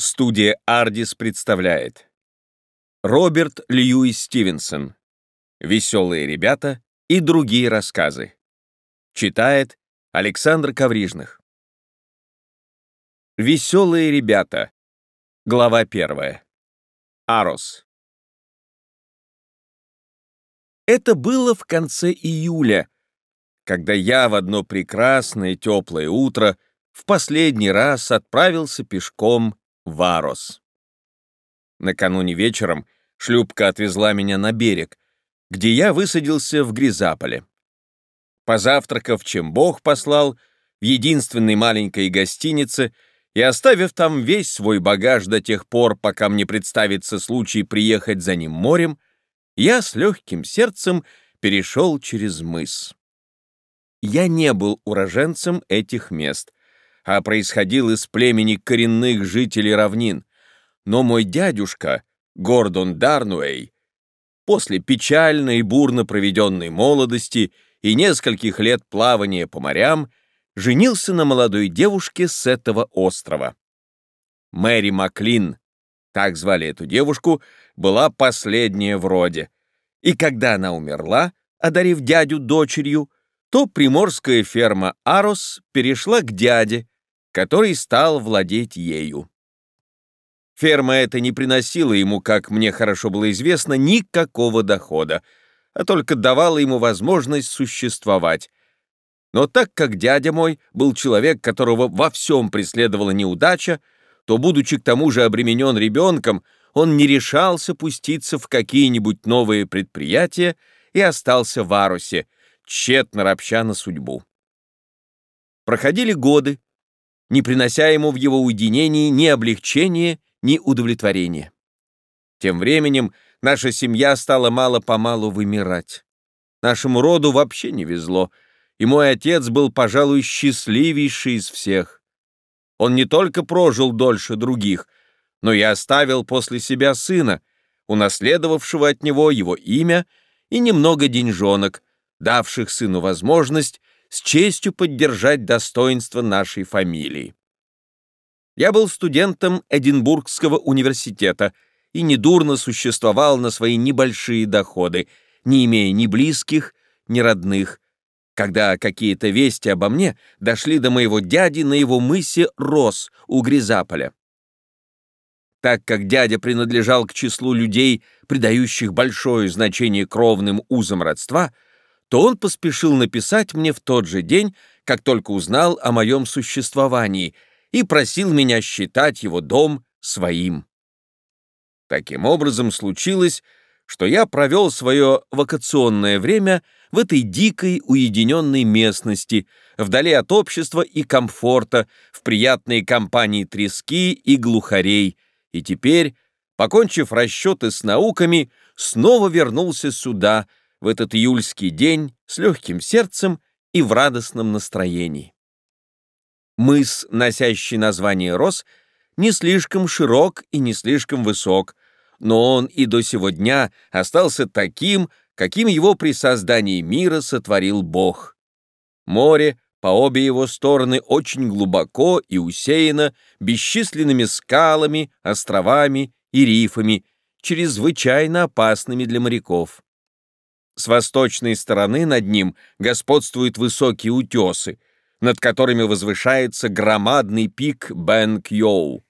Студия «Ардис» представляет Роберт Льюис Стивенсон «Веселые ребята» и другие рассказы. Читает Александр Коврижных. «Веселые ребята». Глава первая. Арос. Это было в конце июля, когда я в одно прекрасное теплое утро в последний раз отправился пешком Варос. Накануне вечером шлюпка отвезла меня на берег, где я высадился в Гризаполе. Позавтракав, чем Бог послал, в единственной маленькой гостинице и оставив там весь свой багаж до тех пор, пока мне представится случай приехать за ним морем, я с легким сердцем перешел через мыс. Я не был уроженцем этих мест, а происходил из племени коренных жителей равнин. Но мой дядюшка, Гордон Дарнуэй, после печальной и бурно проведенной молодости и нескольких лет плавания по морям, женился на молодой девушке с этого острова. Мэри Маклин, так звали эту девушку, была последняя в роде. И когда она умерла, одарив дядю дочерью, то приморская ферма Арос перешла к дяде, который стал владеть ею. Ферма эта не приносила ему, как мне хорошо было известно, никакого дохода, а только давала ему возможность существовать. Но так как дядя мой был человек, которого во всем преследовала неудача, то, будучи к тому же обременен ребенком, он не решался пуститься в какие-нибудь новые предприятия и остался в Арусе, тщетно ропща на судьбу. Проходили годы, не принося ему в его уединении ни облегчения, ни удовлетворения. Тем временем наша семья стала мало-помалу вымирать. Нашему роду вообще не везло, и мой отец был, пожалуй, счастливейший из всех. Он не только прожил дольше других, но и оставил после себя сына, унаследовавшего от него его имя и немного деньжонок, давших сыну возможность с честью поддержать достоинство нашей фамилии. Я был студентом Эдинбургского университета и недурно существовал на свои небольшие доходы, не имея ни близких, ни родных, когда какие-то вести обо мне дошли до моего дяди на его мысе Рос у Гризаполя. Так как дядя принадлежал к числу людей, придающих большое значение кровным узам родства, то он поспешил написать мне в тот же день, как только узнал о моем существовании, и просил меня считать его дом своим. Таким образом случилось, что я провел свое вакационное время в этой дикой уединенной местности, вдали от общества и комфорта, в приятной компании трески и глухарей, и теперь, покончив расчеты с науками, снова вернулся сюда, в этот июльский день с легким сердцем и в радостном настроении. Мыс, носящий название Рос, не слишком широк и не слишком высок, но он и до сего дня остался таким, каким его при создании мира сотворил Бог. Море по обе его стороны очень глубоко и усеяно бесчисленными скалами, островами и рифами, чрезвычайно опасными для моряков. С восточной стороны над ним господствуют высокие утесы, над которыми возвышается громадный пик Бен-Кьоу.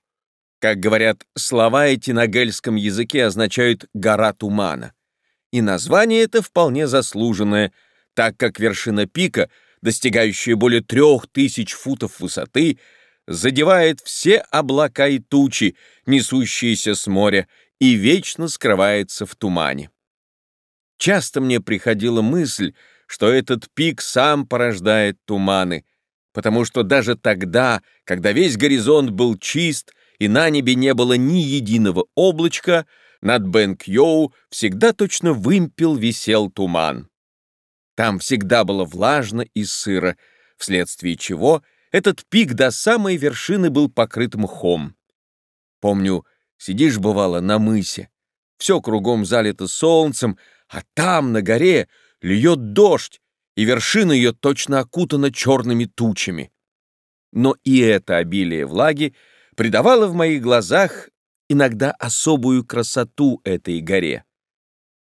Как говорят, слова эти на гельском языке означают «гора тумана». И название это вполне заслуженное, так как вершина пика, достигающая более трех тысяч футов высоты, задевает все облака и тучи, несущиеся с моря, и вечно скрывается в тумане. Часто мне приходила мысль, что этот пик сам порождает туманы, потому что даже тогда, когда весь горизонт был чист и на небе не было ни единого облачка, над Бэнк-Йоу всегда точно вымпел висел туман. Там всегда было влажно и сыро, вследствие чего этот пик до самой вершины был покрыт мхом. Помню, сидишь, бывало, на мысе, все кругом залито солнцем, а там, на горе, льет дождь, и вершина ее точно окутана черными тучами. Но и это обилие влаги придавало в моих глазах иногда особую красоту этой горе.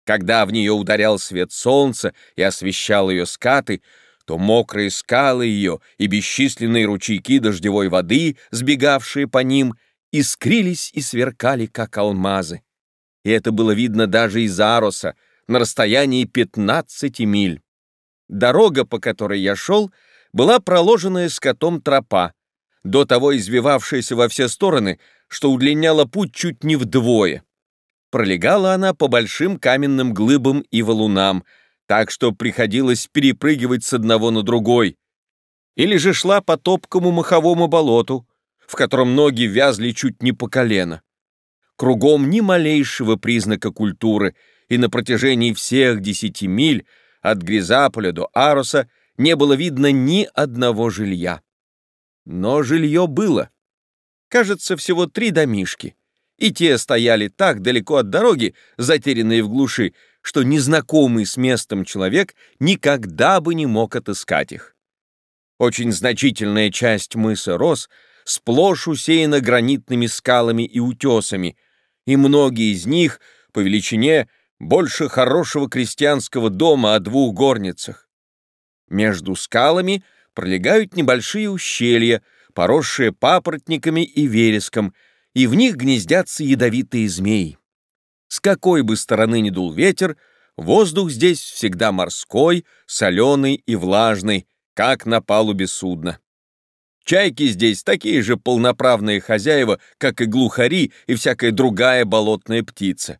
Когда в нее ударял свет солнца и освещал ее скаты, то мокрые скалы ее и бесчисленные ручейки дождевой воды, сбегавшие по ним, искрились и сверкали, как алмазы. И это было видно даже из Ароса, на расстоянии 15 миль. Дорога, по которой я шел, была проложенная скотом тропа, до того извивавшаяся во все стороны, что удлиняла путь чуть не вдвое. Пролегала она по большим каменным глыбам и валунам, так что приходилось перепрыгивать с одного на другой. Или же шла по топкому маховому болоту, в котором ноги вязли чуть не по колено. Кругом ни малейшего признака культуры, и на протяжении всех десяти миль от Гризаполя до Аруса не было видно ни одного жилья. Но жилье было. Кажется, всего три домишки. И те стояли так далеко от дороги, затерянные в глуши, что незнакомый с местом человек никогда бы не мог отыскать их. Очень значительная часть мыса Рос сплошь усеяна гранитными скалами и утесами, и многие из них по величине больше хорошего крестьянского дома о двух горницах. Между скалами пролегают небольшие ущелья, поросшие папоротниками и вереском, и в них гнездятся ядовитые змеи. С какой бы стороны ни дул ветер, воздух здесь всегда морской, соленый и влажный, как на палубе судна. Чайки здесь такие же полноправные хозяева, как и глухари и всякая другая болотная птица.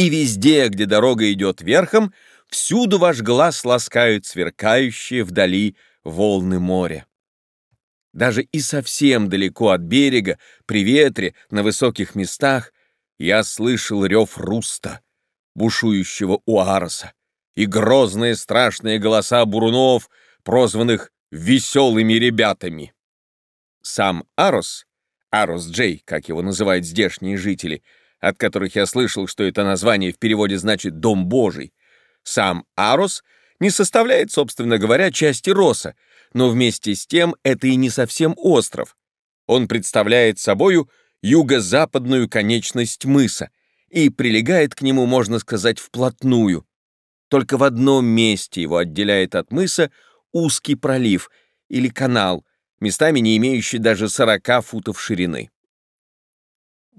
И везде, где дорога идет верхом, всюду ваш глаз ласкают сверкающие вдали волны моря. Даже и совсем далеко от берега, при ветре, на высоких местах, я слышал рев руста, бушующего у Ароса, и грозные страшные голоса бурунов, прозванных «веселыми ребятами». Сам Арос, Арос Джей, как его называют здешние жители, от которых я слышал, что это название в переводе значит «дом Божий», сам Арос не составляет, собственно говоря, части Роса, но вместе с тем это и не совсем остров. Он представляет собою юго-западную конечность мыса и прилегает к нему, можно сказать, вплотную. Только в одном месте его отделяет от мыса узкий пролив или канал, местами не имеющий даже 40 футов ширины.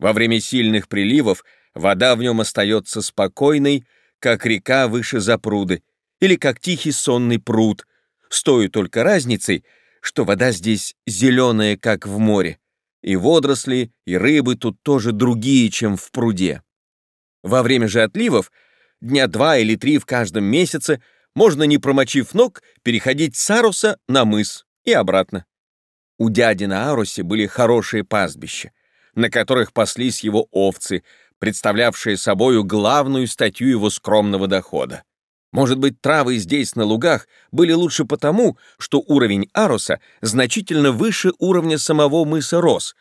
Во время сильных приливов вода в нем остается спокойной, как река выше запруды, или как тихий сонный пруд, с той только разницей, что вода здесь зеленая, как в море, и водоросли, и рыбы тут тоже другие, чем в пруде. Во время же отливов, дня два или три в каждом месяце, можно, не промочив ног, переходить с Аруса на мыс и обратно. У дяди на Арусе были хорошие пастбища, на которых паслись его овцы, представлявшие собою главную статью его скромного дохода. Может быть, травы здесь, на лугах, были лучше потому, что уровень Аруса значительно выше уровня самого мыса Рос,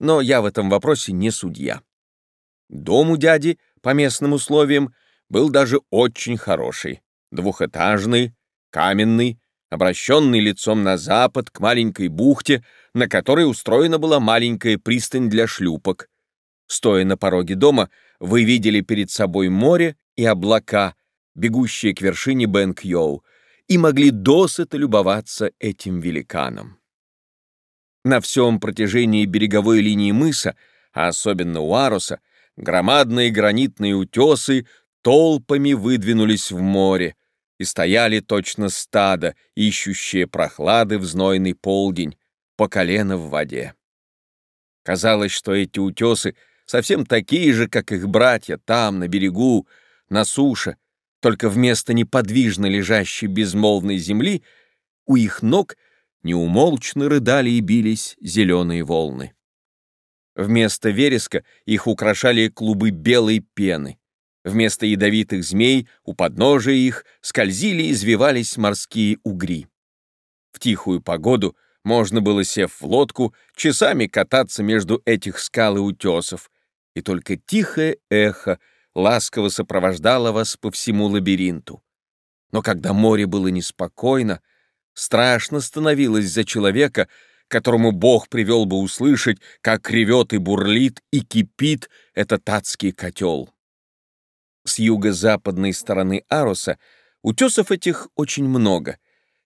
но я в этом вопросе не судья. Дом у дяди, по местным условиям, был даже очень хороший, двухэтажный, каменный, обращенный лицом на запад к маленькой бухте, на которой устроена была маленькая пристань для шлюпок. Стоя на пороге дома, вы видели перед собой море и облака — бегущие к вершине Бэнк-Йоу, и могли досыта любоваться этим великаном. На всем протяжении береговой линии мыса, а особенно у Аруса, громадные гранитные утесы толпами выдвинулись в море и стояли точно стадо, ищущее прохлады в знойный полдень, по колено в воде. Казалось, что эти утесы совсем такие же, как их братья там, на берегу, на суше, только вместо неподвижно лежащей безмолвной земли у их ног неумолчно рыдали и бились зеленые волны. Вместо вереска их украшали клубы белой пены. Вместо ядовитых змей у подножия их скользили и извивались морские угри. В тихую погоду можно было, сев в лодку, часами кататься между этих скал и утесов, и только тихое эхо ласково сопровождала вас по всему лабиринту. Но когда море было неспокойно, страшно становилось за человека, которому Бог привел бы услышать, как ревет и бурлит и кипит этот адский котел. С юго-западной стороны Аруса утесов этих очень много,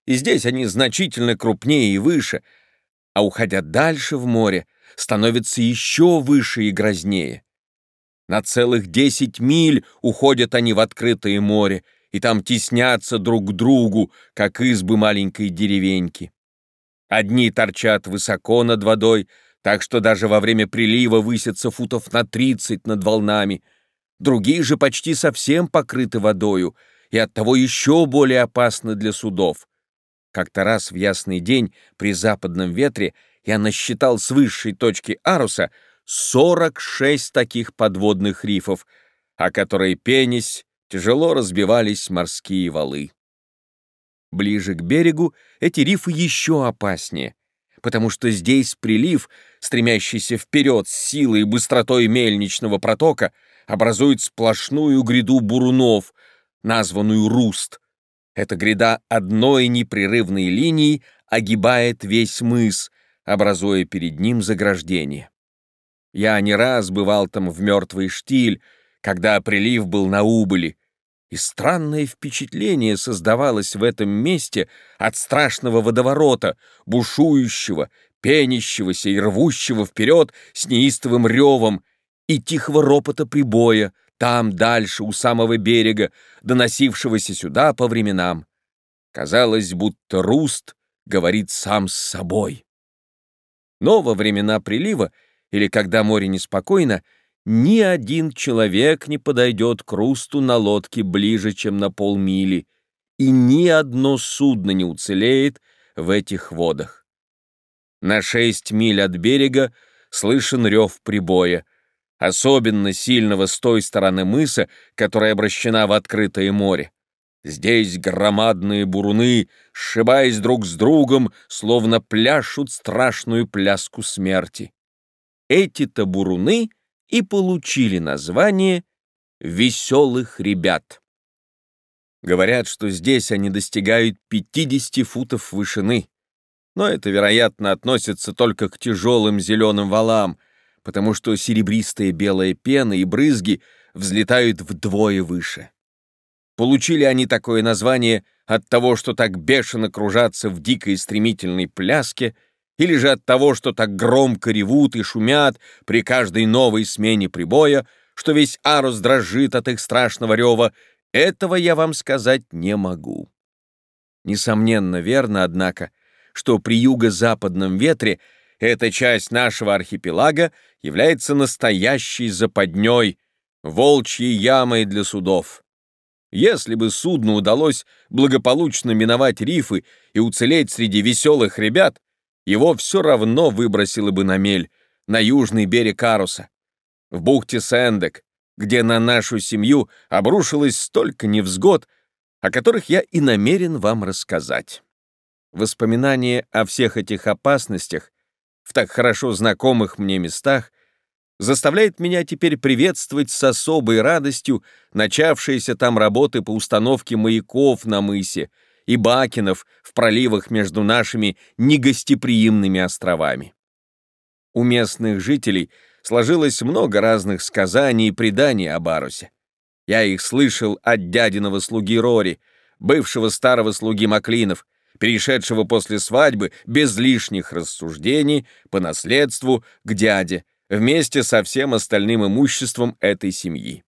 и здесь они значительно крупнее и выше, а уходя дальше в море, становятся еще выше и грознее. На целых десять миль уходят они в открытое море, и там теснятся друг к другу, как избы маленькой деревеньки. Одни торчат высоко над водой, так что даже во время прилива высятся футов на тридцать над волнами. Другие же почти совсем покрыты водою и оттого еще более опасны для судов. Как-то раз в ясный день при западном ветре я насчитал с высшей точки Аруса 46 таких подводных рифов, о которые пенись тяжело разбивались морские валы. Ближе к берегу эти рифы еще опаснее, потому что здесь прилив, стремящийся вперед с силой и быстротой мельничного протока, образует сплошную гряду бурунов, названную Руст. Эта гряда одной непрерывной линией огибает весь мыс, образуя перед ним заграждение. Я не раз бывал там в мертвый штиль, когда прилив был на убыли, и странное впечатление создавалось в этом месте от страшного водоворота, бушующего, пенящегося и рвущего вперед с неистовым ревом, и тихого ропота прибоя, там, дальше, у самого берега, доносившегося сюда по временам. Казалось, будто Руст говорит сам с собой. Но во времена прилива, или когда море неспокойно, ни один человек не подойдет к Русту на лодке ближе, чем на полмили, и ни одно судно не уцелеет в этих водах. На шесть миль от берега слышен рев прибоя, особенно сильного с той стороны мыса, которая обращена в открытое море. Здесь громадные буруны, сшибаясь друг с другом, словно пляшут страшную пляску смерти. Эти-то буруны и получили название «веселых ребят». Говорят, что здесь они достигают 50 футов вышины, но это, вероятно, относится только к тяжелым зеленым валам, потому что серебристая белая пена и брызги взлетают вдвое выше. Получили они такое название от того, что так бешено кружатся в дикой стремительной пляске — или же от того, что так громко ревут и шумят при каждой новой смене прибоя, что весь Арус дрожит от их страшного рева, этого я вам сказать не могу. Несомненно верно, однако, что при юго-западном ветре эта часть нашего архипелага является настоящей западней, волчьей ямой для судов. Если бы судну удалось благополучно миновать рифы и уцелеть среди веселых ребят, его все равно выбросило бы на мель, на южный берег Аруса, в бухте Сэндек, где на нашу семью обрушилось столько невзгод, о которых я и намерен вам рассказать. Воспоминание о всех этих опасностях в так хорошо знакомых мне местах заставляет меня теперь приветствовать с особой радостью начавшиеся там работы по установке маяков на мысе и бакенов в проливах между нашими негостеприимными островами. У местных жителей сложилось много разных сказаний и преданий о Барусе. Я их слышал от дядиного слуги Рори, бывшего старого слуги Маклинов, перешедшего после свадьбы без лишних рассуждений по наследству к дяде, вместе со всем остальным имуществом этой семьи.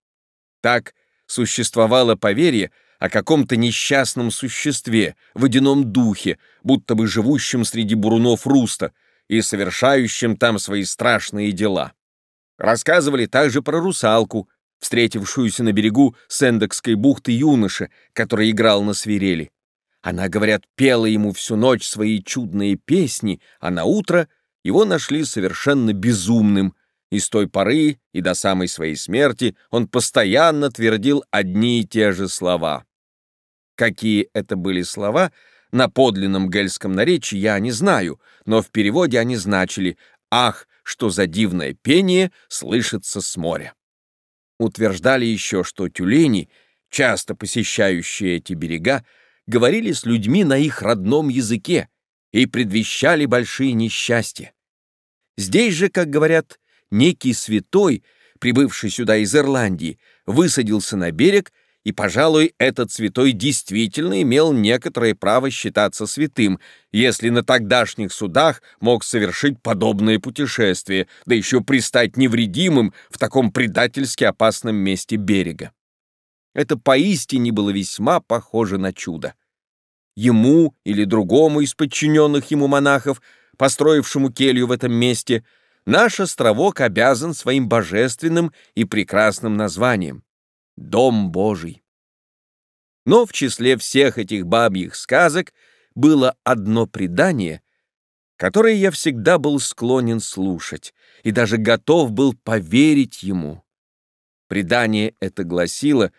Так существовало поверье, о каком-то несчастном существе, водяном духе, будто бы живущем среди бурунов Руста и совершающем там свои страшные дела. Рассказывали также про русалку, встретившуюся на берегу Сендекской бухты юноше, который играл на свирели. Она, говорят, пела ему всю ночь свои чудные песни, а на утро его нашли совершенно безумным, и с той поры и до самой своей смерти он постоянно твердил одни и те же слова. Какие это были слова, на подлинном гельском наречии я не знаю, но в переводе они значили «Ах, что за дивное пение слышится с моря». Утверждали еще, что тюлени, часто посещающие эти берега, говорили с людьми на их родном языке, и предвещали большие несчастья. Здесь же, как говорят, некий святой, прибывший сюда из Ирландии, высадился на берег и, пожалуй, этот святой действительно имел некоторое право считаться святым, если на тогдашних судах мог совершить подобное путешествие, да еще пристать невредимым в таком предательски опасном месте берега. Это поистине было весьма похоже на чудо. Ему или другому из подчиненных ему монахов, построившему келью в этом месте, наш островок обязан своим божественным и прекрасным названием дом Божий. Но в числе всех этих бабьих сказок было одно предание, которое я всегда был склонен слушать и даже готов был поверить ему. Предание это гласило,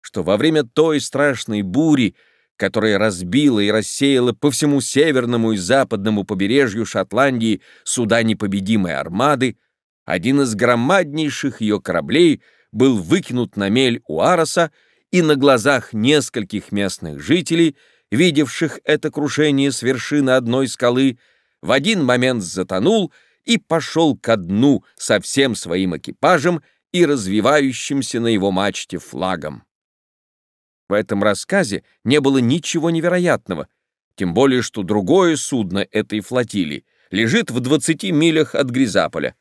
что во время той страшной бури, которая разбила и рассеяла по всему северному и западному побережью Шотландии суда непобедимой армады, один из громаднейших ее кораблей — был выкинут на мель у Ароса, и на глазах нескольких местных жителей, видевших это крушение с вершины одной скалы, в один момент затонул и пошел ко дну со всем своим экипажем и развивающимся на его мачте флагом. В этом рассказе не было ничего невероятного, тем более что другое судно этой флотилии лежит в 20 милях от Гризаполя,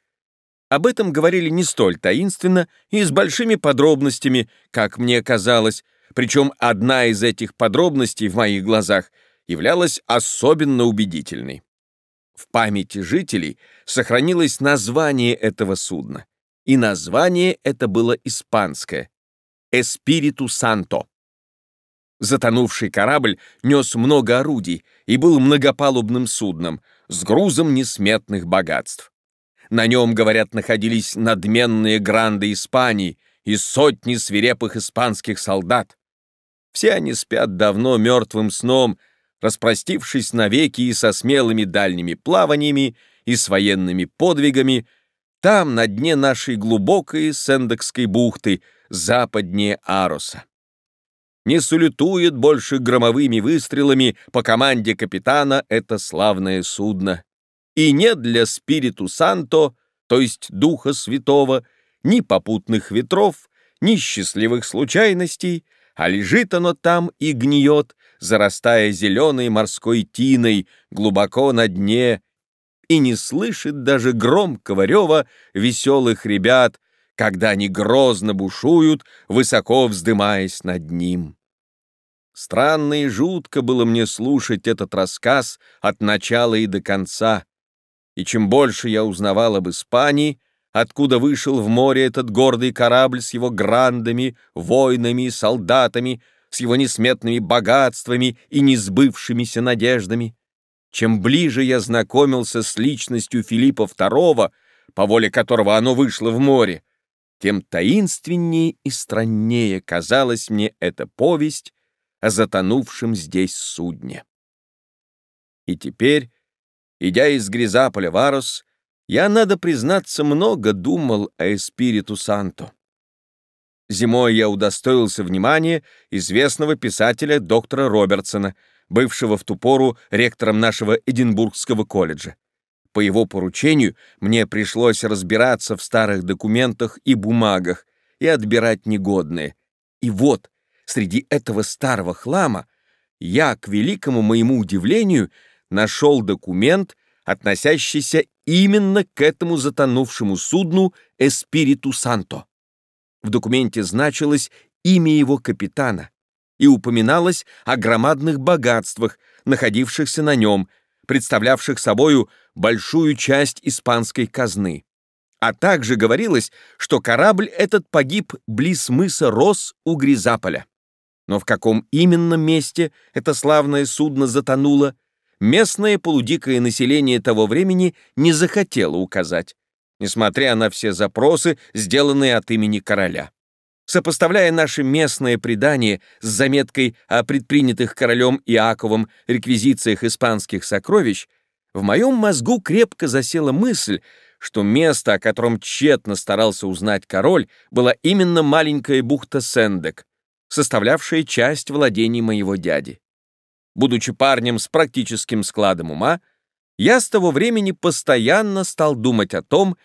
об этом говорили не столь таинственно и с большими подробностями, как мне казалось, причем одна из этих подробностей в моих глазах являлась особенно убедительной. В памяти жителей сохранилось название этого судна, и название это было испанское — «Эспириту Санто». Затонувший корабль нес много орудий и был многопалубным судном с грузом несметных богатств. На нем, говорят, находились надменные гранды Испании и сотни свирепых испанских солдат. Все они спят давно мертвым сном, распростившись навеки и со смелыми дальними плаваниями, и с военными подвигами, там, на дне нашей глубокой Сендекской бухты, западнее Ароса. Не салютует больше громовыми выстрелами по команде капитана это славное судно и нет для Спириту Санто, то есть Духа Святого, ни попутных ветров, ни счастливых случайностей, а лежит оно там и гниет, зарастая зеленой морской тиной глубоко на дне, и не слышит даже громкого рева веселых ребят, когда они грозно бушуют, высоко вздымаясь над ним. Странно и жутко было мне слушать этот рассказ от начала и до конца, и чем больше я узнавал об Испании, откуда вышел в море этот гордый корабль с его грандами, воинами и солдатами, с его несметными богатствами и несбывшимися надеждами, чем ближе я знакомился с личностью Филиппа II, по воле которого оно вышло в море, тем таинственнее и страннее казалась мне эта повесть о затонувшем здесь судне. И теперь, Идя из Гризаполя в я, надо признаться, много думал о Эспириту Санто. Зимой я удостоился внимания известного писателя доктора Робертсона, бывшего в ту пору ректором нашего Эдинбургского колледжа. По его поручению мне пришлось разбираться в старых документах и бумагах и отбирать негодные. И вот, среди этого старого хлама, я, к великому моему удивлению, нашел документ, относящийся именно к этому затонувшему судну «Эспириту Санто». В документе значилось имя его капитана и упоминалось о громадных богатствах, находившихся на нем, представлявших собою большую часть испанской казны. А также говорилось, что корабль этот погиб близ мыса Рос у Гризаполя. Но в каком именно месте это славное судно затонуло, местное полудикое население того времени не захотело указать, несмотря на все запросы, сделанные от имени короля. Сопоставляя наше местное предание с заметкой о предпринятых королем Иаковом реквизициях испанских сокровищ, в моем мозгу крепко засела мысль, что место, о котором тщетно старался узнать король, была именно маленькая бухта Сендек, составлявшая часть владений моего дяди. Будучи парнем с практическим складом ума, я с того времени постоянно стал думать о том,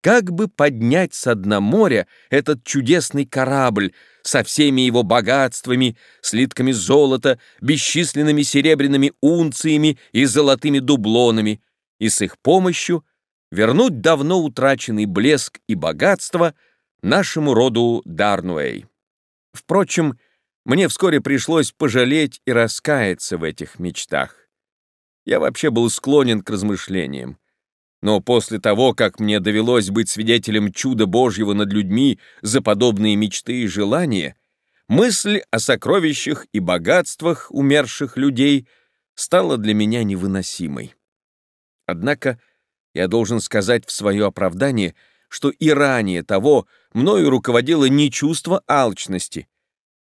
как бы поднять с дна моря этот чудесный корабль со всеми его богатствами, слитками золота, бесчисленными серебряными унциями и золотыми дублонами, и с их помощью вернуть давно утраченный блеск и богатство нашему роду Дарнуэй. Впрочем, мне вскоре пришлось пожалеть и раскаяться в этих мечтах. Я вообще был склонен к размышлениям. Но после того, как мне довелось быть свидетелем чуда Божьего над людьми за подобные мечты и желания, мысль о сокровищах и богатствах умерших людей стала для меня невыносимой. Однако я должен сказать в свое оправдание, что и ранее того мною руководило не чувство алчности.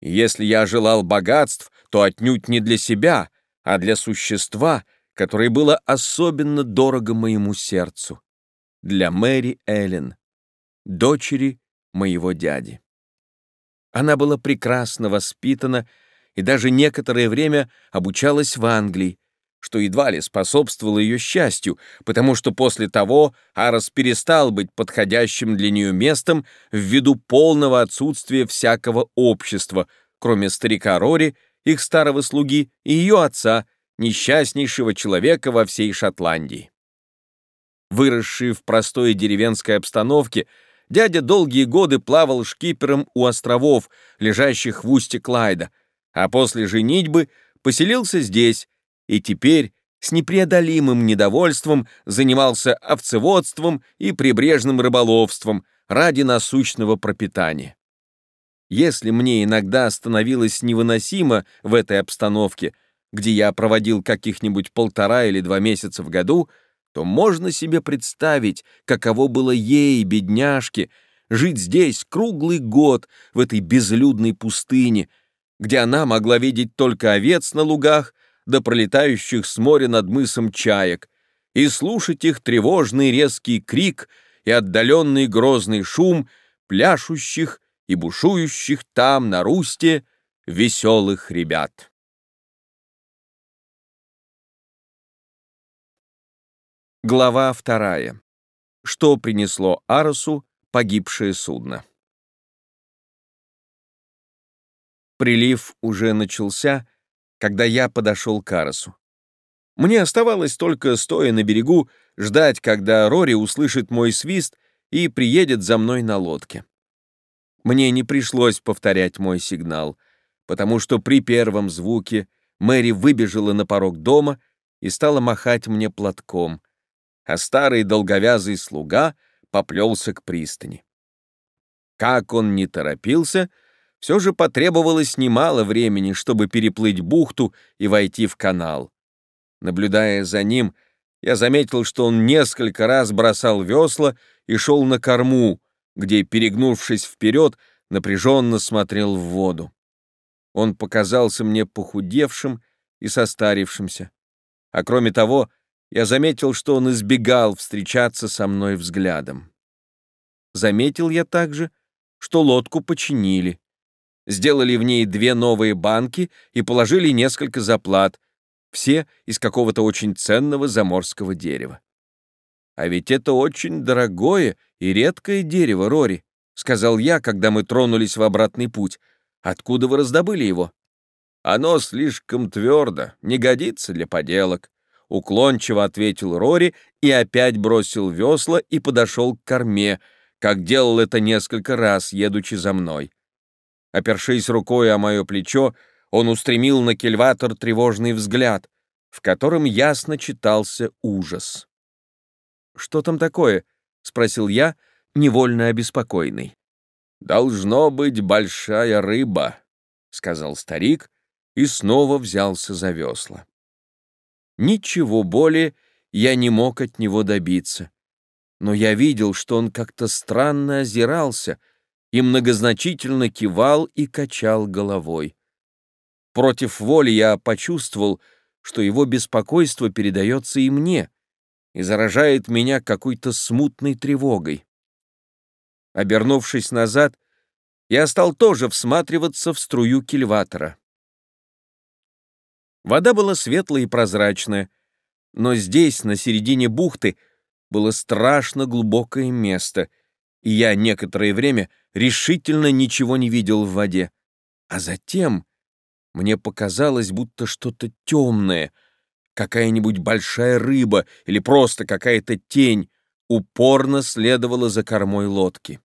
Если я желал богатств, то отнюдь не для себя, а для существа — которое было особенно дорого моему сердцу, для Мэри Эллен, дочери моего дяди. Она была прекрасно воспитана и даже некоторое время обучалась в Англии, что едва ли способствовало ее счастью, потому что после того Арос перестал быть подходящим для нее местом ввиду полного отсутствия всякого общества, кроме старика Рори, их старого слуги и ее отца, несчастнейшего человека во всей Шотландии. Выросший в простой деревенской обстановке, дядя долгие годы плавал шкипером у островов, лежащих в устье Клайда, а после женитьбы поселился здесь и теперь с непреодолимым недовольством занимался овцеводством и прибрежным рыболовством ради насущного пропитания. Если мне иногда становилось невыносимо в этой обстановке, где я проводил каких-нибудь полтора или два месяца в году, то можно себе представить, каково было ей, бедняжке, жить здесь круглый год в этой безлюдной пустыне, где она могла видеть только овец на лугах да пролетающих с моря над мысом чаек, и слушать их тревожный резкий крик и отдаленный грозный шум пляшущих и бушующих там, на русте, веселых ребят. Глава вторая. Что принесло Аросу погибшее судно? Прилив уже начался, когда я подошел к Аросу. Мне оставалось только, стоя на берегу, ждать, когда Рори услышит мой свист и приедет за мной на лодке. Мне не пришлось повторять мой сигнал, потому что при первом звуке Мэри выбежала на порог дома и стала махать мне платком — а старый долговязый слуга поплелся к пристани. Как он не торопился, все же потребовалось немало времени, чтобы переплыть бухту и войти в канал. Наблюдая за ним, я заметил, что он несколько раз бросал весла и шел на корму, где, перегнувшись вперед, напряженно смотрел в воду. Он показался мне похудевшим и состарившимся. А кроме того, я заметил, что он избегал встречаться со мной взглядом. Заметил я также, что лодку починили. Сделали в ней две новые банки и положили несколько заплат, все из какого-то очень ценного заморского дерева. «А ведь это очень дорогое и редкое дерево, Рори», — сказал я, когда мы тронулись в обратный путь. «Откуда вы раздобыли его?» «Оно слишком твердо, не годится для поделок», Уклончиво ответил Рори и опять бросил весла и подошел к корме, как делал это несколько раз, едучи за мной. Опершись рукой о мое плечо, он устремил на кельватор тревожный взгляд, в котором ясно читался ужас. «Что там такое?» — спросил я, невольно обеспокоенный. «Должно быть большая рыба», — сказал старик и снова взялся за весла. Ничего более я не мог от него добиться. Но я видел, что он как-то странно озирался и многозначительно кивал и качал головой. Против воли я почувствовал, что его беспокойство передается и мне и заражает меня какой-то смутной тревогой. Обернувшись назад, я стал тоже всматриваться в струю кильватора. Вода была светлая и прозрачная, но здесь, на середине бухты, было страшно глубокое место, и я некоторое время решительно ничего не видел в воде. А затем мне показалось, будто что-то темное, какая-нибудь большая рыба или просто какая-то тень упорно следовала за кормой лодки.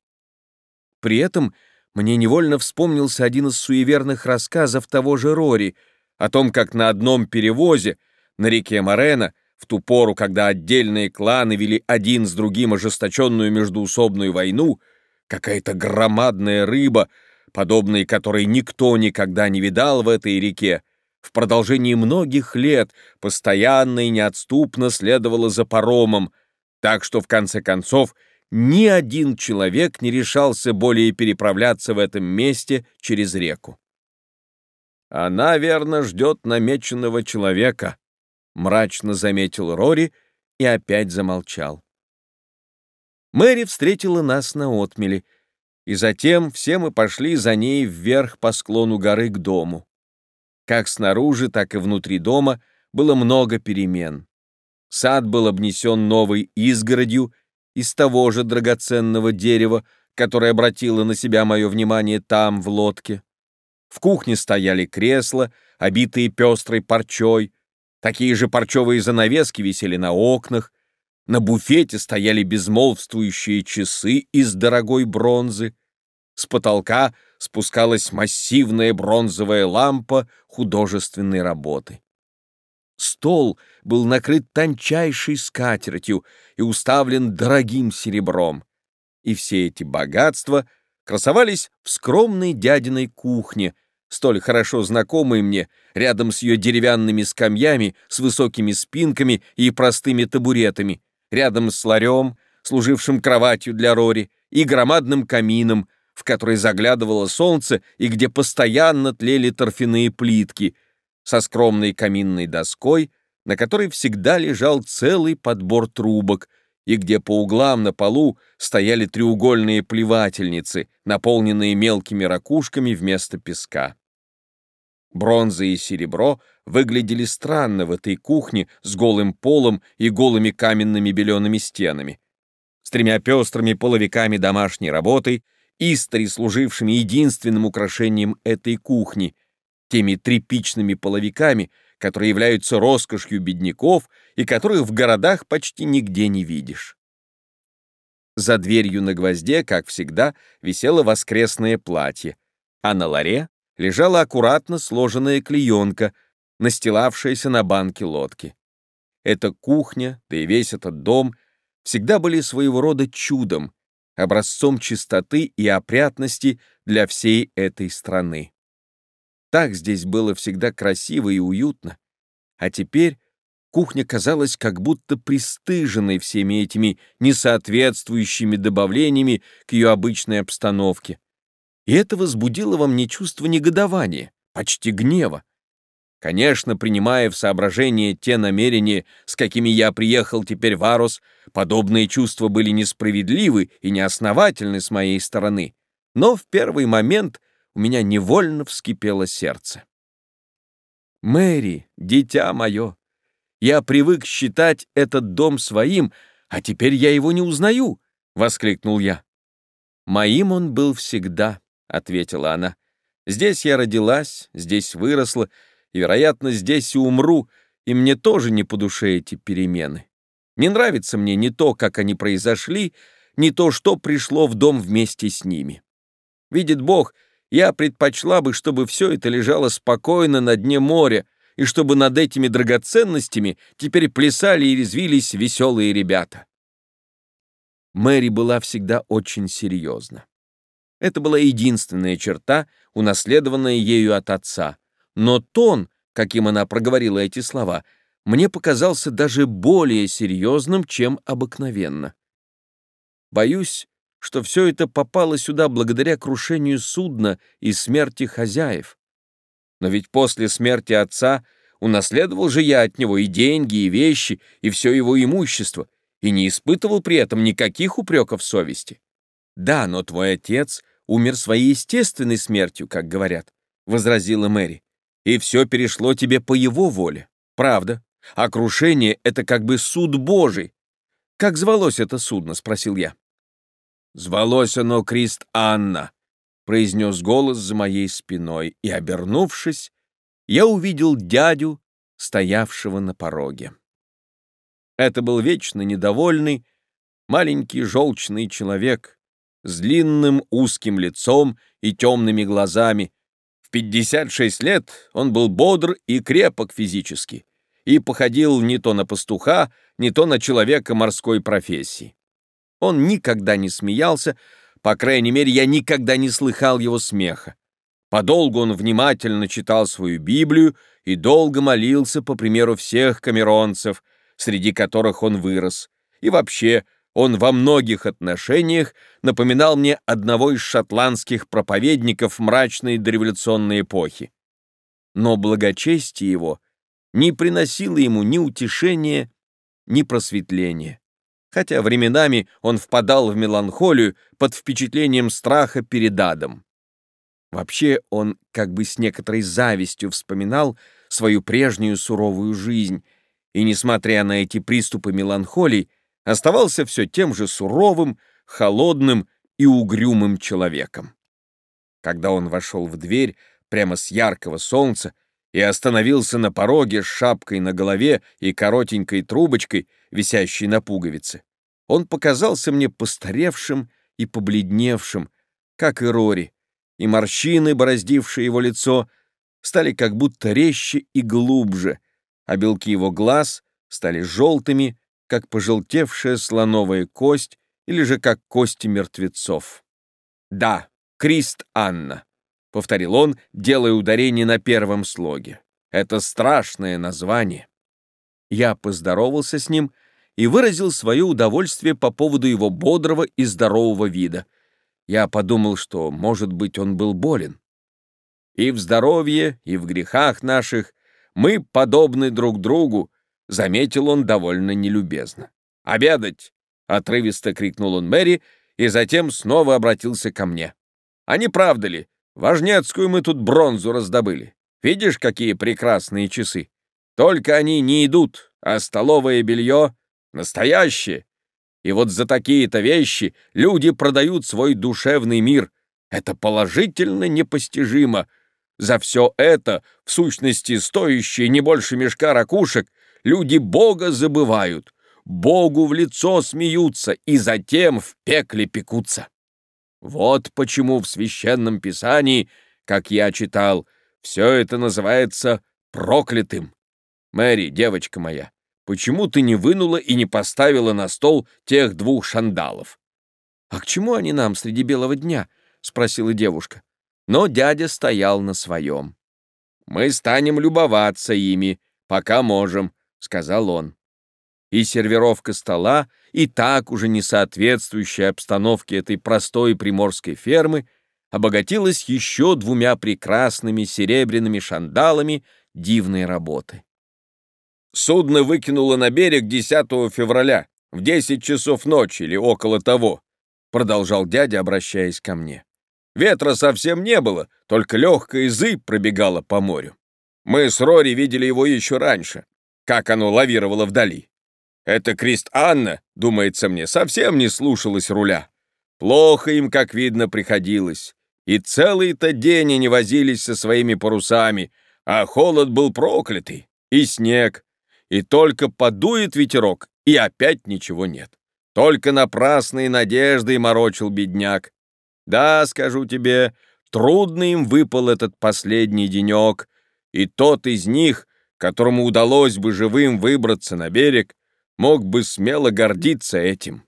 При этом мне невольно вспомнился один из суеверных рассказов того же Рори о том, как на одном перевозе на реке Морена в ту пору, когда отдельные кланы вели один с другим ожесточенную междуусобную войну, какая-то громадная рыба, подобной которой никто никогда не видал в этой реке, в продолжении многих лет постоянно и неотступно следовала за паромом, так что в конце концов ни один человек не решался более переправляться в этом месте через реку. «Она, верно, ждет намеченного человека», — мрачно заметил Рори и опять замолчал. Мэри встретила нас на отмеле, и затем все мы пошли за ней вверх по склону горы к дому. Как снаружи, так и внутри дома было много перемен. Сад был обнесен новой изгородью из того же драгоценного дерева, которое обратило на себя мое внимание там, в лодке. В кухне стояли кресла, обитые пестрой парчой, такие же парчевые занавески висели на окнах, на буфете стояли безмолвствующие часы из дорогой бронзы, с потолка спускалась массивная бронзовая лампа художественной работы. Стол был накрыт тончайшей скатертью и уставлен дорогим серебром. И все эти богатства красовались в скромной дядиной кухне, столь хорошо знакомой мне, рядом с ее деревянными скамьями с высокими спинками и простыми табуретами, рядом с ларем, служившим кроватью для Рори, и громадным камином, в который заглядывало солнце и где постоянно тлели торфяные плитки — со скромной каминной доской, на которой всегда лежал целый подбор трубок, и где по углам на полу стояли треугольные плевательницы, наполненные мелкими ракушками вместо песка. Бронза и серебро выглядели странно в этой кухне с голым полом и голыми каменными белеными стенами, с тремя пестрыми половиками домашней работы, истори служившими единственным украшением этой кухни — теми тряпичными половиками, которые являются роскошью бедняков и которых в городах почти нигде не видишь. За дверью на гвозде, как всегда, висело воскресное платье, а на ларе лежала аккуратно сложенная клеенка, настилавшаяся на банке лодки. Эта кухня, да и весь этот дом всегда были своего рода чудом, образцом чистоты и опрятности для всей этой страны. Так здесь было всегда красиво и уютно. А теперь кухня казалась как будто пристыженной всеми этими несоответствующими добавлениями к ее обычной обстановке. И это возбудило во мне чувство негодования, почти гнева. Конечно, принимая в соображение те намерения, с какими я приехал теперь в Арос, подобные чувства были несправедливы и неосновательны с моей стороны. Но в первый момент у меня невольно вскипело сердце. «Мэри, дитя мое, я привык считать этот дом своим, а теперь я его не узнаю!» — воскликнул я. «Моим он был всегда», — ответила она. «Здесь я родилась, здесь выросла, и, вероятно, здесь и умру, и мне тоже не по душе эти перемены. Не нравится мне ни то, как они произошли, ни то, что пришло в дом вместе с ними. Видит Бог, я предпочла бы, чтобы все это лежало спокойно на дне моря, и чтобы над этими драгоценностями теперь плясали и резвились веселые ребята. Мэри была всегда очень серьезна. Это была единственная черта, унаследованная ею от отца. Но тон, каким она проговорила эти слова, мне показался даже более серьезным, чем обыкновенно. Боюсь, что все это попало сюда благодаря крушению судна и смерти хозяев. Но ведь после смерти отца унаследовал же я от него и деньги, и вещи, и все его имущество, и не испытывал при этом никаких упреков совести. Да, но твой отец умер своей естественной смертью, как говорят, — возразила Мэри. И все перешло тебе по его воле. Правда. А крушение — это как бы суд Божий. Как звалось это судно? — спросил я. Звалось оно Крист Анна, — произнес голос за моей спиной, и, обернувшись, я увидел дядю, стоявшего на пороге. Это был вечно недовольный, маленький желчный человек с длинным узким лицом и темными глазами. В 56 лет он был бодр и крепок физически и походил не то на пастуха, не то на человека морской профессии. Он никогда не смеялся, по крайней мере, я никогда не слыхал его смеха. Подолгу он внимательно читал свою Библию и долго молился, по примеру всех камеронцев, среди которых он вырос. И вообще, он во многих отношениях напоминал мне одного из шотландских проповедников мрачной дореволюционной эпохи. Но благочестие его не приносило ему ни утешения, ни просветления. Хотя временами он впадал в меланхолию под впечатлением страха перед адом. Вообще он как бы с некоторой завистью вспоминал свою прежнюю суровую жизнь, и, несмотря на эти приступы меланхолии, оставался все тем же суровым, холодным и угрюмым человеком. Когда он вошел в дверь прямо с яркого солнца и остановился на пороге с шапкой на голове и коротенькой трубочкой, висящей на пуговице, он показался мне постаревшим и побледневшим, как и Рори, и морщины, бороздившие его лицо, стали как будто резче и глубже, а белки его глаз стали желтыми, как пожелтевшая слоновая кость или же как кости мертвецов. «Да, Крист Анна», — повторил он, делая ударение на первом слоге. «Это страшное название». Я поздоровался с ним и выразил свое удовольствие по поводу его бодрого и здорового вида. Я подумал, что, может быть, он был болен. И в здоровье, и в грехах наших мы подобны друг другу, — заметил он довольно нелюбезно. «Обедать!» — отрывисто крикнул он Мэри и затем снова обратился ко мне. «А не правда ли? Важнецкую мы тут бронзу раздобыли. Видишь, какие прекрасные часы? Только они не идут, а столовое белье настоящее. И вот за такие-то вещи люди продают свой душевный мир. Это положительно непостижимо. За все это, в сущности, стоящее не больше мешка ракушек, Люди Бога забывают, Богу в лицо смеются и затем в пекле пекутся. Вот почему в Священном Писании, как я читал, все это называется проклятым. Мэри, девочка моя, почему ты не вынула и не поставила на стол тех двух шандалов? — А к чему они нам среди белого дня? — спросила девушка. Но дядя стоял на своем. — Мы станем любоваться ими, пока можем, — сказал он. И сервировка стола, и так уже не соответствующая обстановке этой простой приморской фермы, обогатилась еще двумя прекрасными серебряными шандалами дивной работы. Судно выкинуло на берег 10 февраля в 10 часов ночи или около того, продолжал дядя, обращаясь ко мне. Ветра совсем не было, только легкая зыбь пробегала по морю. Мы с Рори видели его еще раньше как оно лавировало вдали. Это Крист Анна, думается мне, совсем не слушалась руля. Плохо им, как видно, приходилось. И целый-то день они возились со своими парусами, а холод был проклятый, и снег. И только подует ветерок, и опять ничего нет. Только напрасные надежды морочил бедняк. Да, скажу тебе, трудно им выпал этот последний денек, и тот из них, которому удалось бы живым выбраться на берег, мог бы смело гордиться этим.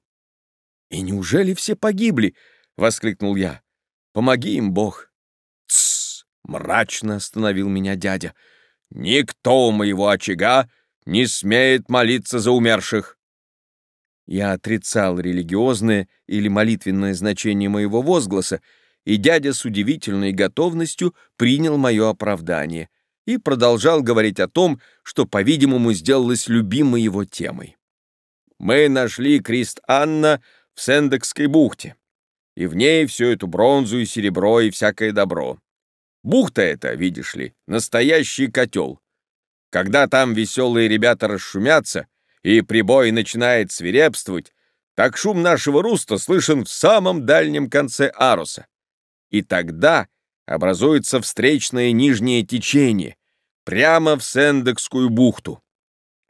«И неужели все погибли?» — воскликнул я. «Помоги им, Бог!» «Тссс!» — мрачно остановил меня дядя. «Никто у моего очага не смеет молиться за умерших!» Я отрицал религиозное или молитвенное значение моего возгласа, и дядя с удивительной готовностью принял мое оправдание — и продолжал говорить о том, что, по-видимому, сделалось любимой его темой. «Мы нашли Крист Анна в Сендекской бухте, и в ней всю эту бронзу и серебро и всякое добро. Бухта эта, видишь ли, настоящий котел. Когда там веселые ребята расшумятся, и прибой начинает свирепствовать, так шум нашего руста слышен в самом дальнем конце Аруса. И тогда образуется встречное нижнее течение, прямо в Сендекскую бухту.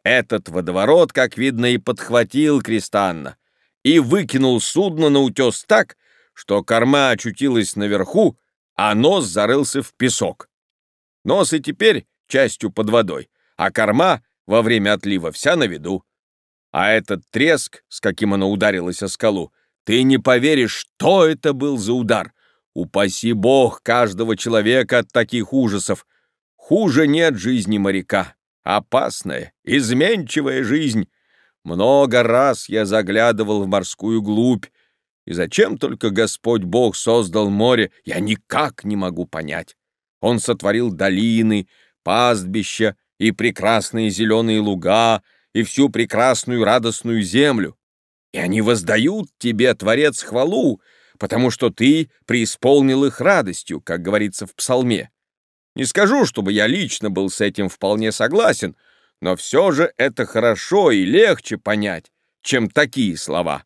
Этот водоворот, как видно, и подхватил Кристанна и выкинул судно на утес так, что корма очутилась наверху, а нос зарылся в песок. Нос и теперь частью под водой, а корма во время отлива вся на виду. А этот треск, с каким она ударилась о скалу, ты не поверишь, что это был за удар. Упаси бог каждого человека от таких ужасов. Хуже нет жизни моряка. Опасная, изменчивая жизнь. Много раз я заглядывал в морскую глубь, и зачем только Господь Бог создал море, я никак не могу понять. Он сотворил долины, пастбища и прекрасные зеленые луга, и всю прекрасную радостную землю. И они воздают тебе, Творец, хвалу, потому что ты преисполнил их радостью, как говорится в псалме. Не скажу, чтобы я лично был с этим вполне согласен, но все же это хорошо и легче понять, чем такие слова.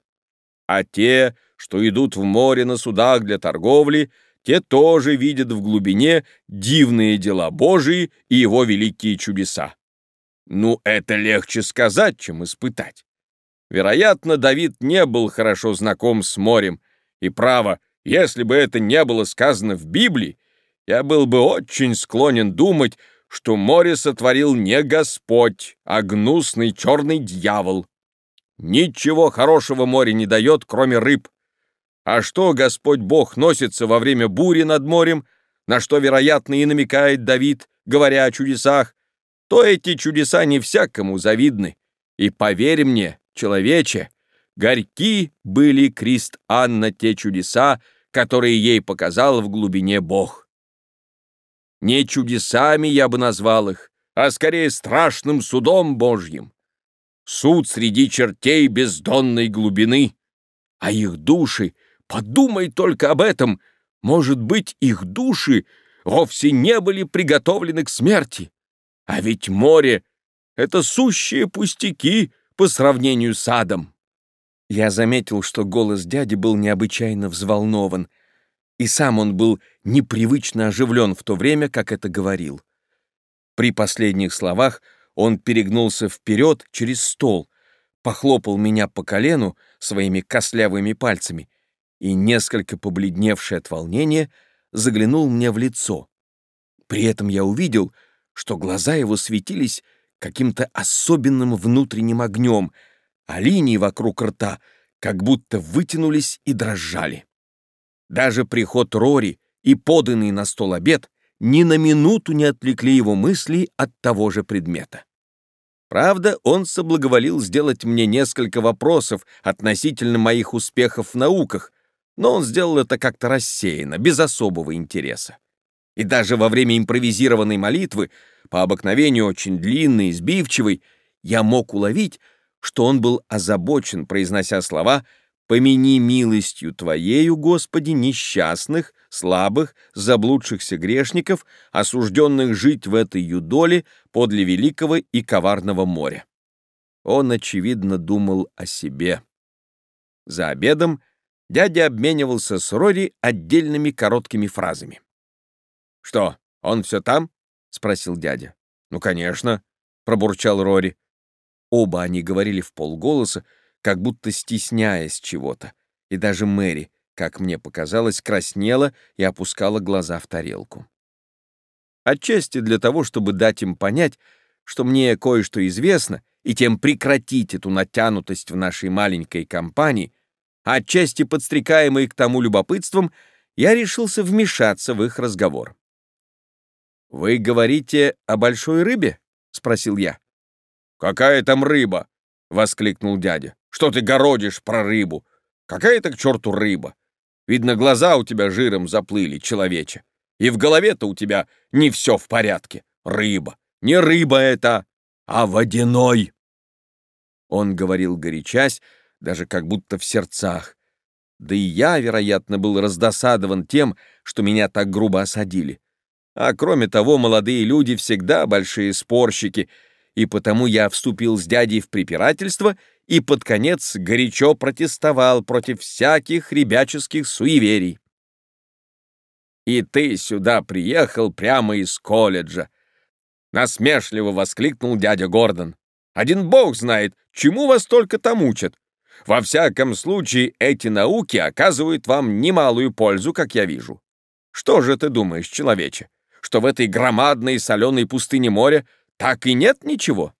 А те, что идут в море на судах для торговли, те тоже видят в глубине дивные дела Божии и его великие чудеса. Ну, это легче сказать, чем испытать. Вероятно, Давид не был хорошо знаком с морем, и право, если бы это не было сказано в Библии, я был бы очень склонен думать, что море сотворил не Господь, а гнусный черный дьявол. Ничего хорошего море не дает, кроме рыб. А что Господь Бог носится во время бури над морем, на что, вероятно, и намекает Давид, говоря о чудесах, то эти чудеса не всякому завидны. И поверь мне, человече, горьки были Крист Анна те чудеса, которые ей показал в глубине Бог. Не чудесами я бы назвал их, а скорее страшным судом Божьим. Суд среди чертей бездонной глубины. А их души, подумай только об этом, может быть, их души вовсе не были приготовлены к смерти. А ведь море — это сущие пустяки по сравнению с адом. Я заметил, что голос дяди был необычайно взволнован — и сам он был непривычно оживлен в то время, как это говорил. При последних словах он перегнулся вперед через стол, похлопал меня по колену своими костлявыми пальцами и, несколько побледневший от волнения, заглянул мне в лицо. При этом я увидел, что глаза его светились каким-то особенным внутренним огнем, а линии вокруг рта как будто вытянулись и дрожали. Даже приход Рори и поданный на стол обед ни на минуту не отвлекли его мысли от того же предмета. Правда, он соблаговолил сделать мне несколько вопросов относительно моих успехов в науках, но он сделал это как-то рассеянно, без особого интереса. И даже во время импровизированной молитвы, по обыкновению очень длинной и сбивчивой, я мог уловить, что он был озабочен, произнося слова — Помяни милостью Твоею, Господи, несчастных, слабых, заблудшихся грешников, осужденных жить в этой юдоле подле великого и коварного моря. Он, очевидно, думал о себе. За обедом дядя обменивался с Рори отдельными короткими фразами. «Что, он все там?» — спросил дядя. «Ну, конечно», — пробурчал Рори. Оба они говорили в полголоса, как будто стесняясь чего-то, и даже Мэри, как мне показалось, краснела и опускала глаза в тарелку. Отчасти для того, чтобы дать им понять, что мне кое-что известно, и тем прекратить эту натянутость в нашей маленькой компании, а отчасти подстрекаемый к тому любопытством, я решился вмешаться в их разговор. «Вы говорите о большой рыбе?» — спросил я. «Какая там рыба?» — воскликнул дядя. Что ты городишь про рыбу? Какая это к черту рыба? Видно, глаза у тебя жиром заплыли, человече. И в голове-то у тебя не все в порядке. Рыба. Не рыба это, а водяной. Он говорил горячась, даже как будто в сердцах. Да и я, вероятно, был раздосадован тем, что меня так грубо осадили. А кроме того, молодые люди всегда большие спорщики, и потому я вступил с дядей в препирательство и под конец горячо протестовал против всяких ребяческих суеверий. «И ты сюда приехал прямо из колледжа!» Насмешливо воскликнул дядя Гордон. «Один бог знает, чему вас только там учат. Во всяком случае, эти науки оказывают вам немалую пользу, как я вижу. Что же ты думаешь, человече, что в этой громадной соленой пустыне моря так и нет ничего?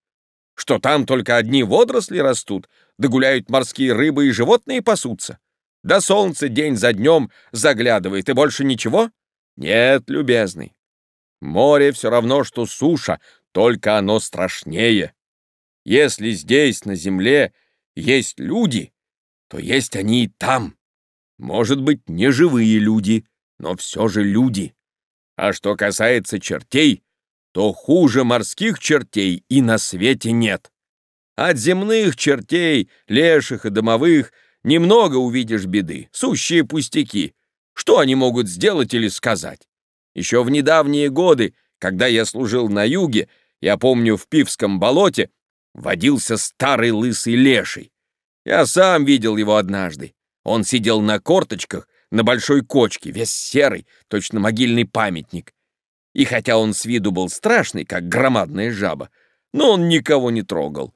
Что там только одни водоросли растут, да гуляют морские рыбы и животные пасутся? Да солнце день за днем заглядывает, и больше ничего? Нет, любезный. Море все равно, что суша, только оно страшнее. Если здесь, на земле, есть люди, то есть они и там. Может быть, не живые люди, но все же люди. А что касается чертей, то хуже морских чертей и на свете нет. От земных чертей, леших и домовых немного увидишь беды, сущие пустяки. Что они могут сделать или сказать? Еще в недавние годы, когда я служил на юге, я помню, в Пивском болоте водился старый лысый леший. Я сам видел его однажды. Он сидел на корточках на большой кочке, весь серый, точно могильный памятник. И хотя он с виду был страшный, как громадная жаба, но он никого не трогал.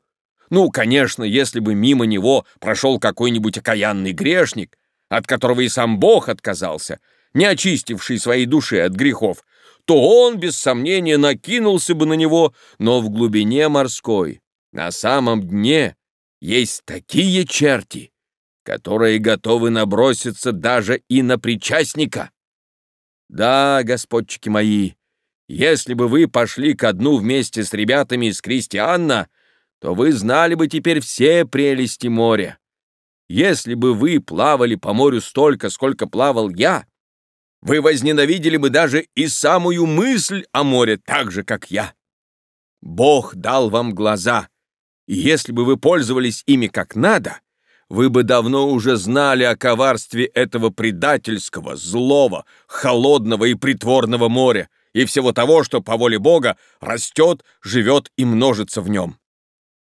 Ну, конечно, если бы мимо него прошел какой-нибудь окаянный грешник, от которого и сам Бог отказался, не очистивший своей души от грехов, то он, без сомнения, накинулся бы на него, но в глубине морской, на самом дне, есть такие черти, которые готовы наброситься даже и на причастника. Да, господчики мои, если бы вы пошли ко дну вместе с ребятами из Кристианна, то вы знали бы теперь все прелести моря. Если бы вы плавали по морю столько, сколько плавал я, вы возненавидели бы даже и самую мысль о море так же, как я. Бог дал вам глаза, и если бы вы пользовались ими как надо, вы бы давно уже знали о коварстве этого предательского, злого, холодного и притворного моря и всего того, что по воле Бога растет, живет и множится в нем.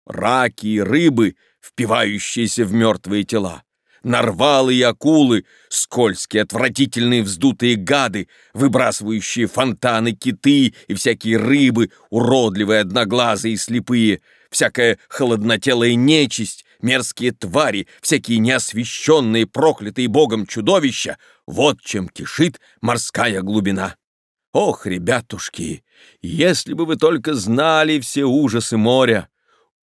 Раки и рыбы, впивающиеся в мертвые тела, нарвалы и акулы, скользкие, отвратительные вздутые гады, выбрасывающие фонтаны киты и всякие рыбы, уродливые, одноглазые и слепые, всякая холоднотелая нечисть, мерзкие твари, всякие неосвященные, проклятые богом чудовища — вот чем кишит морская глубина. Ох, ребятушки, если бы вы только знали все ужасы моря,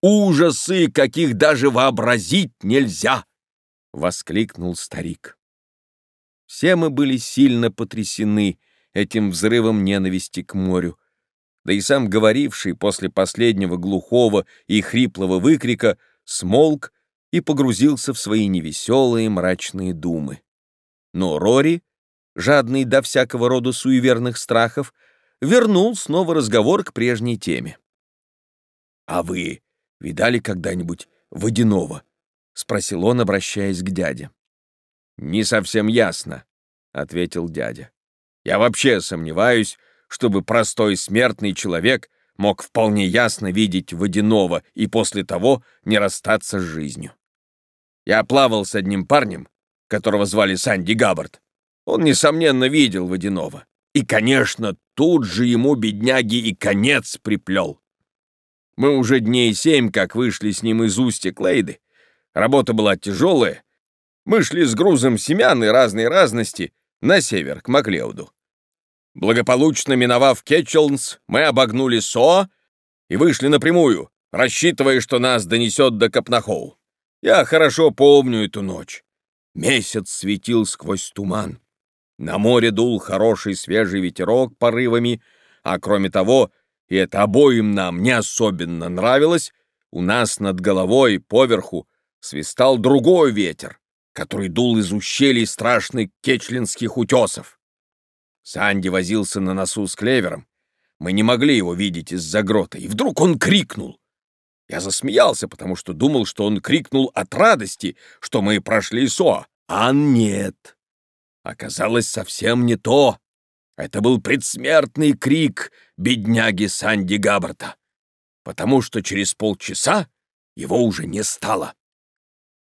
ужасы, каких даже вообразить нельзя! — воскликнул старик. Все мы были сильно потрясены этим взрывом ненависти к морю, да и сам говоривший после последнего глухого и хриплого выкрика смолк и погрузился в свои невеселые мрачные думы. Но Рори, жадный до всякого рода суеверных страхов, вернул снова разговор к прежней теме. «А вы видали когда-нибудь водяного?» — спросил он, обращаясь к дяде. «Не совсем ясно», — ответил дядя. «Я вообще сомневаюсь, чтобы простой смертный человек мог вполне ясно видеть водяного и после того не расстаться с жизнью. Я плавал с одним парнем, которого звали Санди Габбард. Он, несомненно, видел водяного. И, конечно, тут же ему, бедняги, и конец приплел. Мы уже дней семь, как вышли с ним из устья Клейды. Работа была тяжелая. Мы шли с грузом семян и разной разности на север, к Маклеуду. Благополучно миновав Кетчелнс, мы обогнули Со и вышли напрямую, рассчитывая, что нас донесет до Капнахоу. Я хорошо помню эту ночь. Месяц светил сквозь туман. На море дул хороший свежий ветерок порывами, а кроме того, и это обоим нам не особенно нравилось, у нас над головой, поверху, свистал другой ветер, который дул из ущелий страшных кечлинских утесов. Санди возился на носу с клевером. Мы не могли его видеть из-за грота, и вдруг он крикнул. Я засмеялся, потому что думал, что он крикнул от радости, что мы прошли СО, а нет. Оказалось совсем не то. Это был предсмертный крик бедняги Санди Габбарта, потому что через полчаса его уже не стало.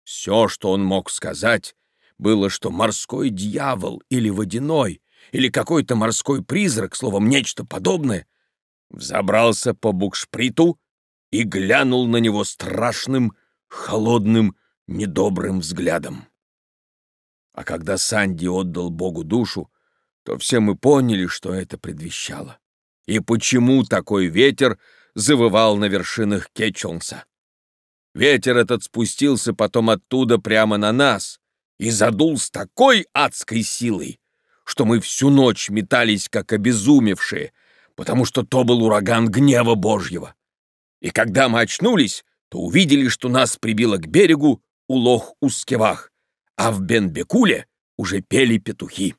Все, что он мог сказать, было, что морской дьявол или водяной, или какой-то морской призрак, словом, нечто подобное, взобрался по букшприту и глянул на него страшным, холодным, недобрым взглядом. А когда Санди отдал Богу душу, то все мы поняли, что это предвещало. И почему такой ветер завывал на вершинах Кетчелнса. Ветер этот спустился потом оттуда прямо на нас и задул с такой адской силой, что мы всю ночь метались, как обезумевшие, потому что то был ураган гнева Божьего. И когда мы очнулись, то увидели, что нас прибило к берегу у Лох-Ускевах, а в Бенбекуле уже пели петухи.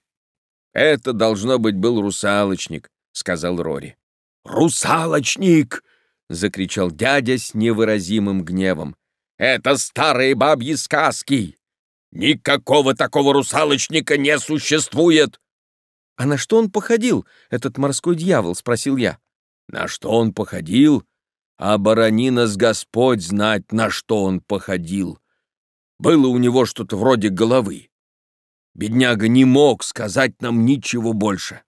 «Это, должно быть, был русалочник», — сказал Рори. «Русалочник!» — закричал дядя с невыразимым гневом. «Это старые бабьи сказки! Никакого такого русалочника не существует!» «А на что он походил, этот морской дьявол?» — спросил я. «На что он походил? А барани нас Господь знать, на что он походил. Было у него что-то вроде головы. Бедняга не мог сказать нам ничего больше».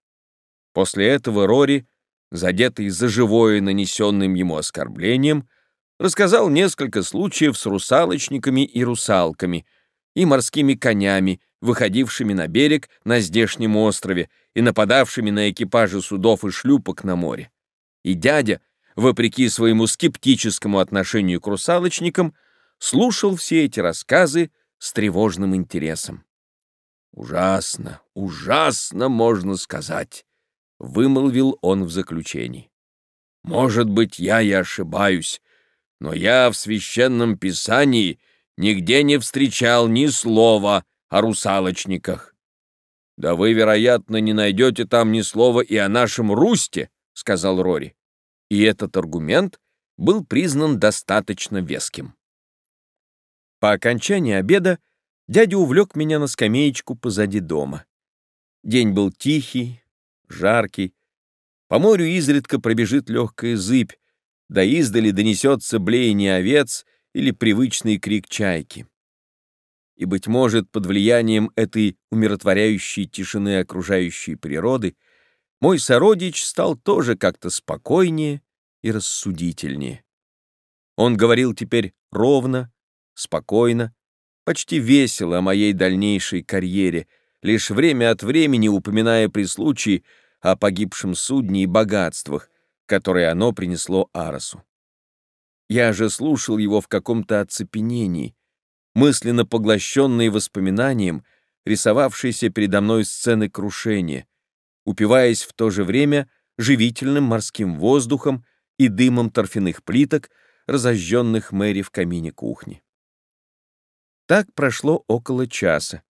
После этого Рори задетый за живое нанесенным ему оскорблением, рассказал несколько случаев с русалочниками и русалками и морскими конями, выходившими на берег на здешнем острове и нападавшими на экипажи судов и шлюпок на море. И дядя, вопреки своему скептическому отношению к русалочникам, слушал все эти рассказы с тревожным интересом. «Ужасно, ужасно, можно сказать», — вымолвил он в заключении. «Может быть, я и ошибаюсь, но я в священном писании нигде не встречал ни слова о русалочниках». «Да вы, вероятно, не найдете там ни слова и о нашем Русте», — сказал Рори. И этот аргумент был признан достаточно веским. По окончании обеда дядя увлек меня на скамеечку позади дома. День был тихий, жаркий. По морю изредка пробежит легкая зыбь, да издали донесется блеяние овец или привычный крик чайки. И, быть может, под влиянием этой умиротворяющей тишины окружающей природы мой сородич стал тоже как-то спокойнее и рассудительнее. Он говорил теперь ровно, спокойно, почти весело о моей дальнейшей карьере, лишь время от времени упоминая при случае о погибшем судне и богатствах, которые оно принесло Аросу. Я же слушал его в каком-то оцепенении, мысленно поглощенный воспоминанием, рисовавшейся передо мной сцены крушения, упиваясь в то же время живительным морским воздухом и дымом торфяных плиток, разожженных Мэри в камине кухни. Так прошло около часа,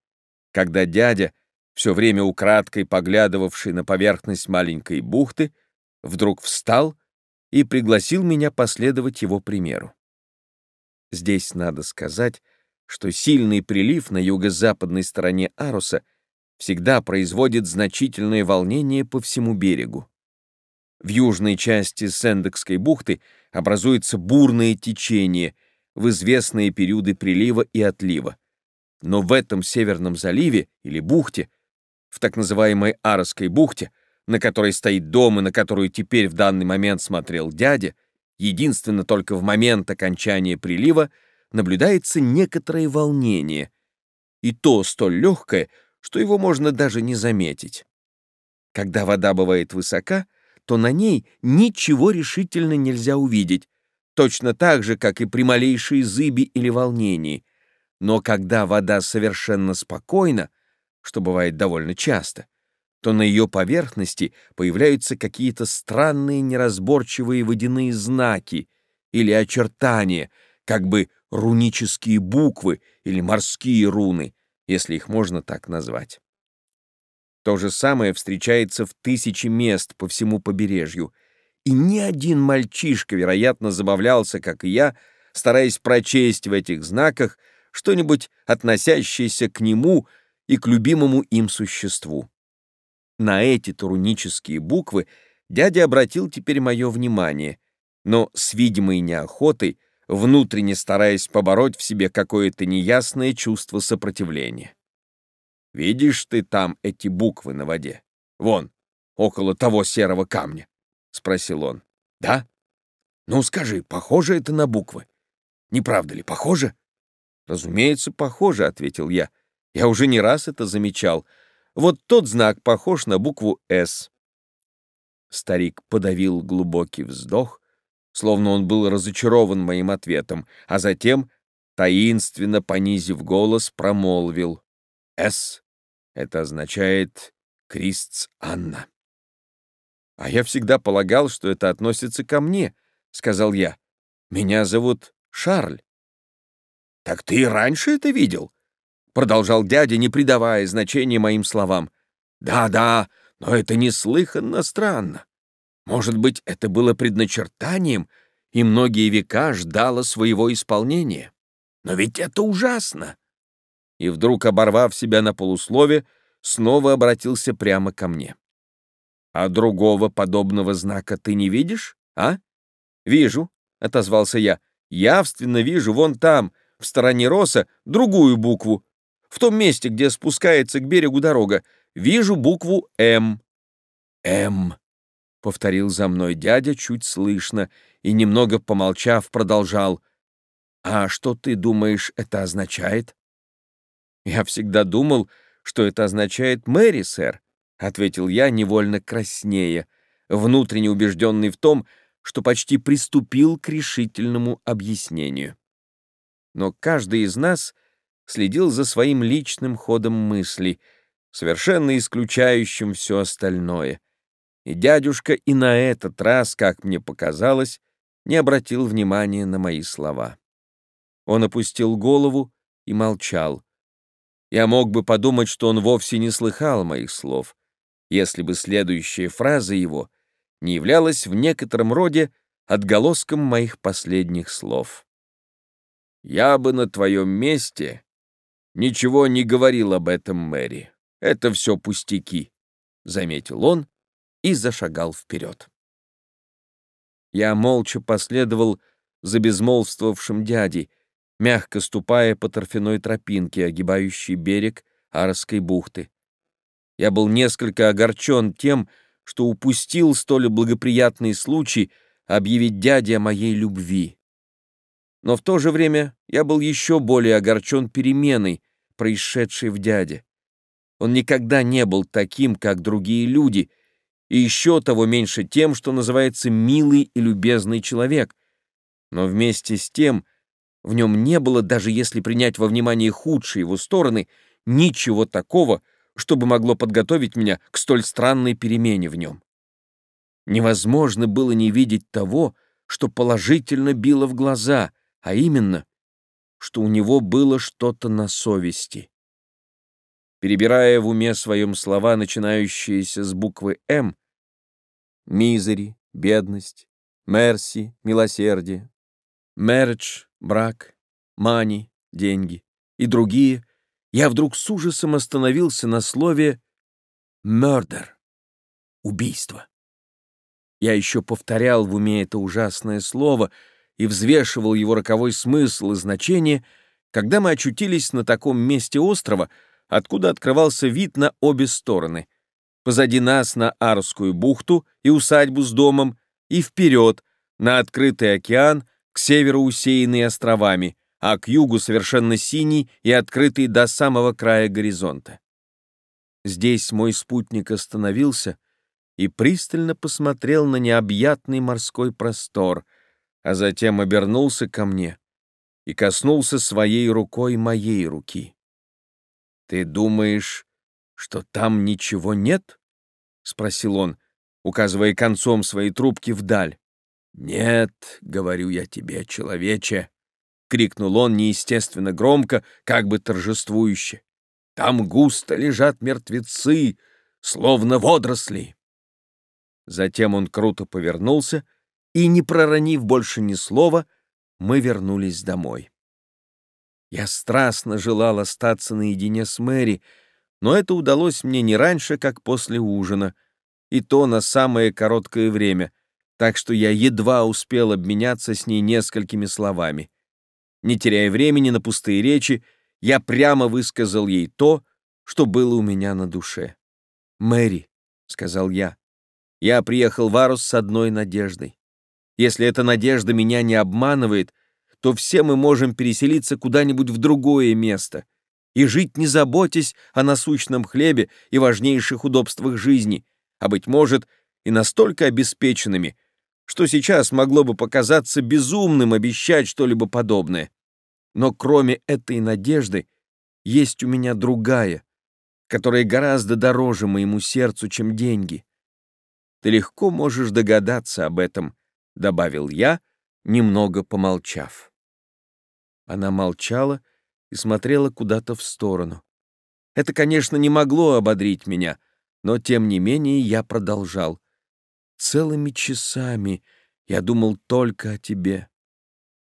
когда дядя, все время украдкой поглядывавший на поверхность маленькой бухты, вдруг встал и пригласил меня последовать его примеру. Здесь надо сказать, что сильный прилив на юго-западной стороне Аруса всегда производит значительное волнение по всему берегу. В южной части Сендекской бухты образуется бурное течение в известные периоды прилива и отлива, но в этом северном заливе или бухте, в так называемой Арской бухте, на которой стоит дом и на которую теперь в данный момент смотрел дядя, единственно только в момент окончания прилива наблюдается некоторое волнение, и то столь легкое, что его можно даже не заметить. Когда вода бывает высока, то на ней ничего решительно нельзя увидеть, точно так же, как и при малейшей зыби или волнении, но когда вода совершенно спокойна, что бывает довольно часто, то на ее поверхности появляются какие-то странные неразборчивые водяные знаки или очертания, как бы рунические буквы или морские руны, если их можно так назвать. То же самое встречается в тысячи мест по всему побережью, и ни один мальчишка, вероятно, забавлялся, как и я, стараясь прочесть в этих знаках что-нибудь относящееся к нему и к любимому им существу. на эти-то рунические буквы дядя обратил теперь мое внимание, но с видимой неохотой, внутренне стараясь побороть в себе какое-то неясное чувство сопротивления. «Видишь ты там эти буквы на воде? Вон, около того серого камня?» — спросил он. «Да? Ну, скажи, похоже это на буквы? Не правда ли, похоже?» «Разумеется, похоже», — ответил я. «Я уже не раз это замечал. Вот тот знак похож на букву «С». Старик подавил глубокий вздох, словно он был разочарован моим ответом, а затем, таинственно понизив голос, промолвил «С» — это означает «Кристс Анна». «А я всегда полагал, что это относится ко мне», — сказал я. «Меня зовут Шарль». «Так ты и раньше это видел?» — продолжал дядя, не придавая значения моим словам. «Да-да, но это неслыханно странно. Может быть, это было предначертанием, и многие века ждало своего исполнения. Но ведь это ужасно!» И вдруг, оборвав себя на полуслове, снова обратился прямо ко мне. «А другого подобного знака ты не видишь, а?» «Вижу», — отозвался я. «Явственно вижу вон там, в стороне роса, другую букву. В том месте, где спускается к берегу дорога, вижу букву «М». «М», — повторил за мной дядя чуть слышно и, немного помолчав, продолжал. «А что ты думаешь, это означает?» «Я всегда думал, что это означает Мэри, сэр», — ответил я, невольно краснея, внутренне убежденный в том, что почти приступил к решительному объяснению. Но каждый из нас следил за своим личным ходом мысли, совершенно исключающим все остальное — и дядюшка и на этот раз, как мне показалось, не обратил внимания на мои слова. Он опустил голову и молчал. Я мог бы подумать, что он вовсе не слыхал моих слов, если бы следующая фраза его не являлась в некотором роде отголоском моих последних слов. «Я бы на твоем месте ничего не говорил об этом Мэри. Это все пустяки», — заметил он, и зашагал вперед. Я молча последовал за безмолвствовавшим дядей, мягко ступая по торфяной тропинке, огибающей берег Арской бухты. Я был несколько огорчен тем, что упустил столь благоприятный случай объявить дяде о моей любви. Но в то же время я был еще более огорчен переменой, происшедшей в дяде. Он никогда не был таким, как другие люди, и еще того меньше тем, что называется «милый и любезный человек». Но вместе с тем в нем не было, даже если принять во внимание худшие его стороны, ничего такого, чтобы могло подготовить меня к столь странной перемене в нем. Невозможно было не видеть того, что положительно било в глаза, а именно, что у него было что-то на совести. Перебирая в уме своем слова, начинающиеся с буквы «М», мизери, бедность, мерси, милосердие, мередж, брак, мани, деньги и другие, я вдруг с ужасом остановился на слове «murder» — убийство. Я еще повторял в уме это ужасное слово и взвешивал его роковой смысл и значение, когда мы очутились на таком месте острова — откуда открывался вид на обе стороны. Позади нас на Арскую бухту и усадьбу с домом, и вперед, на открытый океан, к северу усеянный островами, а к югу совершенно синий и открытый до самого края горизонта. Здесь мой спутник остановился и пристально посмотрел на необъятный морской простор, а затем обернулся ко мне и коснулся своей рукой моей руки. «Ты думаешь, что там ничего нет?» — спросил он, указывая концом своей трубки вдаль. «Нет, — говорю я тебе, человече!» — крикнул он неестественно громко, как бы торжествующе. «Там густо лежат мертвецы, словно водоросли!» Затем он круто повернулся, и, не проронив больше ни слова, мы вернулись домой. Я страстно желал остаться наедине с Мэри, но это удалось мне не раньше, как после ужина, и то на самое короткое время, так что я едва успел обменяться с ней несколькими словами. Не теряя времени на пустые речи, я прямо высказал ей то, что было у меня на душе. «Мэри», — сказал я, — «я приехал в Арус с одной надеждой. Если эта надежда меня не обманывает, то все мы можем переселиться куда-нибудь в другое место и жить, не заботясь о насущном хлебе и важнейших удобствах жизни, а, быть может, и настолько обеспеченными, что сейчас могло бы показаться безумным обещать что-либо подобное. Но кроме этой надежды есть у меня другая, которая гораздо дороже моему сердцу, чем деньги. Ты легко можешь догадаться об этом, — добавил я, немного помолчав. Она молчала и смотрела куда-то в сторону. Это, конечно, не могло ободрить меня, но, тем не менее, я продолжал. Целыми часами я думал только о тебе.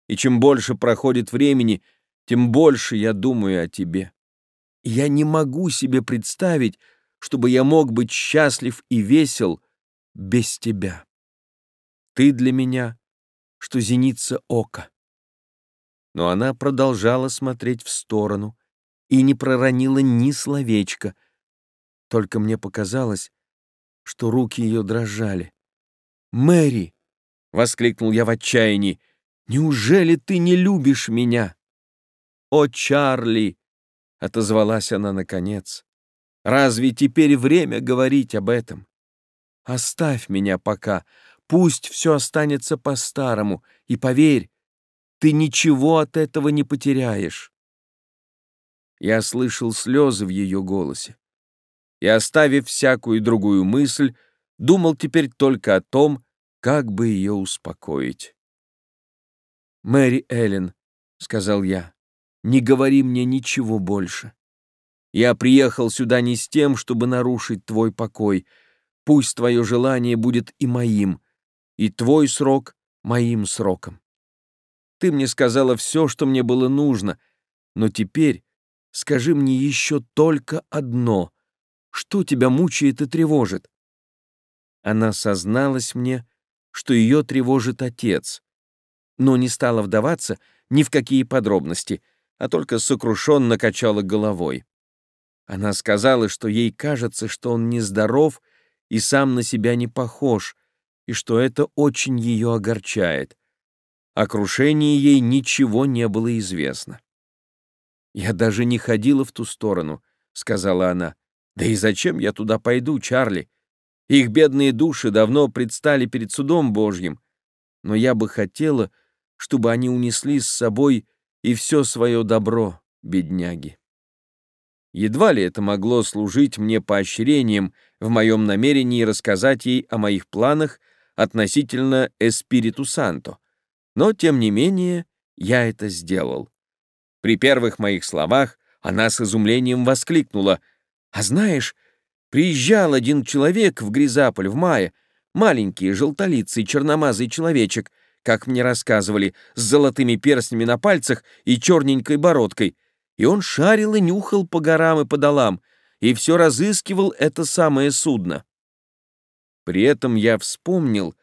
И чем больше проходит времени, тем больше я думаю о тебе. И я не могу себе представить, чтобы я мог быть счастлив и весел без тебя. Ты для меня, что зеница ока. Но она продолжала смотреть в сторону и не проронила ни словечка. Только мне показалось, что руки ее дрожали. «Мэри!» — воскликнул я в отчаянии. «Неужели ты не любишь меня?» «О, Чарли!» — отозвалась она наконец. «Разве теперь время говорить об этом? Оставь меня пока, пусть все останется по-старому, и поверь, ты ничего от этого не потеряешь». Я слышал слезы в ее голосе и, оставив всякую другую мысль, думал теперь только о том, как бы ее успокоить. «Мэри Эллен», — сказал я, — «не говори мне ничего больше. Я приехал сюда не с тем, чтобы нарушить твой покой. Пусть твое желание будет и моим, и твой срок — моим сроком. Ты мне сказала все, что мне было нужно, но теперь скажи мне еще только одно. Что тебя мучает и тревожит?» Она созналась мне, что ее тревожит отец, но не стала вдаваться ни в какие подробности, а только сокрушенно качала головой. Она сказала, что ей кажется, что он нездоров и сам на себя не похож, и что это очень ее огорчает. О крушении ей ничего не было известно. «Я даже не ходила в ту сторону», — сказала она. «Да и зачем я туда пойду, Чарли? Их бедные души давно предстали перед судом Божьим, но я бы хотела, чтобы они унесли с собой и все свое добро, бедняги. Едва ли это могло служить мне поощрением в моем намерении рассказать ей о моих планах относительно Эспириту Санто, но, тем не менее, я это сделал. При первых моих словах она с изумлением воскликнула, «А знаешь, Приезжал один человек в Гризаполь в мае, маленький, желтолицый, черномазый человечек, как мне рассказывали, с золотыми перстнями на пальцах и черненькой бородкой, и он шарил и нюхал по горам и по долам, и все разыскивал это самое судно. При этом я вспомнил,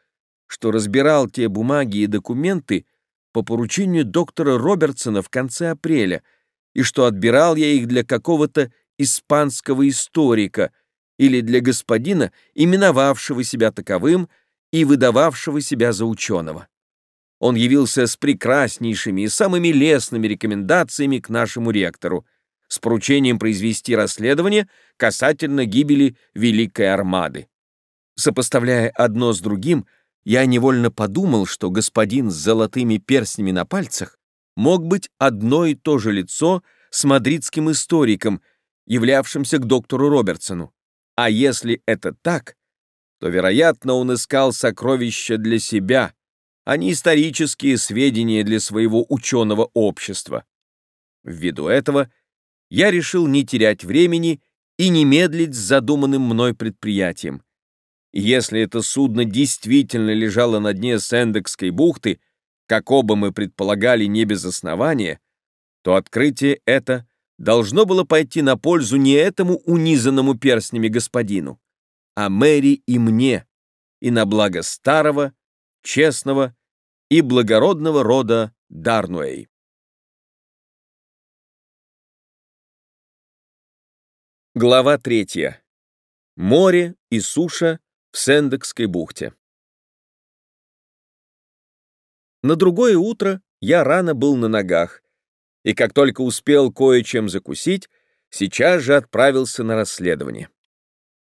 что разбирал те бумаги и документы по поручению доктора Робертсона в конце апреля, и что отбирал я их для какого-то испанского историка — или для господина, именовавшего себя таковым и выдававшего себя за ученого. Он явился с прекраснейшими и самыми лестными рекомендациями к нашему ректору, с поручением произвести расследование касательно гибели Великой Армады. Сопоставляя одно с другим, я невольно подумал, что господин с золотыми перстнями на пальцах мог быть одно и то же лицо с мадридским историком, являвшимся к доктору Робертсону. А если это так, то, вероятно, он искал сокровища для себя, а не исторические сведения для своего ученого общества. Ввиду этого я решил не терять времени и не медлить с задуманным мной предприятием. Если это судно действительно лежало на дне Сендекской бухты, как оба мы предполагали не без основания, то открытие это должно было пойти на пользу не этому унизанному перстнями господину, а Мэри и мне, и на благо старого, честного и благородного рода Дарнуэй. Глава третья. Море и суша в Сендекской бухте. На другое утро я рано был на ногах, и как только успел кое-чем закусить, сейчас же отправился на расследование.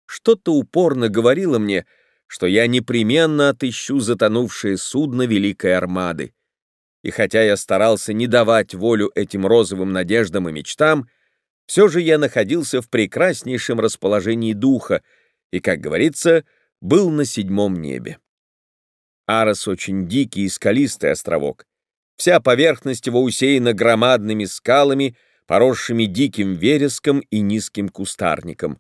Что-то упорно говорило мне, что я непременно отыщу затонувшее судно Великой Армады. И хотя я старался не давать волю этим розовым надеждам и мечтам, все же я находился в прекраснейшем расположении духа и, как говорится, был на седьмом небе. Арос очень дикий и скалистый островок. Вся поверхность его усеяна громадными скалами, поросшими диким вереском и низким кустарником.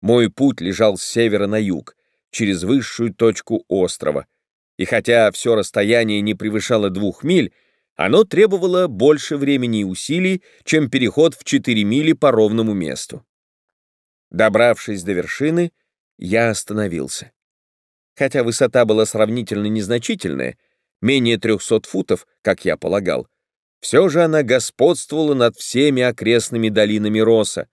Мой путь лежал с севера на юг, через высшую точку острова, и хотя все расстояние не превышало двух миль, оно требовало больше времени и усилий, чем переход в четыре мили по ровному месту. Добравшись до вершины, я остановился. Хотя высота была сравнительно незначительная, менее 300 футов, как я полагал, все же она господствовала над всеми окрестными долинами Роса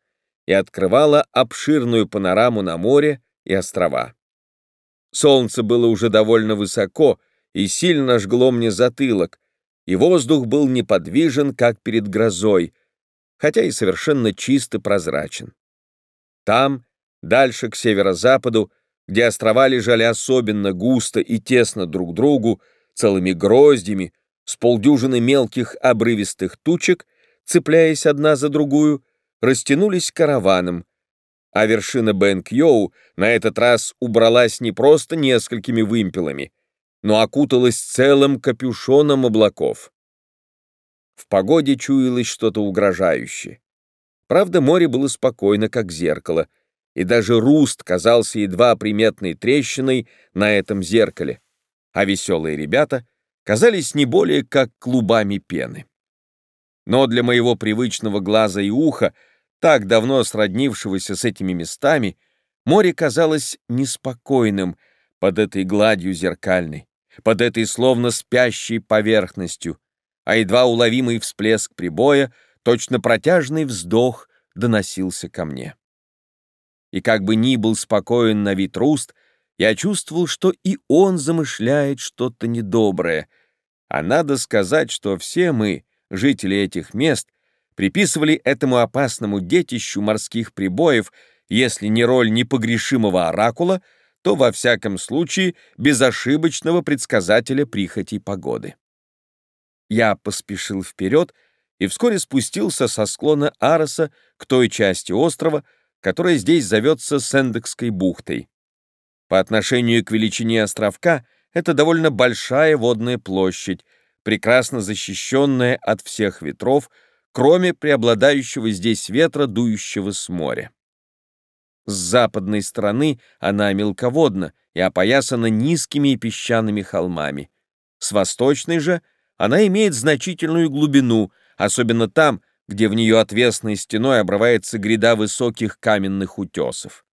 и открывала обширную панораму на море и острова. Солнце было уже довольно высоко и сильно жгло мне затылок, и воздух был неподвижен, как перед грозой, хотя и совершенно чисто прозрачен. Там, дальше к северо-западу, где острова лежали особенно густо и тесно друг к другу, целыми гроздями, с полдюжины мелких обрывистых тучек, цепляясь одна за другую, растянулись караваном, а вершина Бэнк-Йоу на этот раз убралась не просто несколькими вымпелами, но окуталась целым капюшоном облаков. В погоде чуялось что-то угрожающее. Правда, море было спокойно, как зеркало, и даже руст казался едва приметной трещиной на этом зеркале, а веселые ребята казались не более как клубами пены. Но для моего привычного глаза и уха, так давно сроднившегося с этими местами, море казалось неспокойным под этой гладью зеркальной, под этой словно спящей поверхностью, а едва уловимый всплеск прибоя, точно протяжный вздох доносился ко мне. И как бы ни был спокоен на вид Руст, я чувствовал, что и он замышляет что-то недоброе. А надо сказать, что все мы, жители этих мест, приписывали этому опасному детищу морских прибоев, если не роль непогрешимого оракула, то во всяком случае безошибочного предсказателя прихотей погоды. Я поспешил вперед и вскоре спустился со склона Ароса к той части острова, которая здесь зовется Сендекской бухтой. По отношению к величине островка это довольно большая водная площадь, прекрасно защищенная от всех ветров, кроме преобладающего здесь ветра, дующего с моря. С западной стороны она мелководна и опоясана низкими песчаными холмами. С восточной же она имеет значительную глубину, особенно там, где в нее отвесной стеной обрывается гряда высоких каменных утесов.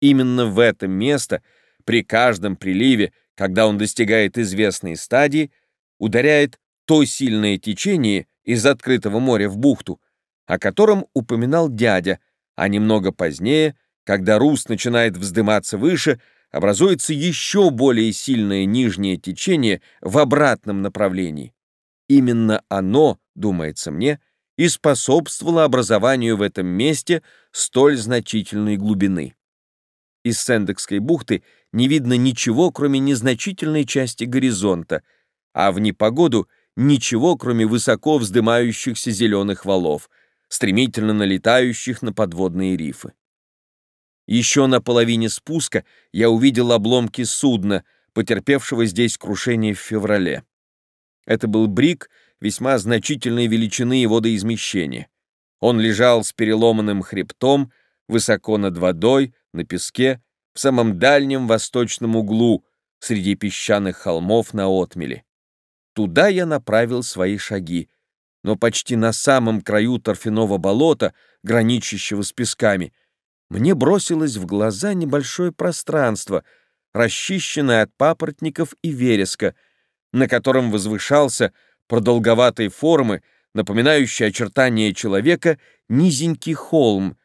Именно в это место при каждом приливе, когда он достигает известной стадии, ударяет то сильное течение из открытого моря в бухту, о котором упоминал дядя, а немного позднее, когда Рус начинает вздыматься выше, образуется еще более сильное нижнее течение в обратном направлении. Именно оно, думается мне, и способствовало образованию в этом месте столь значительной глубины. Из Сендекской бухты не видно ничего, кроме незначительной части горизонта, а в непогоду ничего, кроме высоко вздымающихся зеленых валов, стремительно налетающих на подводные рифы. Еще на половине спуска я увидел обломки судна, потерпевшего здесь крушение в феврале. Это был брик весьма значительной величины и водоизмещения. Он лежал с переломанным хребтом, высоко над водой, на песке, в самом дальнем восточном углу, среди песчаных холмов на отмеле. Туда я направил свои шаги, но почти на самом краю торфяного болота, граничащего с песками, мне бросилось в глаза небольшое пространство, расчищенное от папоротников и вереска, на котором возвышался продолговатой формы, напоминающий очертания человека, низенький холм,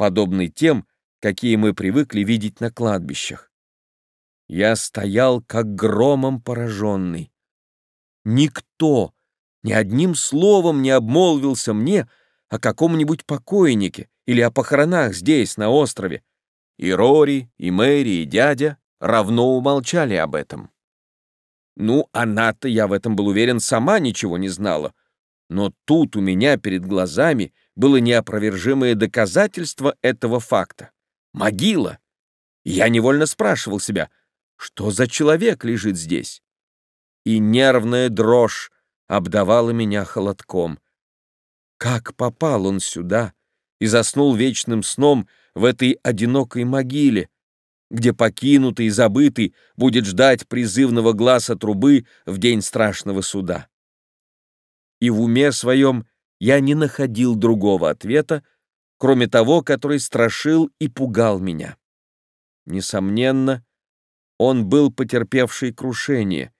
подобный тем, какие мы привыкли видеть на кладбищах. Я стоял как громом пораженный. Никто ни одним словом не обмолвился мне о каком-нибудь покойнике или о похоронах здесь, на острове. И Рори, и Мэри, и дядя равно умолчали об этом. Ну, она-то, я в этом был уверен, сама ничего не знала. Но тут у меня перед глазами было неопровержимое доказательство этого факта. Могила. Я невольно спрашивал себя, что за человек лежит здесь? И нервная дрожь обдавала меня холодком. Как попал он сюда и заснул вечным сном в этой одинокой могиле, где покинутый и забытый будет ждать призывного глаза трубы в день страшного суда? И в уме своем я не находил другого ответа, кроме того, который страшил и пугал меня. Несомненно, он был потерпевший крушение,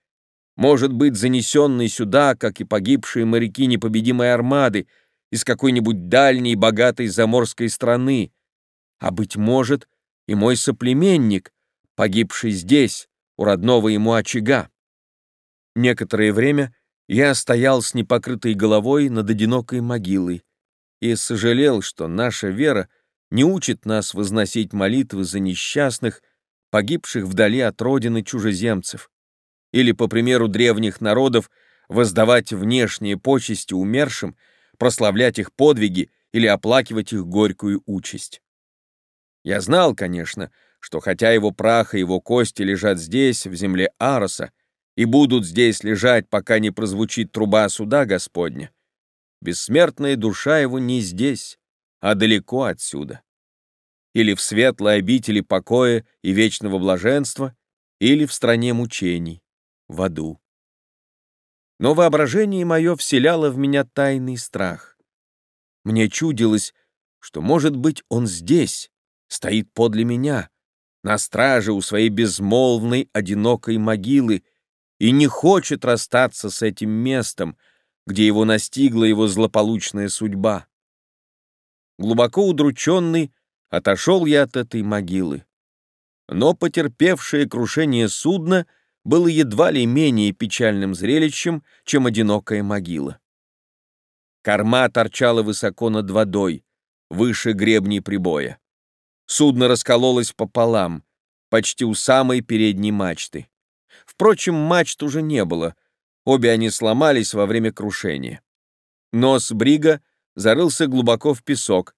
может быть занесенный сюда, как и погибшие моряки непобедимой армады, из какой-нибудь дальней богатой заморской страны, а, быть может, и мой соплеменник, погибший здесь, у родного ему очага. Некоторое время я стоял с непокрытой головой над одинокой могилой и сожалел, что наша вера не учит нас возносить молитвы за несчастных, погибших вдали от родины чужеземцев или, по примеру древних народов, воздавать внешние почести умершим, прославлять их подвиги или оплакивать их горькую участь. Я знал, конечно, что хотя его прах и его кости лежат здесь, в земле Ароса, и будут здесь лежать, пока не прозвучит труба суда Господня, бессмертная душа его не здесь, а далеко отсюда. Или в светлой обители покоя и вечного блаженства, или в стране мучений в аду. Но воображение мое вселяло в меня тайный страх. Мне чудилось, что, может быть, он здесь, стоит подле меня, на страже у своей безмолвной одинокой могилы и не хочет расстаться с этим местом, где его настигла его злополучная судьба. Глубоко удрученный, отошел я от этой могилы. Но потерпевшее крушение судна — было едва ли менее печальным зрелищем, чем одинокая могила. Корма торчала высоко над водой, выше гребней прибоя. Судно раскололось пополам, почти у самой передней мачты. Впрочем, мачт уже не было, обе они сломались во время крушения. Нос брига зарылся глубоко в песок,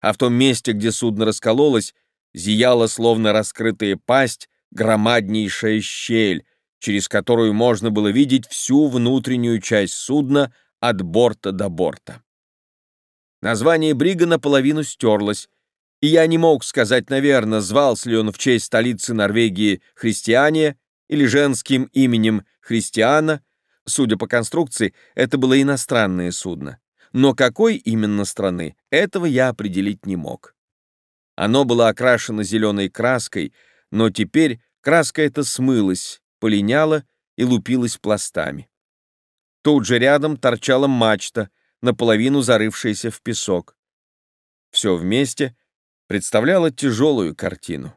а в том месте, где судно раскололось, зияла словно раскрытая пасть громаднейшая щель, через которую можно было видеть всю внутреннюю часть судна от борта до борта. Название брига наполовину стерлось, и я не мог сказать, наверное, звался ли он в честь столицы Норвегии Христиане или женским именем Христиана. Судя по конструкции, это было иностранное судно. Но какой именно страны, этого я определить не мог. Оно было окрашено зеленой краской, но теперь краска эта смылась, полиняла и лупилась пластами. Тут же рядом торчала мачта, наполовину зарывшаяся в песок. Все вместе представляло тяжелую картину.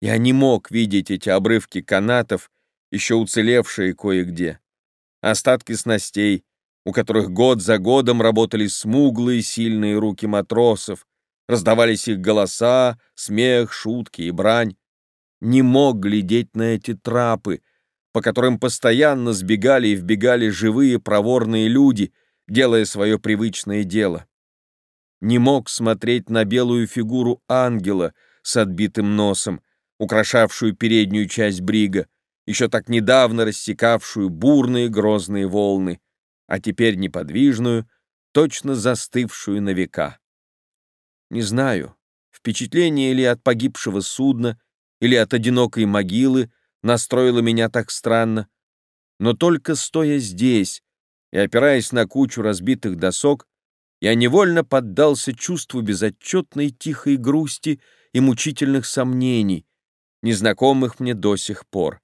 Я не мог видеть эти обрывки канатов, еще уцелевшие кое-где. Остатки снастей, у которых год за годом работали смуглые сильные руки матросов, раздавались их голоса, смех, шутки и брань не мог глядеть на эти трапы, по которым постоянно сбегали и вбегали живые проворные люди, делая свое привычное дело. Не мог смотреть на белую фигуру ангела с отбитым носом, украшавшую переднюю часть брига, еще так недавно рассекавшую бурные грозные волны, а теперь неподвижную, точно застывшую на века. Не знаю, впечатление ли от погибшего судна, или от одинокой могилы настроила меня так странно, но только стоя здесь, и, опираясь на кучу разбитых досок, я невольно поддался чувству безотчетной тихой грусти и мучительных сомнений, незнакомых мне до сих пор.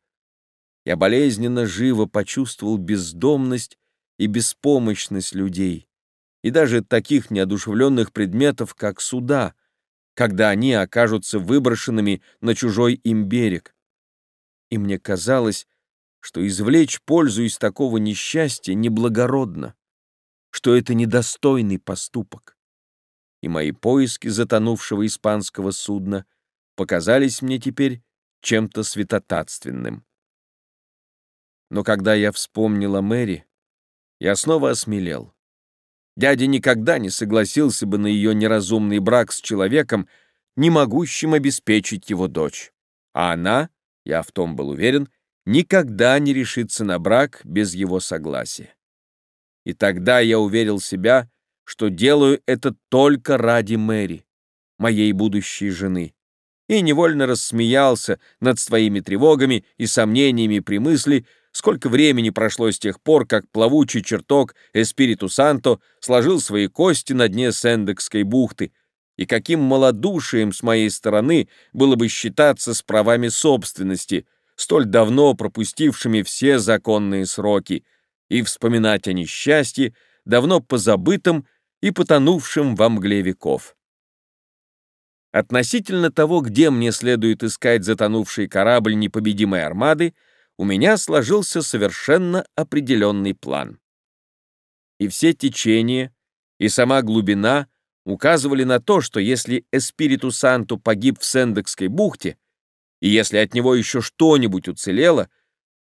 Я болезненно живо почувствовал бездомность и беспомощность людей, и даже таких неодушевленных предметов, как суда, когда они окажутся выброшенными на чужой им берег. И мне казалось, что извлечь пользу из такого несчастья неблагородно, что это недостойный поступок. И мои поиски затонувшего испанского судна показались мне теперь чем-то святотатственным. Но когда я вспомнил о Мэри, я снова осмелел. Дядя никогда не согласился бы на ее неразумный брак с человеком, не могущим обеспечить его дочь. А она, я в том был уверен, никогда не решится на брак без его согласия. И тогда я уверил себя, что делаю это только ради Мэри, моей будущей жены, и невольно рассмеялся над своими тревогами и сомнениями при мысли, сколько времени прошло с тех пор, как плавучий чертог Эспириту Санто сложил свои кости на дне Сендекской бухты, и каким малодушием с моей стороны было бы считаться с правами собственности, столь давно пропустившими все законные сроки, и вспоминать о несчастье, давно позабытом и потонувшем во мгле веков. Относительно того, где мне следует искать затонувший корабль непобедимой армады, у меня сложился совершенно определенный план. И все течения, и сама глубина указывали на то, что если Эспириту Санту погиб в Сендекской бухте, и если от него еще что-нибудь уцелело,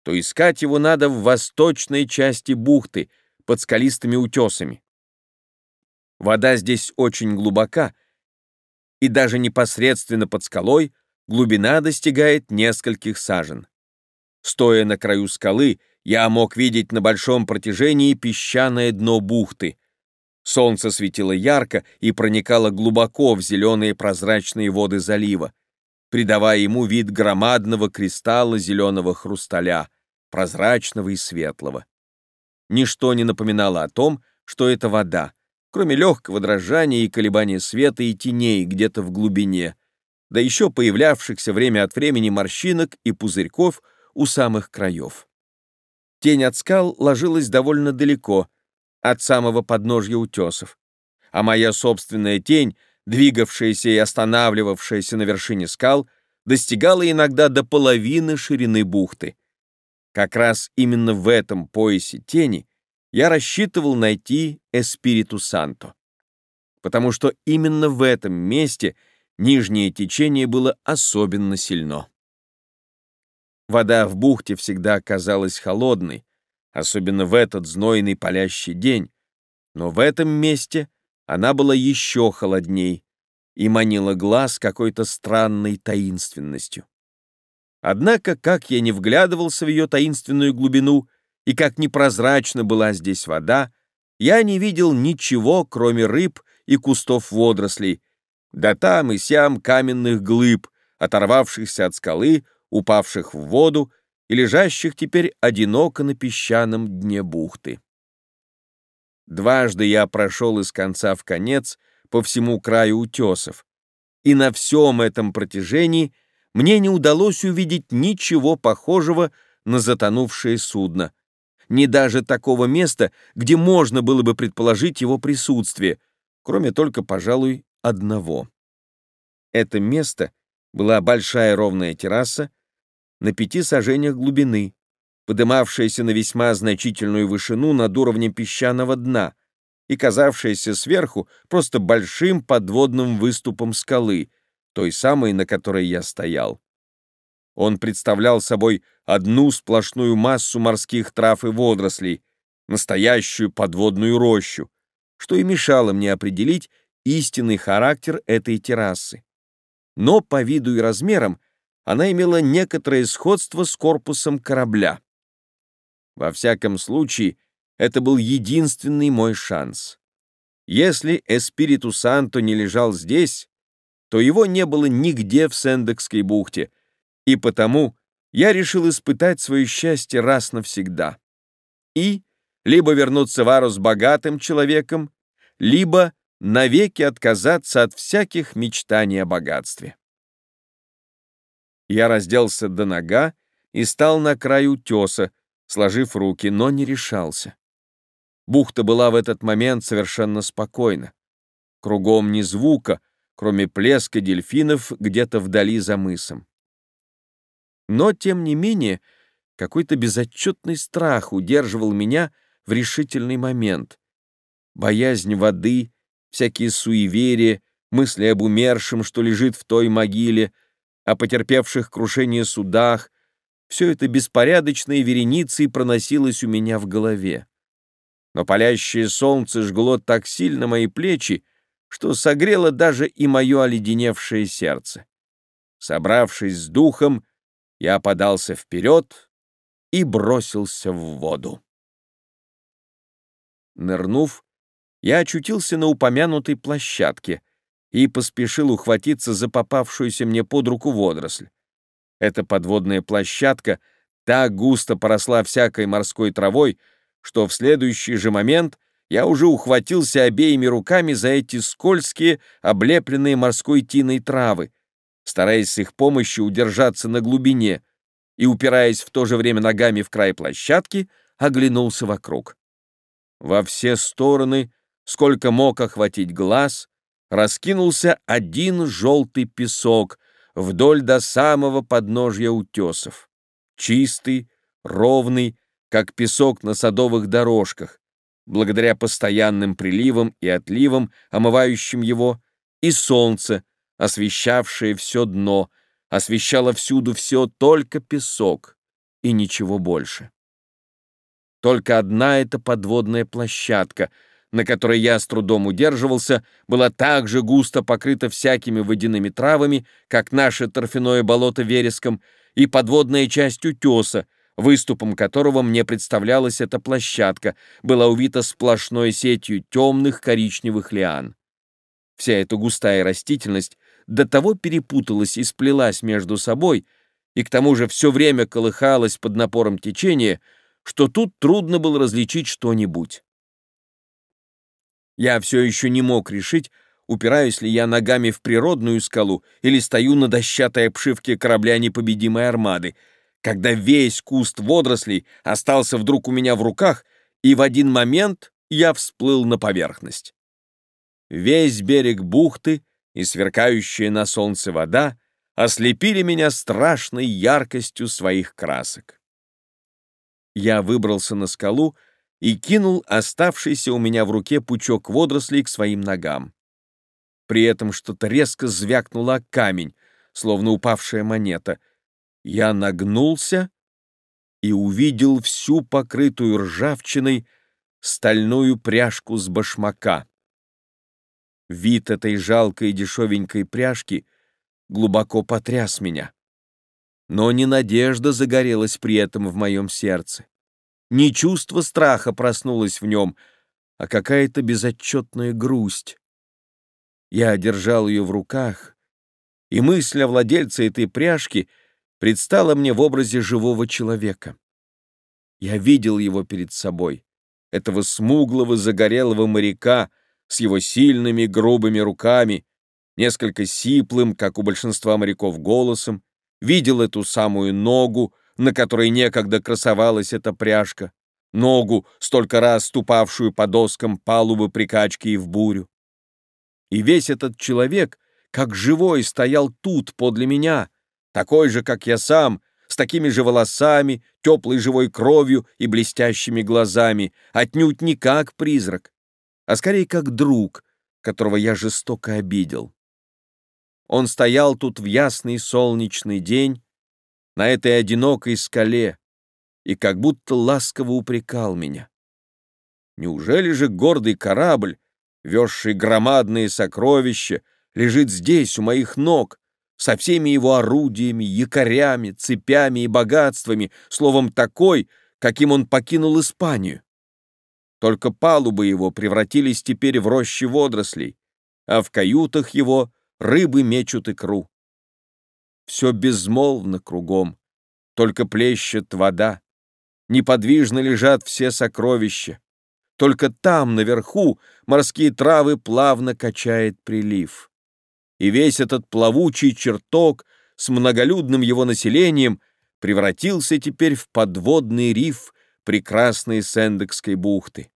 то искать его надо в восточной части бухты, под скалистыми утесами. Вода здесь очень глубока, и даже непосредственно под скалой глубина достигает нескольких сажен. Стоя на краю скалы, я мог видеть на большом протяжении песчаное дно бухты. Солнце светило ярко и проникало глубоко в зеленые прозрачные воды залива придавая ему вид громадного кристалла зеленого хрусталя, прозрачного и светлого. Ничто не напоминало о том, что это вода, кроме легкого дрожания и колебания света и теней где-то в глубине, да еще появлявшихся время от времени морщинок и пузырьков у самых краев. Тень от скал ложилась довольно далеко, от самого подножья утесов, а моя собственная тень — двигавшаяся и останавливавшаяся на вершине скал, достигала иногда до половины ширины бухты. Как раз именно в этом поясе тени я рассчитывал найти Эспириту Санто, потому что именно в этом месте нижнее течение было особенно сильно. Вода в бухте всегда казалась холодной, особенно в этот знойный палящий день, но в этом месте — она была еще холодней и манила глаз какой-то странной таинственностью. Однако, как я не вглядывался в ее таинственную глубину и как непрозрачна была здесь вода, я не видел ничего, кроме рыб и кустов водорослей, да там и сям каменных глыб, оторвавшихся от скалы, упавших в воду и лежащих теперь одиноко на песчаном дне бухты. Дважды я прошел из конца в конец по всему краю утесов, и на всем этом протяжении мне не удалось увидеть ничего похожего на затонувшее судно, ни даже такого места, где можно было бы предположить его присутствие, кроме только, пожалуй, одного. Это место была большая ровная терраса на пяти сажениях глубины, подымавшаяся на весьма значительную вышину над уровнем песчаного дна и казавшаяся сверху просто большим подводным выступом скалы, той самой, на которой я стоял. Он представлял собой одну сплошную массу морских трав и водорослей, настоящую подводную рощу, что и мешало мне определить истинный характер этой террасы. Но по виду и размерам она имела некоторое сходство с корпусом корабля. Во всяком случае, это был единственный мой шанс. Если Эспириту Санто не лежал здесь, то его не было нигде в Сендекской бухте, и потому я решил испытать свое счастье раз навсегда. И, либо вернуться в Арус богатым человеком, либо навеки отказаться от всяких мечтаний о богатстве. Я разделся до нога и стал на краю утеса, сложив руки, но не решался. Бухта была в этот момент совершенно спокойна. Кругом ни звука, кроме плеска дельфинов где-то вдали за мысом. Но, тем не менее, какой-то безотчетный страх удерживал меня в решительный момент. Боязнь воды, всякие суеверия, мысли об умершем, что лежит в той могиле, о потерпевших крушение судах, все это беспорядочной вереницей проносилось у меня в голове. Но палящее солнце жгло так сильно мои плечи, что согрело даже и мое оледеневшее сердце. Собравшись с духом, я подался вперед и бросился в воду. Нырнув, я очутился на упомянутой площадке и поспешил ухватиться за попавшуюся мне под руку водоросль. Эта подводная площадка так густо поросла всякой морской травой, что в следующий же момент я уже ухватился обеими руками за эти скользкие, облепленные морской тиной травы, стараясь с их помощью удержаться на глубине и, упираясь в то же время ногами в край площадки, оглянулся вокруг. Во все стороны, сколько мог охватить глаз, раскинулся один желтый песок вдоль до самого подножья утесов. Чистый, ровный, как песок на садовых дорожках, благодаря постоянным приливам и отливам, омывающим его, и солнце, освещавшее все дно, освещало всюду все только песок и ничего больше. Только одна эта подводная площадка, на которой я с трудом удерживался, была так же густо покрыта всякими водяными травами, как наше торфяное болото вереском, и подводная часть утеса, выступом которого мне представлялась эта площадка, была увита сплошной сетью темных коричневых лиан. Вся эта густая растительность до того перепуталась и сплелась между собой, и к тому же все время колыхалась под напором течения, что тут трудно было различить что-нибудь. Я все еще не мог решить, упираюсь ли я ногами в природную скалу или стою на дощатой обшивке корабля непобедимой армады, когда весь куст водорослей остался вдруг у меня в руках, и в один момент я всплыл на поверхность. Весь берег бухты и сверкающая на солнце вода ослепили меня страшной яркостью своих красок. Я выбрался на скалу и кинул оставшийся у меня в руке пучок водорослей к своим ногам. При этом что-то резко звякнуло камень, словно упавшая монета — я нагнулся и увидел всю покрытую ржавчиной стальную пряжку с башмака. Вид этой жалкой дешевенькой пряжки глубоко потряс меня. Но не надежда загорелась при этом в моем сердце. Не чувство страха проснулось в нем, а какая-то безотчетная грусть. Я держал ее в руках, и мысль о владельце этой пряжки — предстало мне в образе живого человека. Я видел его перед собой, этого смуглого загорелого моряка с его сильными грубыми руками, несколько сиплым, как у большинства моряков, голосом, видел эту самую ногу, на которой некогда красовалась эта пряжка, ногу, столько раз ступавшую по доскам палубы при качке и в бурю. И весь этот человек, как живой, стоял тут, подле меня, такой же, как я сам, с такими же волосами, теплой живой кровью и блестящими глазами, отнюдь не как призрак, а скорее как друг, которого я жестоко обидел. Он стоял тут в ясный солнечный день, на этой одинокой скале, и как будто ласково упрекал меня. Неужели же гордый корабль, везший громадные сокровища, лежит здесь, у моих ног, со всеми его орудиями, якорями, цепями и богатствами, словом, такой, каким он покинул Испанию. Только палубы его превратились теперь в рощи водорослей, а в каютах его рыбы мечут икру. Все безмолвно кругом, только плещет вода. неподвижно лежат все сокровища. Только там, наверху, морские травы плавно качает прилив. И весь этот плавучий чертог с многолюдным его населением превратился теперь в подводный риф прекрасной Сендекской бухты.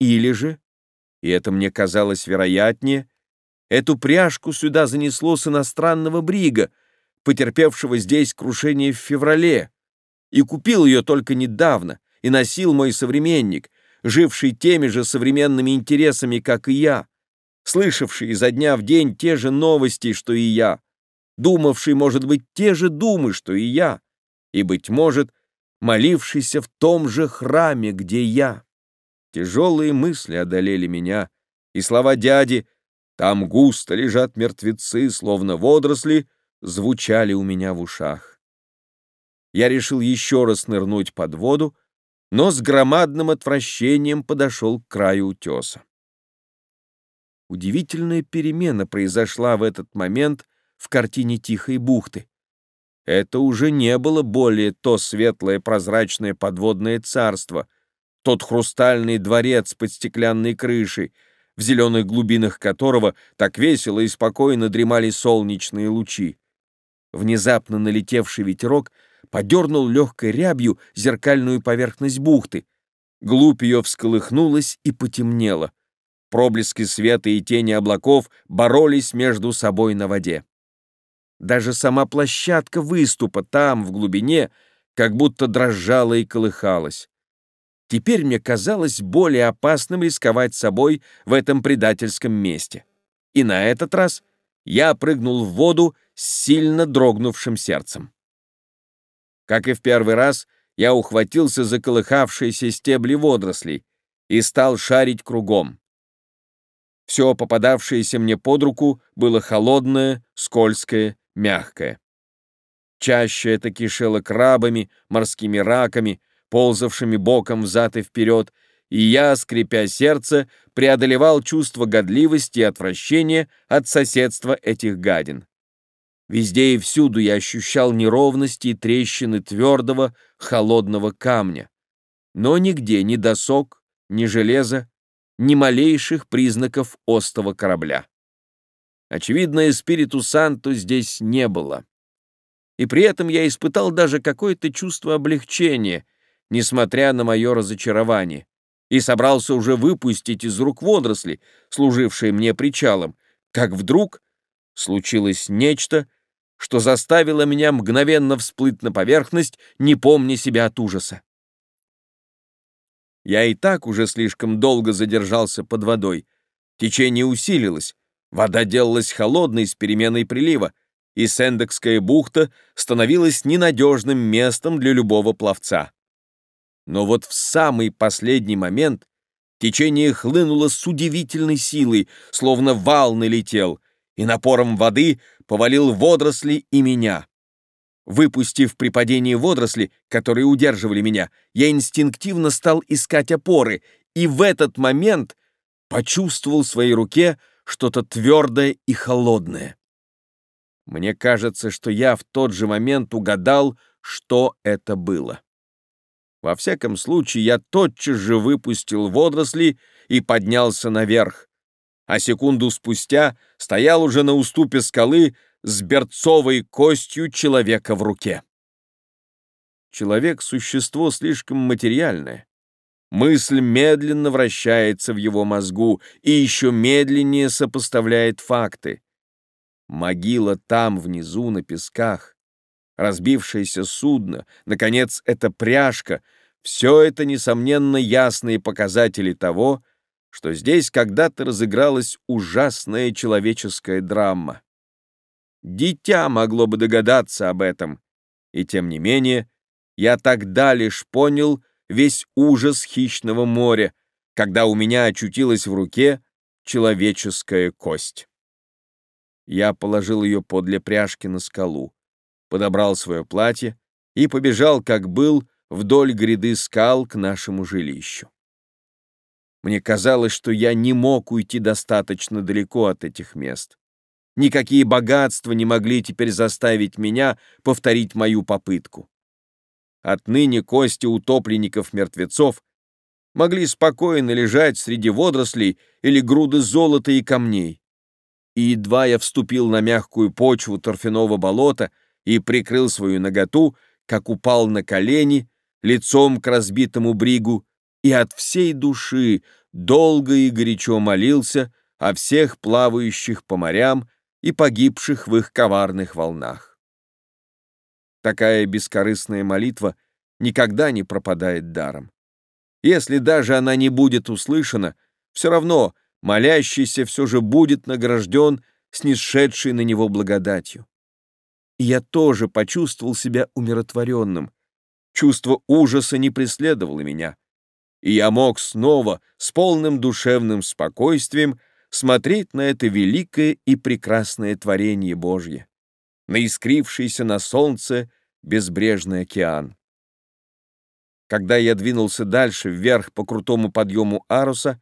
Или же, и это мне казалось вероятнее, эту пряжку сюда занесло с иностранного брига, потерпевшего здесь крушение в феврале, и купил ее только недавно, и носил мой современник, живший теми же современными интересами, как и я, слышавший изо дня в день те же новости, что и я, думавший, может быть, те же думы, что и я, и, быть может, молившийся в том же храме, где я. Тяжелые мысли одолели меня, и слова дяди «там густо лежат мертвецы, словно водоросли» звучали у меня в ушах. Я решил еще раз нырнуть под воду, но с громадным отвращением подошел к краю утеса. Удивительная перемена произошла в этот момент в картине Тихой бухты. Это уже не было более то светлое прозрачное подводное царство, тот хрустальный дворец под стеклянной крышей, в зеленых глубинах которого так весело и спокойно дремали солнечные лучи. Внезапно налетевший ветерок подернул легкой рябью зеркальную поверхность бухты. Глубь ее всколыхнулась и потемнела. Проблески света и тени облаков боролись между собой на воде. Даже сама площадка выступа там, в глубине, как будто дрожала и колыхалась. Теперь мне казалось более опасным рисковать собой в этом предательском месте. И на этот раз я прыгнул в воду с сильно дрогнувшим сердцем. Как и в первый раз, я ухватился за колыхавшиеся стебли водорослей и стал шарить кругом. Все попадавшееся мне под руку было холодное, скользкое, мягкое. Чаще это кишело крабами, морскими раками, ползавшими боком взад и вперед, и я, скрипя сердце, преодолевал чувство годливости и отвращения от соседства этих гадин. Везде и всюду я ощущал неровности и трещины твердого, холодного камня. Но нигде ни досок, ни железа, ни малейших признаков остого корабля. Очевидно, спириту Санту здесь не было. И при этом я испытал даже какое-то чувство облегчения, несмотря на мое разочарование, и собрался уже выпустить из рук водоросли, служившие мне причалом, как вдруг случилось нечто, что заставило меня мгновенно всплыть на поверхность, не помня себя от ужаса. Я и так уже слишком долго задержался под водой. Течение усилилось, вода делалась холодной с переменой прилива, и Сендекская бухта становилась ненадежным местом для любого пловца. Но вот в самый последний момент течение хлынуло с удивительной силой, словно вал налетел, и напором воды повалил водоросли и меня. Выпустив при падении водоросли, которые удерживали меня, я инстинктивно стал искать опоры, и в этот момент почувствовал в своей руке что-то твердое и холодное. Мне кажется, что я в тот же момент угадал, что это было. Во всяком случае, я тотчас же выпустил водоросли и поднялся наверх, а секунду спустя стоял уже на уступе скалы с берцовой костью человека в руке. Человек — существо слишком материальное. Мысль медленно вращается в его мозгу и еще медленнее сопоставляет факты. Могила там, внизу, на песках, разбившееся судно, наконец, эта пряжка — все это, несомненно, ясные показатели того, что здесь когда-то разыгралась ужасная человеческая драма. Дитя могло бы догадаться об этом, и тем не менее я тогда лишь понял весь ужас хищного моря, когда у меня очутилась в руке человеческая кость. Я положил ее подле пряжки на скалу, подобрал свое платье и побежал, как был, вдоль гряды скал к нашему жилищу. Мне казалось, что я не мог уйти достаточно далеко от этих мест. Никакие богатства не могли теперь заставить меня повторить мою попытку. Отныне кости утопленников-мертвецов, могли спокойно лежать среди водорослей или груды золота и камней. И едва я вступил на мягкую почву торфяного болота и прикрыл свою наготу, как упал на колени, лицом к разбитому бригу, и от всей души долго и горячо молился о всех плавающих по морям и погибших в их коварных волнах. Такая бескорыстная молитва никогда не пропадает даром. Если даже она не будет услышана, все равно молящийся все же будет награжден снисшедшей на него благодатью. И я тоже почувствовал себя умиротворенным. Чувство ужаса не преследовало меня. И я мог снова с полным душевным спокойствием смотреть на это великое и прекрасное творение Божье, на искрившийся на солнце безбрежный океан. Когда я двинулся дальше, вверх по крутому подъему Аруса,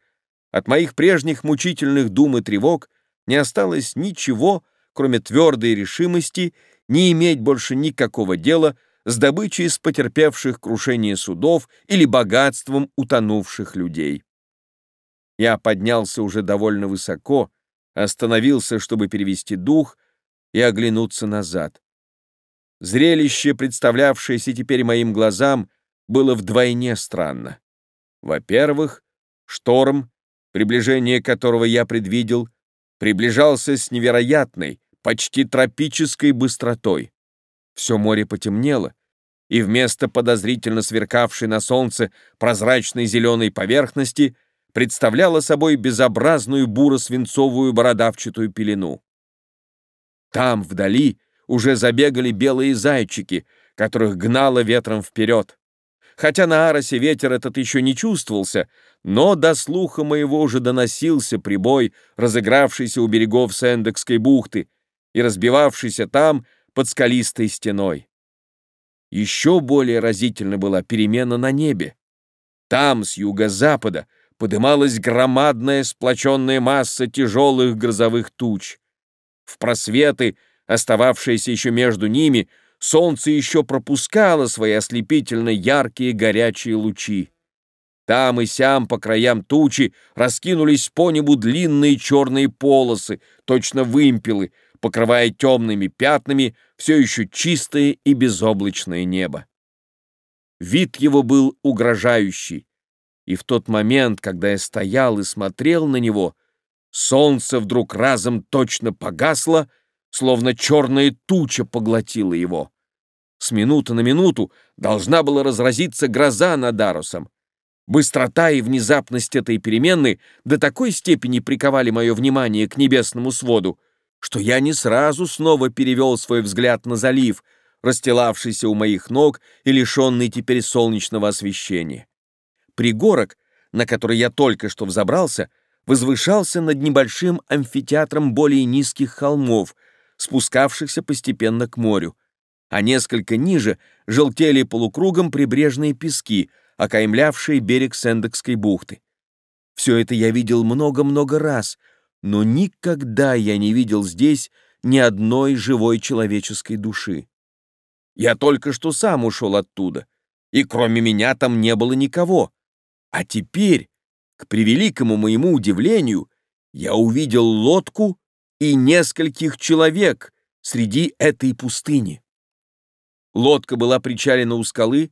от моих прежних мучительных дум и тревог не осталось ничего, кроме твердой решимости не иметь больше никакого дела с добычей с потерпевших крушение судов или богатством утонувших людей. Я поднялся уже довольно высоко, остановился, чтобы перевести дух и оглянуться назад. Зрелище, представлявшееся теперь моим глазам, было вдвойне странно. Во-первых, шторм, приближение которого я предвидел, приближался с невероятной, почти тропической быстротой. Все море потемнело, и вместо подозрительно сверкавшей на солнце прозрачной зеленой поверхности представляла собой безобразную буро-свинцовую бородавчатую пелену. Там, вдали, уже забегали белые зайчики, которых гнало ветром вперед. Хотя на Аросе ветер этот еще не чувствовался, но до слуха моего уже доносился прибой, разыгравшийся у берегов Сендекской бухты и разбивавшийся там под скалистой стеной. Еще более разительна была перемена на небе. Там, с юго-запада, подымалась громадная сплоченная масса тяжелых грозовых туч. В просветы, остававшиеся еще между ними, солнце еще пропускало свои ослепительно яркие горячие лучи. Там и сям по краям тучи раскинулись по небу длинные черные полосы, точно вымпелы, покрывая темными пятнами все еще чистое и безоблачное небо. Вид его был угрожающий, и в тот момент, когда я стоял и смотрел на него, солнце вдруг разом точно погасло, словно черная туча поглотила его. С минуты на минуту должна была разразиться гроза над Арусом. Быстрота и внезапность этой перемены до такой степени приковали мое внимание к небесному своду, что я не сразу снова перевел свой взгляд на залив, расстилавшийся у моих ног и лишенный теперь солнечного освещения. Пригорок, на который я только что взобрался, возвышался над небольшим амфитеатром более низких холмов, спускавшихся постепенно к морю, а несколько ниже желтели полукругом прибрежные пески, окаймлявшие берег Сендекской бухты. Все это я видел много-много раз, но никогда я не видел здесь ни одной живой человеческой души. Я только что сам ушел оттуда, и кроме меня там не было никого. А теперь, к превеликому моему удивлению, я увидел лодку и нескольких человек среди этой пустыни. Лодка была причалена у скалы,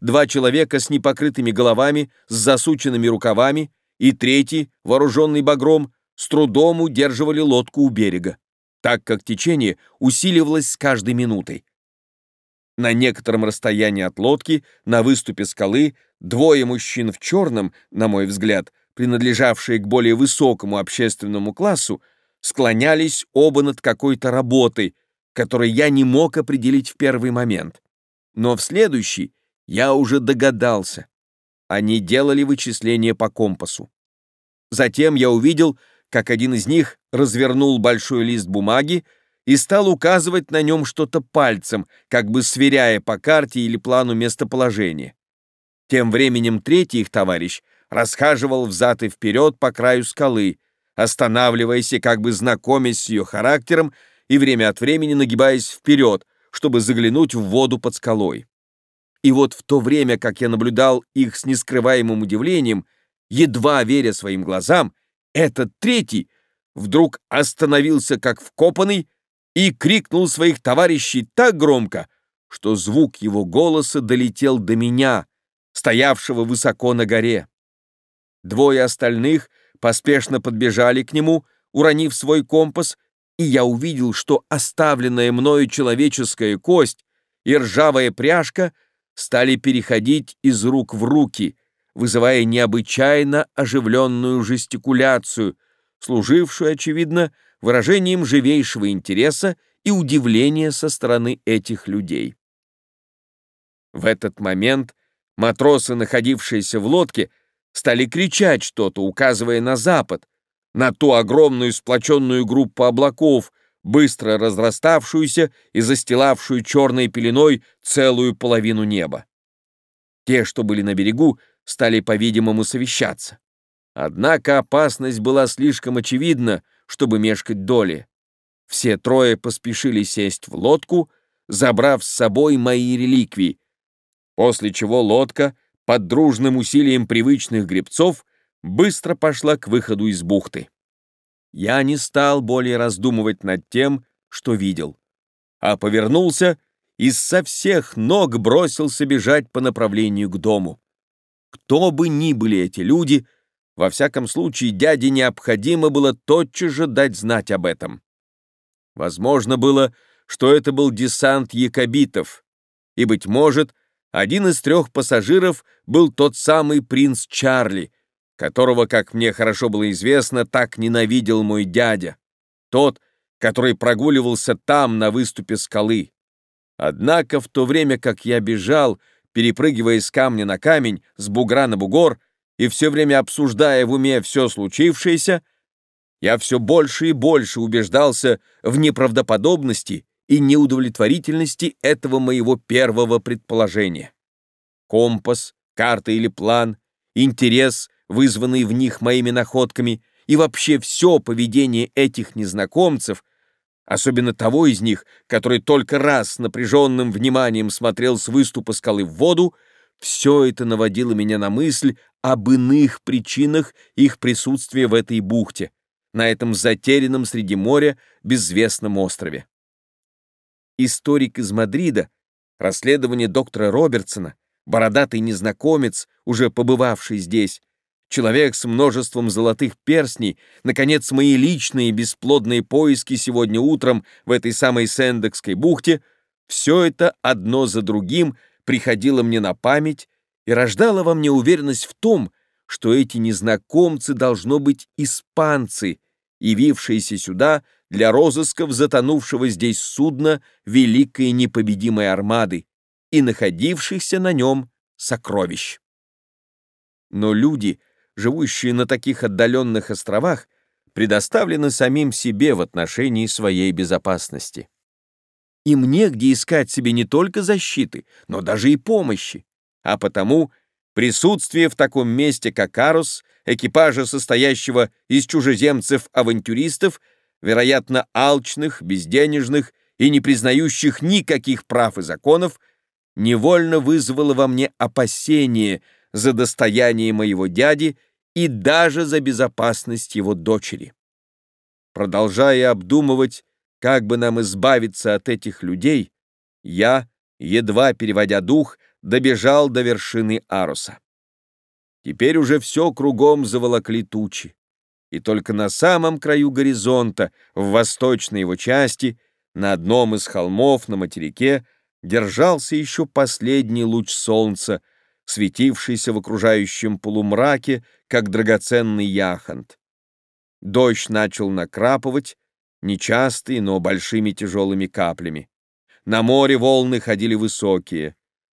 два человека с непокрытыми головами, с засученными рукавами, и третий, вооруженный багром, с трудом удерживали лодку у берега, так как течение усиливалось с каждой минутой. На некотором расстоянии от лодки, на выступе скалы, двое мужчин в черном, на мой взгляд, принадлежавшие к более высокому общественному классу, склонялись оба над какой-то работой, которой я не мог определить в первый момент. Но в следующий я уже догадался. Они делали вычисления по компасу. Затем я увидел, как один из них развернул большой лист бумаги, и стал указывать на нем что-то пальцем, как бы сверяя по карте или плану местоположения. Тем временем третий их товарищ расхаживал взад и вперед по краю скалы, останавливаясь и как бы знакомясь с ее характером и время от времени нагибаясь вперед, чтобы заглянуть в воду под скалой. И вот в то время, как я наблюдал их с нескрываемым удивлением, едва веря своим глазам, этот третий вдруг остановился как вкопанный и крикнул своих товарищей так громко, что звук его голоса долетел до меня, стоявшего высоко на горе. Двое остальных поспешно подбежали к нему, уронив свой компас, и я увидел, что оставленная мною человеческая кость и ржавая пряжка — стали переходить из рук в руки, вызывая необычайно оживленную жестикуляцию, служившую, очевидно, выражением живейшего интереса и удивления со стороны этих людей. В этот момент матросы, находившиеся в лодке, стали кричать что-то, указывая на запад, на ту огромную сплоченную группу облаков — быстро разраставшуюся и застилавшую черной пеленой целую половину неба. Те, что были на берегу, стали, по-видимому, совещаться. Однако опасность была слишком очевидна, чтобы мешкать доли. Все трое поспешили сесть в лодку, забрав с собой мои реликвии, после чего лодка, под дружным усилием привычных гребцов, быстро пошла к выходу из бухты я не стал более раздумывать над тем, что видел, а повернулся и со всех ног бросился бежать по направлению к дому. Кто бы ни были эти люди, во всяком случае дяде необходимо было тотчас же дать знать об этом. Возможно было, что это был десант якобитов, и, быть может, один из трех пассажиров был тот самый принц Чарли, которого, как мне хорошо было известно, так ненавидел мой дядя, тот, который прогуливался там, на выступе скалы. Однако в то время, как я бежал, перепрыгивая с камня на камень, с бугра на бугор, и все время обсуждая в уме все случившееся, я все больше и больше убеждался в неправдоподобности и неудовлетворительности этого моего первого предположения. Компас, карта или план, интерес вызванный в них моими находками, и вообще все поведение этих незнакомцев, особенно того из них, который только раз с напряженным вниманием смотрел с выступа скалы в воду, все это наводило меня на мысль об иных причинах их присутствия в этой бухте, на этом затерянном среди моря безвестном острове. Историк из Мадрида, расследование доктора Робертсона, бородатый незнакомец, уже побывавший здесь, человек с множеством золотых перстней, наконец, мои личные бесплодные поиски сегодня утром в этой самой Сендекской бухте, все это одно за другим приходило мне на память и рождало во мне уверенность в том, что эти незнакомцы должно быть испанцы, явившиеся сюда для розысков затонувшего здесь судна великой непобедимой армады и находившихся на нем сокровищ. Но люди — живущие на таких отдаленных островах, предоставлены самим себе в отношении своей безопасности. Им негде искать себе не только защиты, но даже и помощи, а потому присутствие в таком месте, как Арус, экипажа, состоящего из чужеземцев-авантюристов, вероятно, алчных, безденежных и не признающих никаких прав и законов, невольно вызвало во мне опасение — за достояние моего дяди и даже за безопасность его дочери. Продолжая обдумывать, как бы нам избавиться от этих людей, я, едва переводя дух, добежал до вершины Аруса. Теперь уже все кругом заволокли тучи, и только на самом краю горизонта, в восточной его части, на одном из холмов на материке, держался еще последний луч солнца, светившийся в окружающем полумраке, как драгоценный яхонт. Дождь начал накрапывать, нечастые, но большими тяжелыми каплями. На море волны ходили высокие.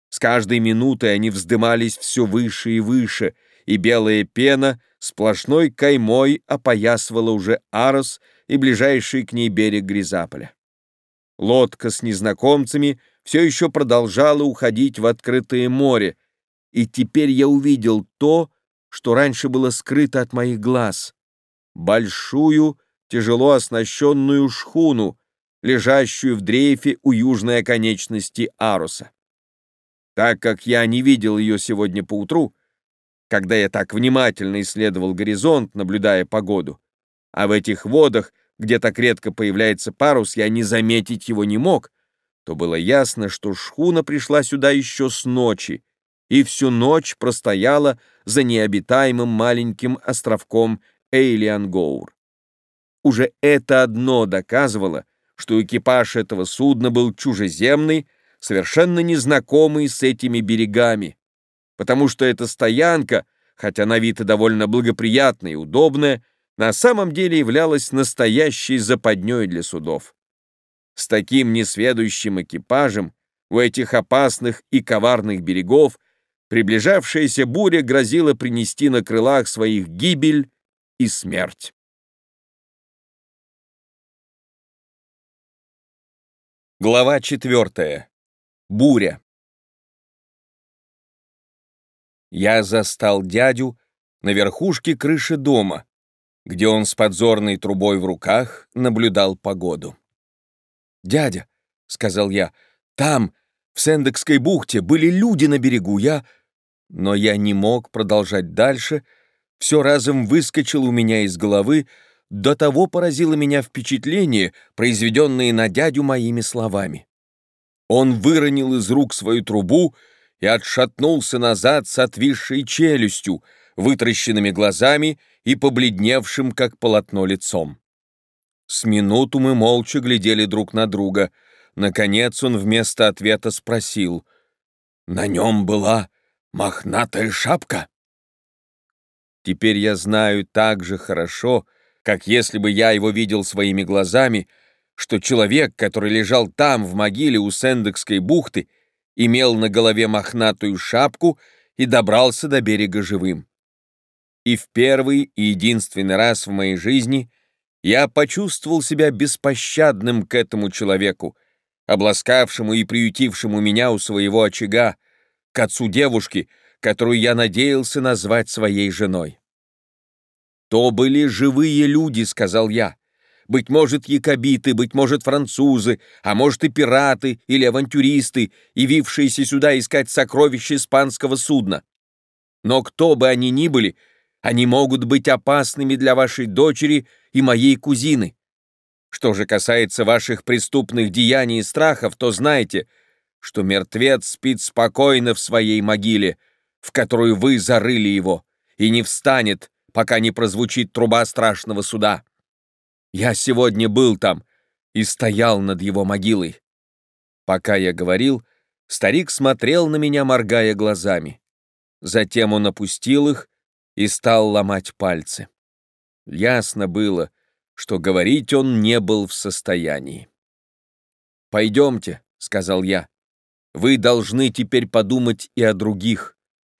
С каждой минутой они вздымались все выше и выше, и белая пена сплошной каймой опоясывала уже Арос и ближайший к ней берег Гризаполя. Лодка с незнакомцами все еще продолжала уходить в открытое море, и теперь я увидел то, что раньше было скрыто от моих глаз. Большую, тяжело оснащенную шхуну, лежащую в дрейфе у южной оконечности Аруса. Так как я не видел ее сегодня поутру, когда я так внимательно исследовал горизонт, наблюдая погоду, а в этих водах, где так редко появляется парус, я не заметить его не мог, то было ясно, что шхуна пришла сюда еще с ночи и всю ночь простояла за необитаемым маленьким островком Эйлиангоур. Уже это одно доказывало, что экипаж этого судна был чужеземный, совершенно незнакомый с этими берегами, потому что эта стоянка, хотя на вид и довольно благоприятная и удобная, на самом деле являлась настоящей западней для судов. С таким несведущим экипажем у этих опасных и коварных берегов приближавшаяся буря грозила принести на крылах своих гибель и смерть. Глава четвертая. Буря. Я застал дядю на верхушке крыши дома, где он с подзорной трубой в руках наблюдал погоду. «Дядя», — сказал я, — «там, в Сендекской бухте, были люди на берегу, я...» Но я не мог продолжать дальше, все разом выскочил у меня из головы, до того поразило меня впечатление, произведенное на дядю моими словами. Он выронил из рук свою трубу и отшатнулся назад с отвисшей челюстью, вытращенными глазами и побледневшим, как полотно, лицом. С минуту мы молча глядели друг на друга. Наконец он вместо ответа спросил. «На нем была мохнатая шапка?» Теперь я знаю так же хорошо, как если бы я его видел своими глазами, что человек, который лежал там, в могиле у Сендекской бухты, имел на голове мохнатую шапку и добрался до берега живым. И в первый и единственный раз в моей жизни я почувствовал себя беспощадным к этому человеку, обласкавшему и приютившему меня у своего очага, к отцу девушки, которую я надеялся назвать своей женой. «То были живые люди», — сказал я. «Быть может, якобиты, быть может, французы, а может и пираты или авантюристы, явившиеся сюда искать сокровища испанского судна. Но кто бы они ни были, они могут быть опасными для вашей дочери и моей кузины. Что же касается ваших преступных деяний и страхов, то знайте, что мертвец спит спокойно в своей могиле, в которую вы зарыли его, и не встанет, пока не прозвучит труба страшного суда. Я сегодня был там и стоял над его могилой. Пока я говорил, старик смотрел на меня, моргая глазами. Затем он опустил их и стал ломать пальцы. Ясно было, что говорить он не был в состоянии. «Пойдемте», — сказал я. «Вы должны теперь подумать и о других.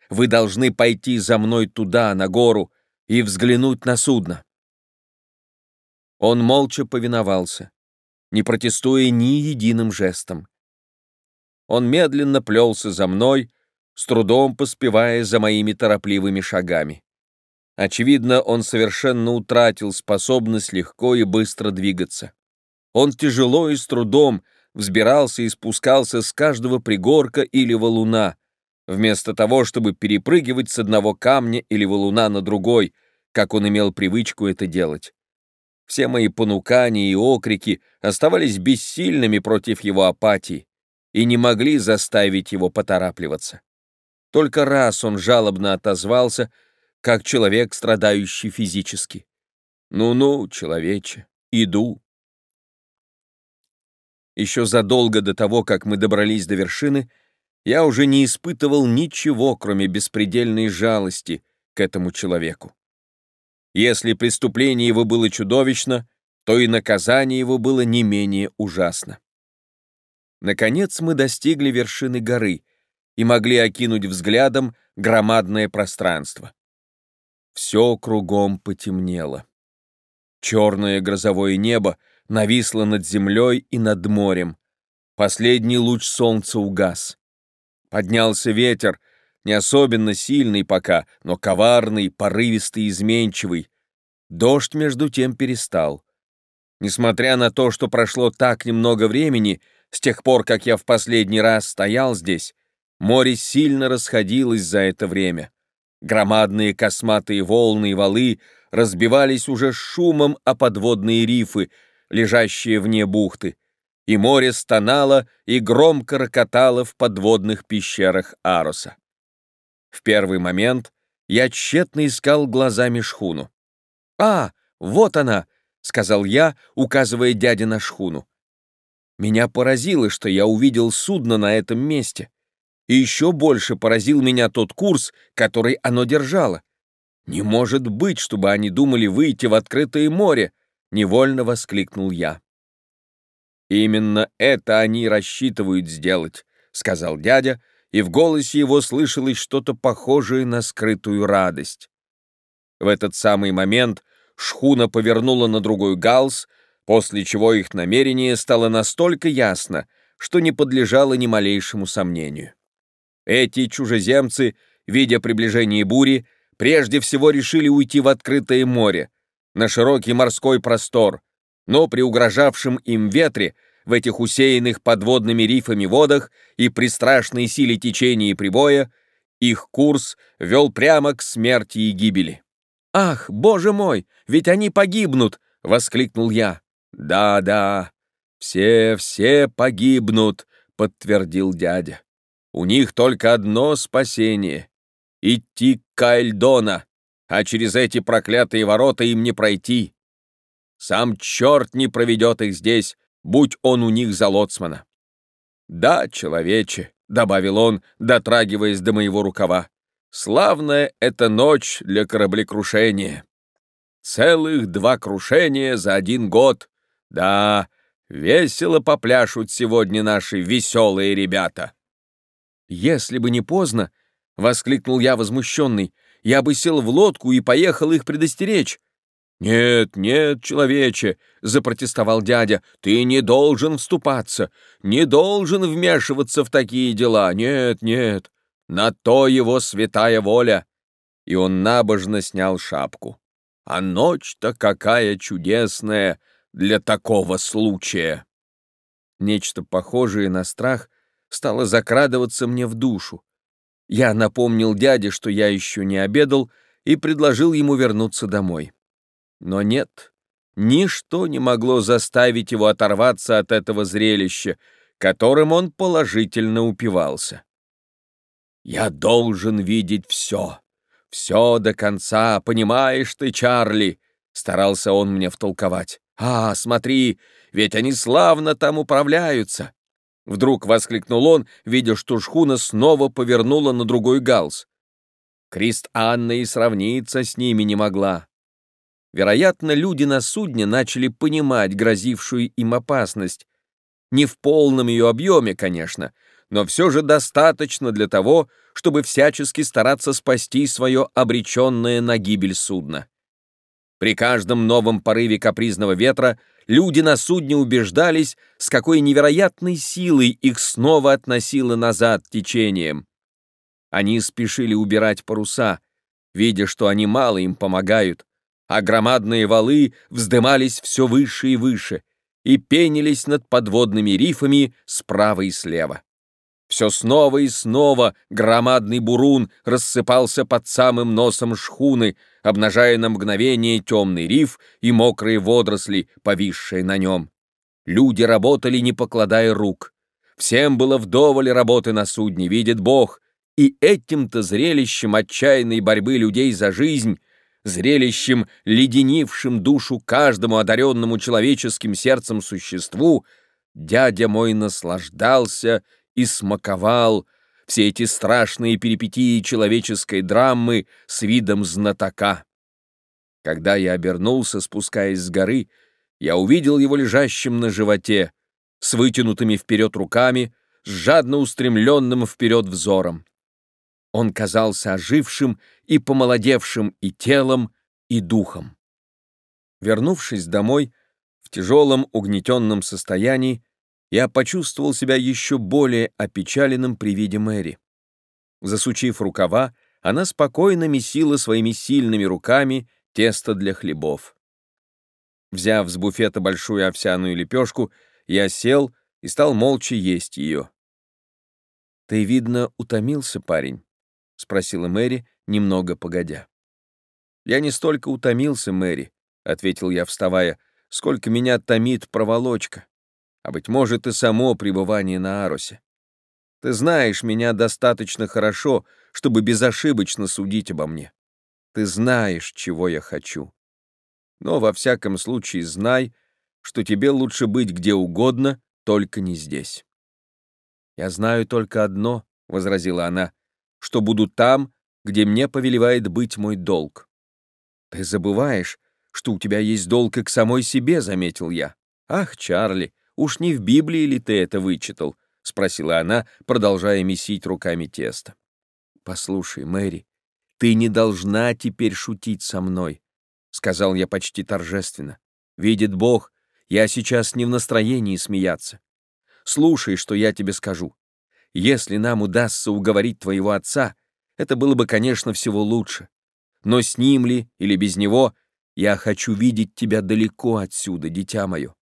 Вы должны пойти за мной туда, на гору, и взглянуть на судно. Он молча повиновался, не протестуя ни единым жестом. Он медленно плелся за мной, с трудом поспевая за моими торопливыми шагами. Очевидно, он совершенно утратил способность легко и быстро двигаться. Он тяжело и с трудом взбирался и спускался с каждого пригорка или валуна, вместо того, чтобы перепрыгивать с одного камня или валуна на другой, как он имел привычку это делать. Все мои понукания и окрики оставались бессильными против его апатии и не могли заставить его поторапливаться. Только раз он жалобно отозвался, как человек, страдающий физически. «Ну-ну, человече, иду». Еще задолго до того, как мы добрались до вершины, я уже не испытывал ничего, кроме беспредельной жалости к этому человеку. Если преступление его было чудовищно, то и наказание его было не менее ужасно. Наконец мы достигли вершины горы и могли окинуть взглядом громадное пространство. Все кругом потемнело. Черное грозовое небо нависло над землей и над морем. Последний луч солнца угас. Поднялся ветер, не особенно сильный пока, но коварный, порывистый изменчивый. Дождь между тем перестал. Несмотря на то, что прошло так немного времени с тех пор, как я в последний раз стоял здесь, Море сильно расходилось за это время. Громадные косматые волны и валы разбивались уже шумом о подводные рифы, лежащие вне бухты, и море стонало и громко рокотало в подводных пещерах Ароса. В первый момент я тщетно искал глазами шхуну. «А, вот она!» — сказал я, указывая дяде на шхуну. Меня поразило, что я увидел судно на этом месте. И еще больше поразил меня тот курс, который оно держало. «Не может быть, чтобы они думали выйти в открытое море!» — невольно воскликнул я. «Именно это они рассчитывают сделать», — сказал дядя, и в голосе его слышалось что-то похожее на скрытую радость. В этот самый момент шхуна повернула на другой галс, после чего их намерение стало настолько ясно, что не подлежало ни малейшему сомнению. Эти чужеземцы, видя приближение бури, прежде всего решили уйти в открытое море, на широкий морской простор, но при угрожавшем им ветре в этих усеянных подводными рифами водах и при страшной силе течения и прибоя их курс вел прямо к смерти и гибели. «Ах, боже мой, ведь они погибнут!» — воскликнул я. «Да-да, все-все погибнут», — подтвердил дядя. «У них только одно спасение — идти к Кайльдона, а через эти проклятые ворота им не пройти. Сам черт не проведет их здесь, будь он у них за лоцмана». «Да, человече», — добавил он, дотрагиваясь до моего рукава, — «славная эта ночь для кораблекрушения. Целых два крушения за один год. Да, весело попляшут сегодня наши веселые ребята». «Если бы не поздно», — воскликнул я возмущенный, — «я бы сел в лодку и поехал их предостеречь». «Нет, нет, человече», — запротестовал дядя, — «ты не должен вступаться, не должен вмешиваться в такие дела, нет, нет, на то его святая воля». И он набожно снял шапку. «А ночь-то какая чудесная для такого случая!» Нечто похожее на страх стало закрадываться мне в душу. Я напомнил дяде, что я еще не обедал, и предложил ему вернуться домой. Но нет, ничто не могло заставить его оторваться от этого зрелища, которым он положительно упивался. «Я должен видеть все, все до конца, понимаешь ты, Чарли?» — старался он мне втолковать. «А, смотри, ведь они славно там управляются!» Вдруг воскликнул он, видя, что шхуна снова повернула на другой галс. Крист Анна и сравниться с ними не могла. Вероятно, люди на судне начали понимать грозившую им опасность. Не в полном ее объеме, конечно, но все же достаточно для того, чтобы всячески стараться спасти свое обреченное на гибель судно. При каждом новом порыве капризного ветра люди на судне убеждались, с какой невероятной силой их снова относило назад течением. Они спешили убирать паруса, видя, что они мало им помогают, а громадные валы вздымались все выше и выше и пенились над подводными рифами справа и слева. Все снова и снова громадный бурун рассыпался под самым носом шхуны, обнажая на мгновение темный риф и мокрые водоросли, повисшие на нем. Люди работали, не покладая рук. Всем было вдоволь работы на судне, видит Бог, и этим-то зрелищем отчаянной борьбы людей за жизнь зрелищем, леденившим душу каждому одаренному человеческим сердцем существу, дядя мой наслаждался и смаковал все эти страшные перипетии человеческой драмы с видом знатока. Когда я обернулся, спускаясь с горы, я увидел его лежащим на животе, с вытянутыми вперед руками, с жадно устремленным вперед взором. Он казался ожившим и помолодевшим и телом, и духом. Вернувшись домой, в тяжелом угнетенном состоянии, я почувствовал себя еще более опечаленным при виде Мэри. Засучив рукава, она спокойно месила своими сильными руками тесто для хлебов. Взяв с буфета большую овсяную лепешку, я сел и стал молча есть ее. «Ты, видно, утомился, парень?» — спросила Мэри, немного погодя. «Я не столько утомился, Мэри», — ответил я, вставая, — «сколько меня томит проволочка, а, быть может, и само пребывание на Арусе. Ты знаешь меня достаточно хорошо, чтобы безошибочно судить обо мне. Ты знаешь, чего я хочу. Но во всяком случае знай, что тебе лучше быть где угодно, только не здесь. «Я знаю только одно», — возразила она, — «что буду там, где мне повелевает быть мой долг». «Ты забываешь, что у тебя есть долг и к самой себе», — заметил я. «Ах, Чарли, уж не в Библии ли ты это вычитал?» — спросила она, продолжая месить руками тесто. «Послушай, Мэри, ты не должна теперь шутить со мной», — сказал я почти торжественно. «Видит Бог, я сейчас не в настроении смеяться. Слушай, что я тебе скажу. Если нам удастся уговорить твоего отца, это было бы, конечно, всего лучше. Но с ним ли или без него, я хочу видеть тебя далеко отсюда, дитя мое.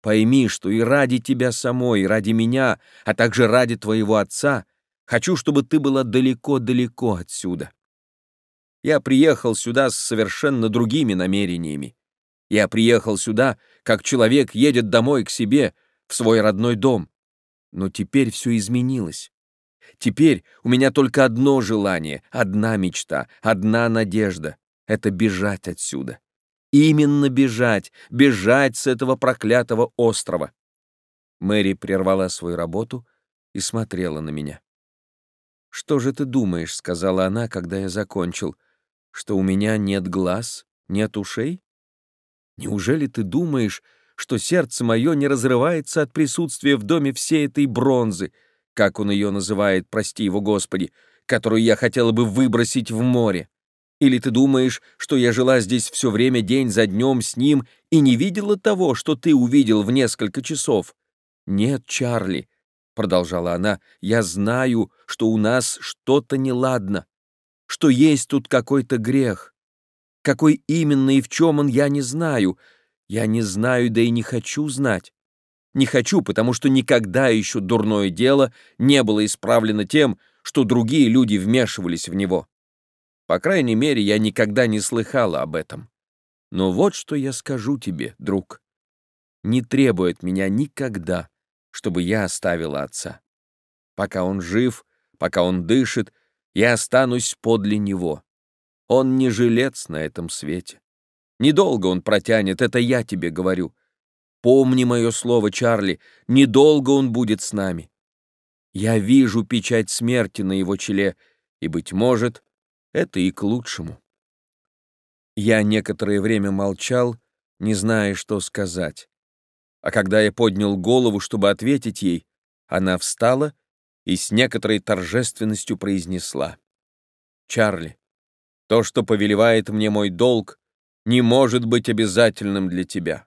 Пойми, что и ради тебя самой, и ради меня, а также ради твоего отца, хочу, чтобы ты была далеко-далеко отсюда. Я приехал сюда с совершенно другими намерениями. Я приехал сюда, как человек едет домой к себе, в свой родной дом. Но теперь все изменилось. Теперь у меня только одно желание, одна мечта, одна надежда — это бежать отсюда. Именно бежать, бежать с этого проклятого острова. Мэри прервала свою работу и смотрела на меня. «Что же ты думаешь?» — сказала она, когда я закончил. «Что у меня нет глаз, нет ушей? Неужели ты думаешь, что сердце мое не разрывается от присутствия в доме всей этой бронзы, как он ее называет, прости его Господи, которую я хотела бы выбросить в море? Или ты думаешь, что я жила здесь все время день за днем с ним и не видела того, что ты увидел в несколько часов? Нет, Чарли, — продолжала она, — я знаю, что у нас что-то неладно, что есть тут какой-то грех. Какой именно и в чем он, я не знаю, — я не знаю, да и не хочу знать. Не хочу, потому что никогда еще дурное дело не было исправлено тем, что другие люди вмешивались в него. По крайней мере, я никогда не слыхала об этом. Но вот что я скажу тебе, друг. Не требует меня никогда, чтобы я оставила отца. Пока он жив, пока он дышит, я останусь подле него. Он не жилец на этом свете. Недолго он протянет, это я тебе говорю. Помни мое слово, Чарли, недолго он будет с нами. Я вижу печать смерти на его челе, и, быть может, это и к лучшему. Я некоторое время молчал, не зная, что сказать. А когда я поднял голову, чтобы ответить ей, она встала и с некоторой торжественностью произнесла. «Чарли, то, что повелевает мне мой долг, не может быть обязательным для тебя.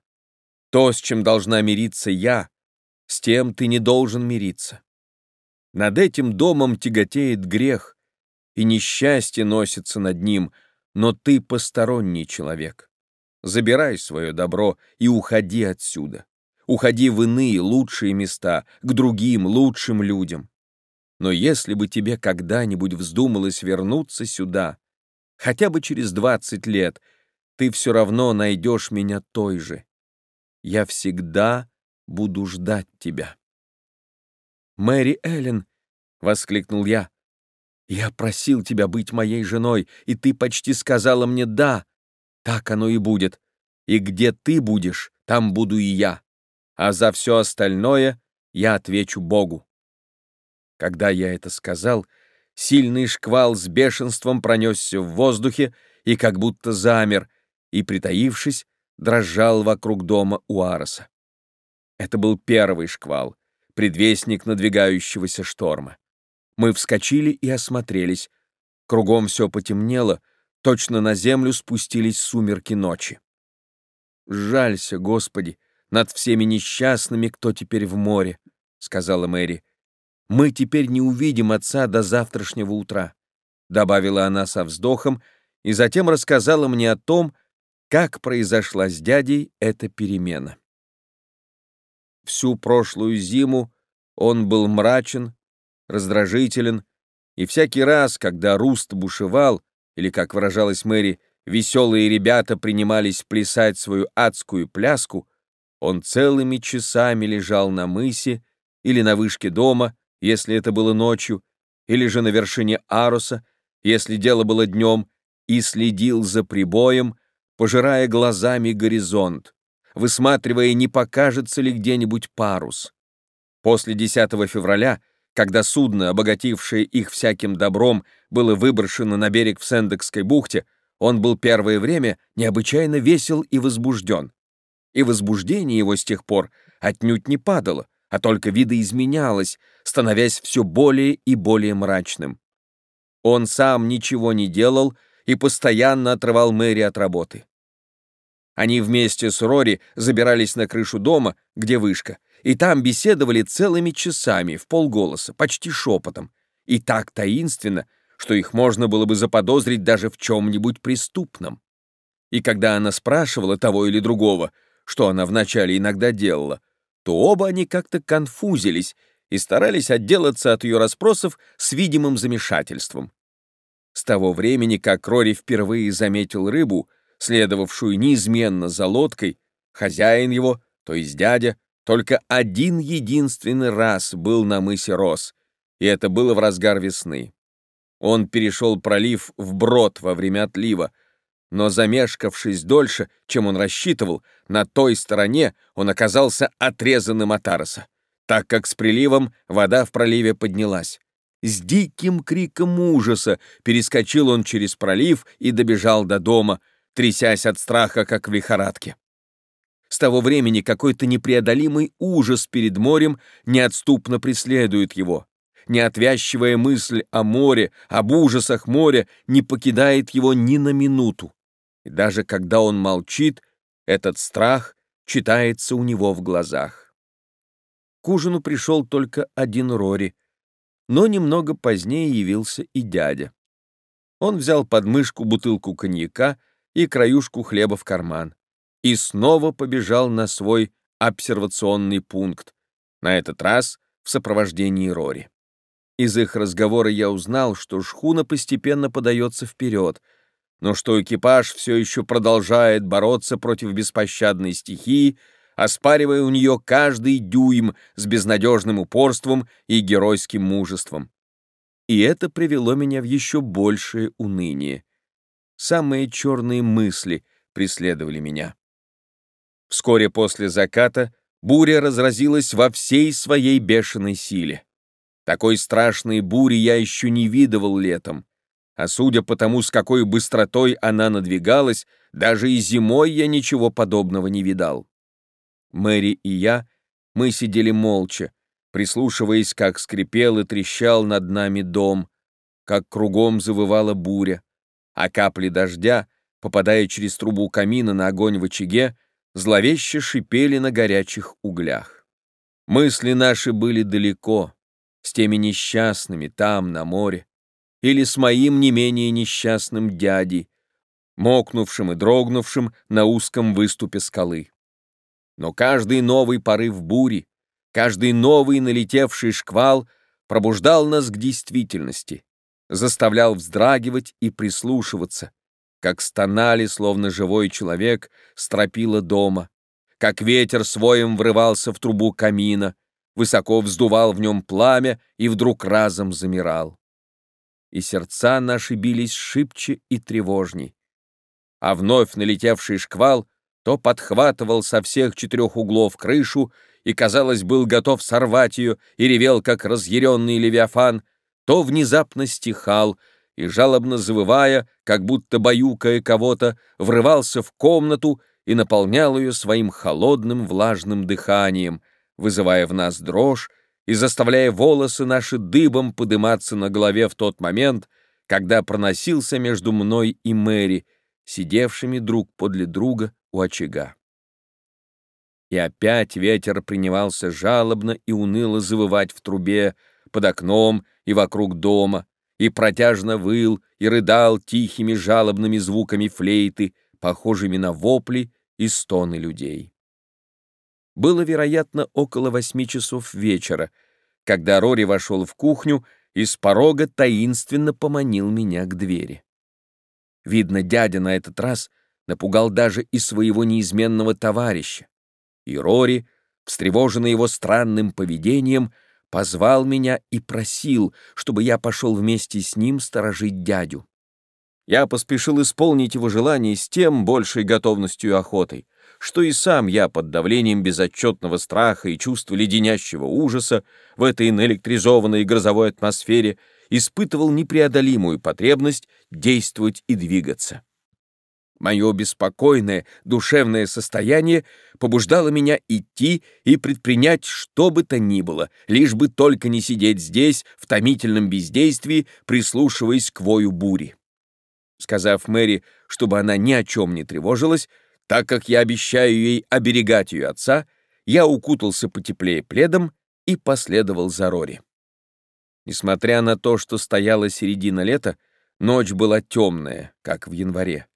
То, с чем должна мириться я, с тем ты не должен мириться. Над этим домом тяготеет грех, и несчастье носится над ним, но ты посторонний человек. Забирай свое добро и уходи отсюда. Уходи в иные, лучшие места, к другим, лучшим людям. Но если бы тебе когда-нибудь вздумалось вернуться сюда, хотя бы через двадцать лет, ты все равно найдешь меня той же. Я всегда буду ждать тебя. «Мэри Эллен!» — воскликнул я. «Я просил тебя быть моей женой, и ты почти сказала мне «да». Так оно и будет. И где ты будешь, там буду и я. А за все остальное я отвечу Богу». Когда я это сказал, сильный шквал с бешенством пронесся в воздухе и как будто замер, и, притаившись, дрожал вокруг дома Уароса. Это был первый шквал, предвестник надвигающегося шторма. Мы вскочили и осмотрелись. Кругом все потемнело, точно на землю спустились сумерки ночи. «Жалься, Господи, над всеми несчастными, кто теперь в море», — сказала Мэри. «Мы теперь не увидим отца до завтрашнего утра», — добавила она со вздохом и затем рассказала мне о том, как произошла с дядей эта перемена. Всю прошлую зиму он был мрачен, раздражителен, и всякий раз, когда Руст бушевал, или, как выражалась Мэри, веселые ребята принимались плясать свою адскую пляску, он целыми часами лежал на мысе или на вышке дома, если это было ночью, или же на вершине Аруса, если дело было днем, и следил за прибоем, пожирая глазами горизонт, высматривая, не покажется ли где-нибудь парус. После 10 февраля, когда судно, обогатившее их всяким добром, было выброшено на берег в Сендекской бухте, он был первое время необычайно весел и возбужден. И возбуждение его с тех пор отнюдь не падало, а только видоизменялось, становясь все более и более мрачным. Он сам ничего не делал и постоянно отрывал Мэри от работы. Они вместе с Рори забирались на крышу дома, где вышка, и там беседовали целыми часами, в полголоса, почти шепотом, и так таинственно, что их можно было бы заподозрить даже в чем-нибудь преступном. И когда она спрашивала того или другого, что она вначале иногда делала, то оба они как-то конфузились и старались отделаться от ее расспросов с видимым замешательством. С того времени, как Рори впервые заметил рыбу, следовавшую неизменно за лодкой, хозяин его, то есть дядя, только один единственный раз был на мысе Рос, и это было в разгар весны. Он перешел пролив вброд во время отлива, но замешкавшись дольше, чем он рассчитывал, на той стороне он оказался отрезанным от Ароса, так как с приливом вода в проливе поднялась. С диким криком ужаса перескочил он через пролив и добежал до дома, трясясь от страха, как в лихорадке. С того времени какой-то непреодолимый ужас перед морем неотступно преследует его. Неотвязчивая мысль о море, об ужасах моря не покидает его ни на минуту. И даже когда он молчит, этот страх читается у него в глазах. К ужину пришел только один Рори, но немного позднее явился и дядя. Он взял под мышку бутылку коньяка и краюшку хлеба в карман и снова побежал на свой обсервационный пункт, на этот раз в сопровождении Рори. Из их разговора я узнал, что шхуна постепенно подается вперед — но что экипаж все еще продолжает бороться против беспощадной стихии, оспаривая у нее каждый дюйм с безнадежным упорством и геройским мужеством. И это привело меня в еще большее уныние. Самые черные мысли преследовали меня. Вскоре после заката буря разразилась во всей своей бешеной силе. Такой страшной бури я еще не видывал летом а судя по тому, с какой быстротой она надвигалась, даже и зимой я ничего подобного не видал. Мэри и я, мы сидели молча, прислушиваясь, как скрипел и трещал над нами дом, как кругом завывала буря, а капли дождя, попадая через трубу камина на огонь в очаге, зловеще шипели на горячих углях. Мысли наши были далеко, с теми несчастными там, на море или с моим не менее несчастным дядей, мокнувшим и дрогнувшим на узком выступе скалы. Но каждый новый порыв бури, каждый новый налетевший шквал пробуждал нас к действительности, заставлял вздрагивать и прислушиваться, как стонали, словно живой человек, стропила дома, как ветер своим врывался в трубу камина, высоко вздувал в нем пламя и вдруг разом замирал и сердца наши бились шибче и тревожней. А вновь налетевший шквал то подхватывал со всех четырех углов крышу и, казалось, был готов сорвать ее и ревел, как разъяренный левиафан, то внезапно стихал и, жалобно завывая, как будто баюкая кого-то, врывался в комнату и наполнял ее своим холодным влажным дыханием, вызывая в нас дрожь и заставляя волосы наши дыбом подыматься на голове в тот момент, когда проносился между мной и Мэри, сидевшими друг подле друга у очага. И опять ветер принимался жалобно и уныло завывать в трубе, под окном и вокруг дома, и протяжно выл и рыдал тихими жалобными звуками флейты, похожими на вопли и стоны людей. Было, вероятно, около восьми часов вечера, когда Рори вошел в кухню и с порога таинственно поманил меня к двери. Видно, дядя на этот раз напугал даже и своего неизменного товарища. И Рори, встревоженный его странным поведением, позвал меня и просил, чтобы я пошел вместе с ним сторожить дядю. Я поспешил исполнить его желание с тем большей готовностью и охотой, что и сам я под давлением безотчетного страха и чувства леденящего ужаса в этой наэлектризованной грозовой атмосфере испытывал непреодолимую потребность действовать и двигаться. Мое беспокойное душевное состояние побуждало меня идти и предпринять что бы то ни было, лишь бы только не сидеть здесь в томительном бездействии, прислушиваясь к вою бури. Сказав Мэри, чтобы она ни о чем не тревожилась, так как я обещаю ей оберегать ее отца, я укутался потеплее пледом и последовал за Рори. Несмотря на то, что стояла середина лета, ночь была темная, как в январе.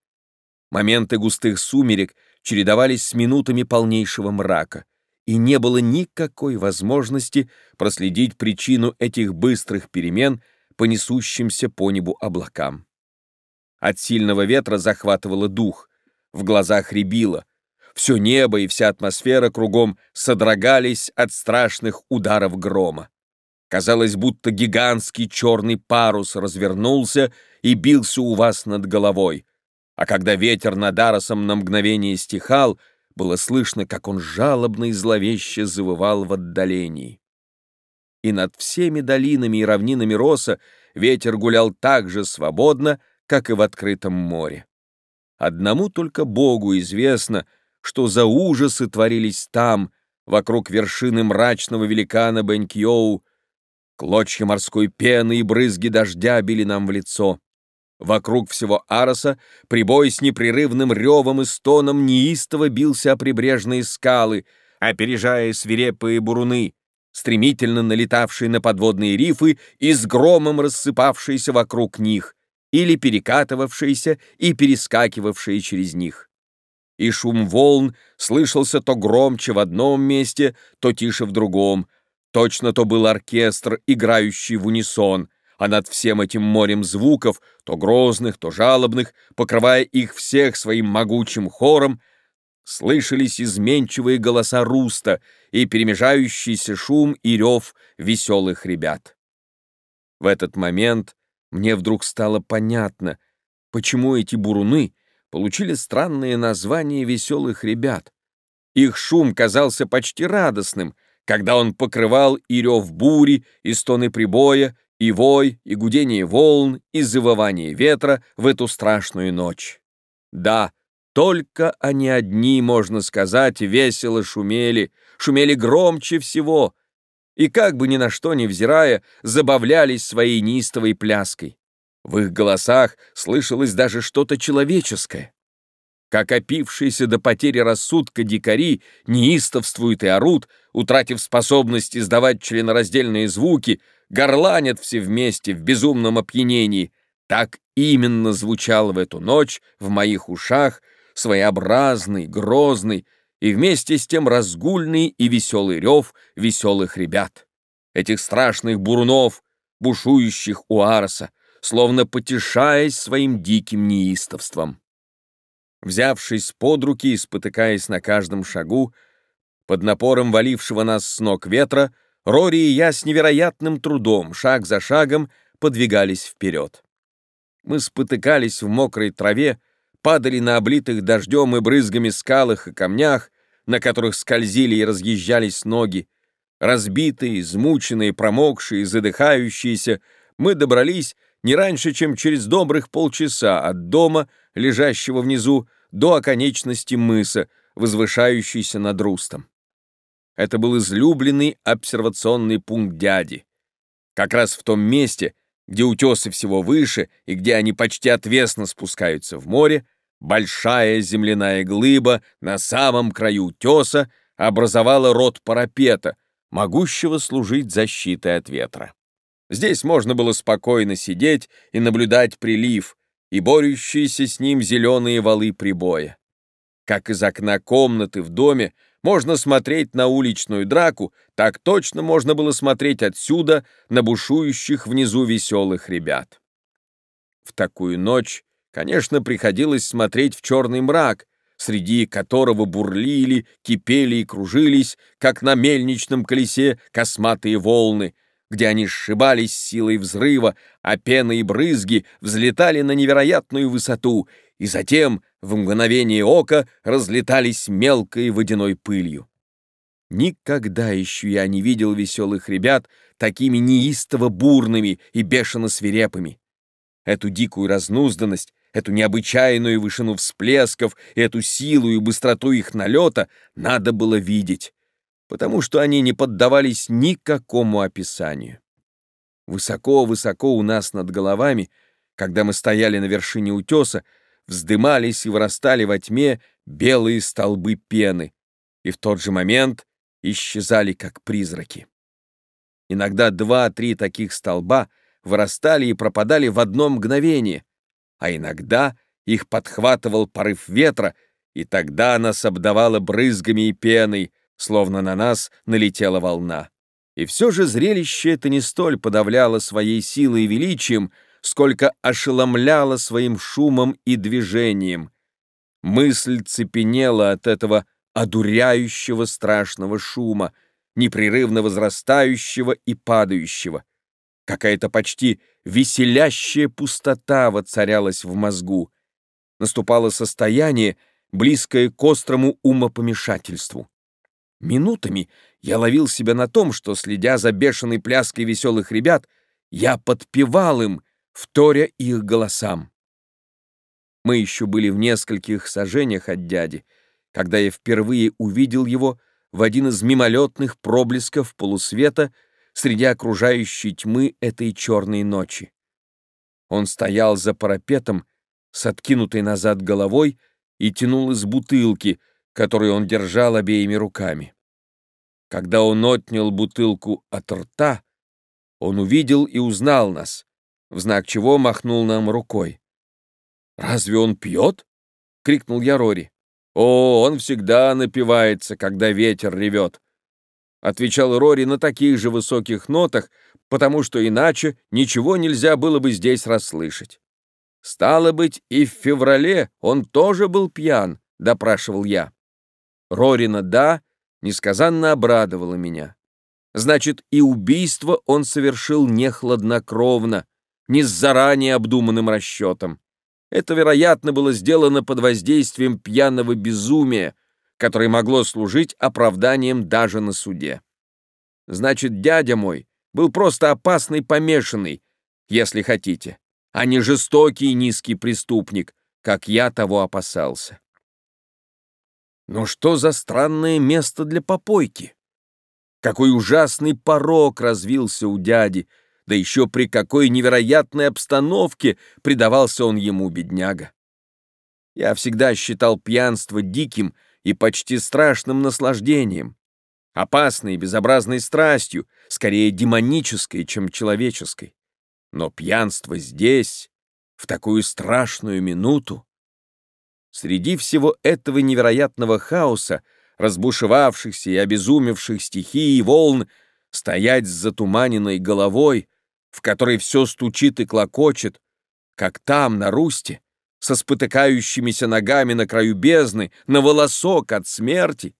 Моменты густых сумерек чередовались с минутами полнейшего мрака, и не было никакой возможности проследить причину этих быстрых перемен по несущимся по небу облакам. От сильного ветра захватывало дух, в глазах рябило, все небо и вся атмосфера кругом содрогались от страшных ударов грома. Казалось, будто гигантский черный парус развернулся и бился у вас над головой. А когда ветер над Аросом на мгновение стихал, было слышно, как он жалобно и зловеще завывал в отдалении. И над всеми долинами и равнинами Роса ветер гулял так же свободно, как и в открытом море. Одному только Богу известно, что за ужасы творились там, вокруг вершины мрачного великана Бенкьоу, Клочья морской пены и брызги дождя били нам в лицо. Вокруг всего Ароса прибой с непрерывным ревом и стоном неистово бился о прибрежные скалы, опережая свирепые буруны, стремительно налетавшие на подводные рифы и с громом рассыпавшиеся вокруг них, или перекатывавшиеся и перескакивавшие через них. И шум волн слышался то громче в одном месте, то тише в другом, Точно то был оркестр, играющий в унисон, а над всем этим морем звуков, то грозных, то жалобных, покрывая их всех своим могучим хором, слышались изменчивые голоса руста и перемежающийся шум и рев веселых ребят. В этот момент мне вдруг стало понятно, почему эти буруны получили странное название веселых ребят. Их шум казался почти радостным — когда он покрывал и рев бури, и стоны прибоя, и вой, и гудение волн, и завывание ветра в эту страшную ночь. Да, только они одни, можно сказать, весело шумели, шумели громче всего, и как бы ни на что не взирая, забавлялись своей неистовой пляской. В их голосах слышалось даже что-то человеческое. Как опившиеся до потери рассудка дикари неистовствуют и орут, утратив способность издавать членораздельные звуки, горланят все вместе в безумном опьянении. Так именно звучал в эту ночь в моих ушах своеобразный, грозный и вместе с тем разгульный и веселый рев веселых ребят. Этих страшных бурунов, бушующих у Арса, словно потешаясь своим диким неистовством. Взявшись под руки и спотыкаясь на каждом шагу, под напором валившего нас с ног ветра, Рори и я с невероятным трудом, шаг за шагом, подвигались вперед. Мы спотыкались в мокрой траве, падали на облитых дождем и брызгами скалах и камнях, на которых скользили и разъезжались ноги. Разбитые, измученные, промокшие, задыхающиеся, мы добрались не раньше, чем через добрых полчаса от дома, лежащего внизу, до оконечности мыса, возвышающейся над Рустом. Это был излюбленный обсервационный пункт дяди. Как раз в том месте, где утесы всего выше и где они почти отвесно спускаются в море, большая земляная глыба на самом краю утеса образовала рот парапета, могущего служить защитой от ветра. Здесь можно было спокойно сидеть и наблюдать прилив и борющиеся с ним зеленые валы прибоя. Как из окна комнаты в доме можно смотреть на уличную драку, так точно можно было смотреть отсюда на бушующих внизу веселых ребят. В такую ночь, конечно, приходилось смотреть в черный мрак, среди которого бурлили, кипели и кружились, как на мельничном колесе, косматые волны, где они сшибались силой взрыва, а пены и брызги взлетали на невероятную высоту и затем в мгновение ока разлетались мелкой водяной пылью. Никогда еще я не видел веселых ребят такими неистово бурными и бешено свирепыми. Эту дикую разнузданность, эту необычайную вышину всплесков, эту силу и быстроту их налета надо было видеть, потому что они не поддавались никакому описанию. Высоко-высоко у нас над головами, когда мы стояли на вершине утеса, вздымались и вырастали во тьме белые столбы пены, и в тот же момент исчезали, как призраки. Иногда два-три таких столба вырастали и пропадали в одно мгновение, а иногда их подхватывал порыв ветра, и тогда нас обдавало брызгами и пеной, словно на нас налетела волна. И все же зрелище это не столь подавляло своей силой и величием, сколько ошеломляло своим шумом и движением. Мысль цепенела от этого одуряющего страшного шума, непрерывно возрастающего и падающего. Какая-то почти веселящая пустота воцарялась в мозгу. Наступало состояние, близкое к острому умопомешательству. Минутами я ловил себя на том, что, следя за бешеной пляской веселых ребят, я подпевал им, вторя их голосам. Мы еще были в нескольких сажениях от дяди, когда я впервые увидел его в один из мимолетных проблесков полусвета среди окружающей тьмы этой черной ночи. Он стоял за парапетом с откинутой назад головой и тянул из бутылки, которую он держал обеими руками. Когда он отнял бутылку от рта, он увидел и узнал нас, в знак чего махнул нам рукой. «Разве он пьет?» — крикнул я Рори. «О, он всегда напивается, когда ветер ревет», — отвечал Рори на таких же высоких нотах, потому что иначе ничего нельзя было бы здесь расслышать. «Стало быть, и в феврале он тоже был пьян», — допрашивал я. Рорина «да» несказанно обрадовала меня. Значит, и убийство он совершил не хладнокровно, не с заранее обдуманным расчетом. Это, вероятно, было сделано под воздействием пьяного безумия, которое могло служить оправданием даже на суде. Значит, дядя мой был просто опасный помешанный, если хотите, а не жестокий низкий преступник, как я того опасался. Но что за странное место для попойки? Какой ужасный порог развился у дяди, да еще при какой невероятной обстановке предавался он ему, бедняга. Я всегда считал пьянство диким и почти страшным наслаждением, опасной и безобразной страстью, скорее демонической, чем человеческой. Но пьянство здесь, в такую страшную минуту, среди всего этого невероятного хаоса, разбушевавшихся и обезумевших стихий и волн, стоять с затуманенной головой, в которой все стучит и клокочет, как там, на русте, со спотыкающимися ногами на краю бездны, на волосок от смерти,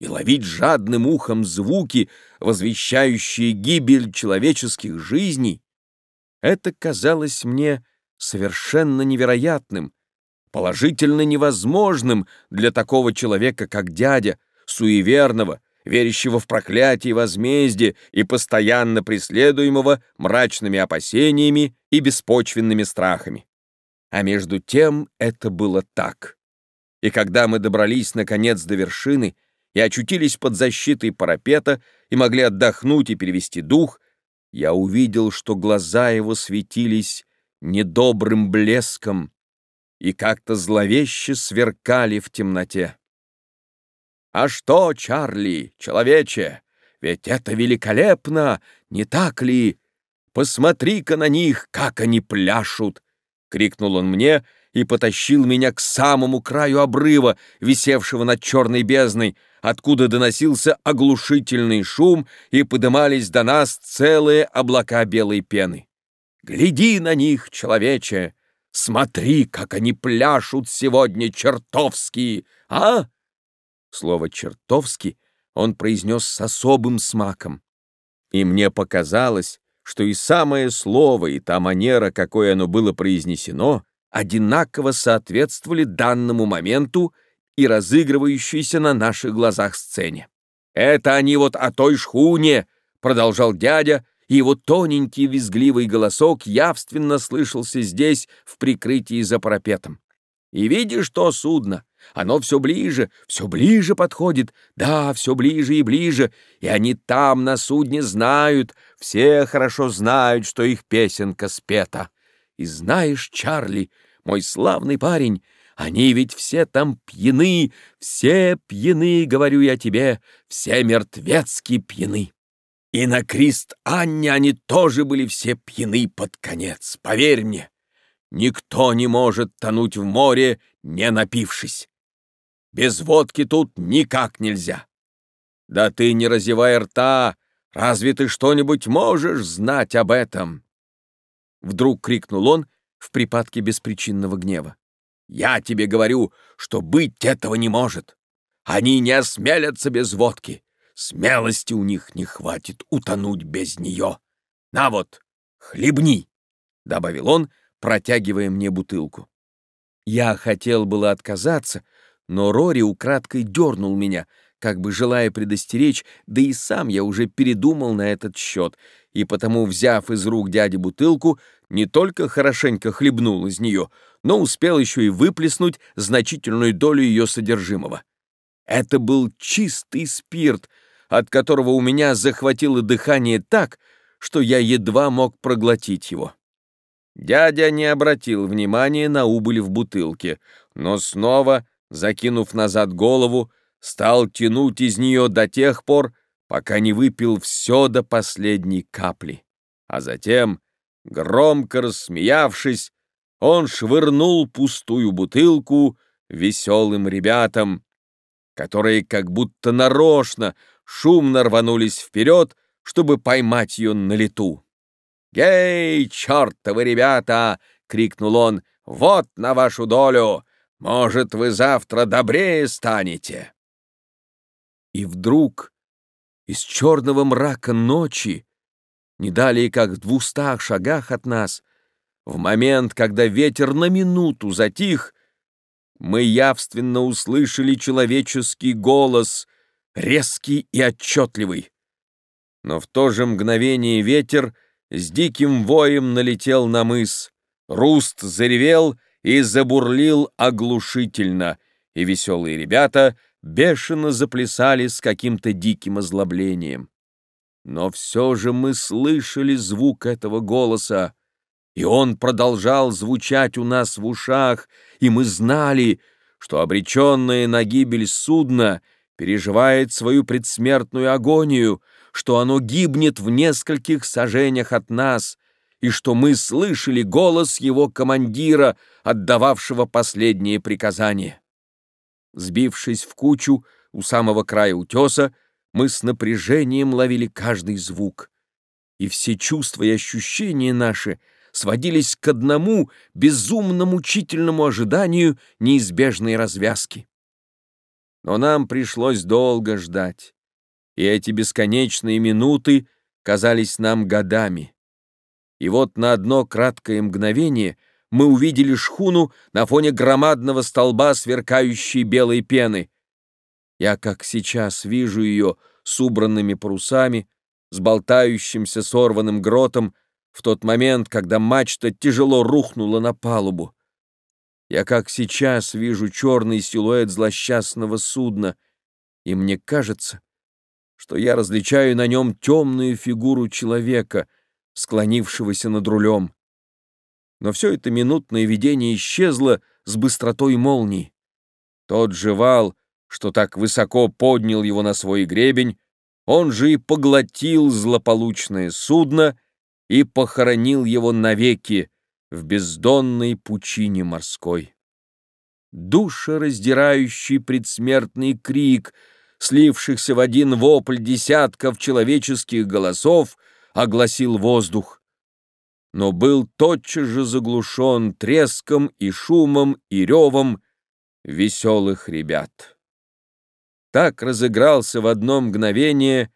и ловить жадным ухом звуки, возвещающие гибель человеческих жизней, это казалось мне совершенно невероятным, положительно невозможным для такого человека, как дядя, суеверного, верящего в проклятие и возмездие и постоянно преследуемого мрачными опасениями и беспочвенными страхами. А между тем это было так. И когда мы добрались, наконец, до вершины и очутились под защитой парапета и могли отдохнуть и перевести дух, я увидел, что глаза его светились недобрым блеском и как-то зловеще сверкали в темноте. «А что, Чарли, человече, ведь это великолепно, не так ли? Посмотри-ка на них, как они пляшут!» — крикнул он мне и потащил меня к самому краю обрыва, висевшего над черной бездной, откуда доносился оглушительный шум и подымались до нас целые облака белой пены. «Гляди на них, человече! Смотри, как они пляшут сегодня чертовски, а?» Слово «чертовски» он произнес с особым смаком. И мне показалось, что и самое слово, и та манера, какой оно было произнесено, одинаково соответствовали данному моменту и разыгрывающейся на наших глазах сцене. «Это они вот о той шхуне!» — продолжал дядя, и его тоненький визгливый голосок явственно слышался здесь в прикрытии за парапетом. «И видишь то судно? Оно все ближе, все ближе подходит, да, все ближе и ближе, и они там на судне знают, все хорошо знают, что их песенка спета. И знаешь, Чарли, мой славный парень, они ведь все там пьяны, все пьяны, говорю я тебе, все мертвецки пьяны. И на Крист Анне они тоже были все пьяны под конец, поверь мне. Никто не может тонуть в море, не напившись. Без водки тут никак нельзя. Да ты не разевай рта, разве ты что-нибудь можешь знать об этом? Вдруг крикнул он в припадке беспричинного гнева. Я тебе говорю, что быть этого не может. Они не осмелятся без водки. Смелости у них не хватит утонуть без нее. На вот, хлебни, — добавил он, протягивая мне бутылку. Я хотел было отказаться, но Рори украдкой дернул меня, как бы желая предостеречь, да и сам я уже передумал на этот счет, и потому, взяв из рук дяди бутылку, не только хорошенько хлебнул из нее, но успел еще и выплеснуть значительную долю ее содержимого. Это был чистый спирт, от которого у меня захватило дыхание так, что я едва мог проглотить его. Дядя не обратил внимания на убыль в бутылке, но снова, закинув назад голову, стал тянуть из нее до тех пор, пока не выпил все до последней капли. А затем, громко рассмеявшись, он швырнул пустую бутылку веселым ребятам, которые как будто нарочно шумно рванулись вперед, чтобы поймать ее на лету. «Гей, чертовы ребята!» — крикнул он. «Вот на вашу долю! Может, вы завтра добрее станете!» И вдруг из черного мрака ночи, не далее как в двухстах шагах от нас, в момент, когда ветер на минуту затих, мы явственно услышали человеческий голос, резкий и отчетливый. Но в то же мгновение ветер с диким воем налетел на мыс, руст заревел и забурлил оглушительно, и веселые ребята — бешено заплясали с каким-то диким озлоблением. Но все же мы слышали звук этого голоса, и он продолжал звучать у нас в ушах, и мы знали, что обреченное на гибель судно переживает свою предсмертную агонию, что оно гибнет в нескольких сажениях от нас, и что мы слышали голос его командира, отдававшего последние приказания. Сбившись в кучу у самого края утеса, мы с напряжением ловили каждый звук. И все чувства и ощущения наши сводились к одному безумно мучительному ожиданию неизбежной развязки. Но нам пришлось долго ждать, и эти бесконечные минуты казались нам годами. И вот на одно краткое мгновение — мы увидели шхуну на фоне громадного столба сверкающей белой пены. Я, как сейчас, вижу ее с убранными парусами, с болтающимся сорванным гротом в тот момент, когда мачта тяжело рухнула на палубу. Я, как сейчас, вижу черный силуэт злосчастного судна, и мне кажется, что я различаю на нем темную фигуру человека, склонившегося над рулем но все это минутное видение исчезло с быстротой молнии. Тот же вал, что так высоко поднял его на свой гребень, он же и поглотил злополучное судно и похоронил его навеки в бездонной пучине морской. Душераздирающий предсмертный крик слившихся в один вопль десятков человеческих голосов, огласил воздух. Но был тотчас же заглушен треском и шумом и ревом веселых ребят. Так разыгрался в одно мгновение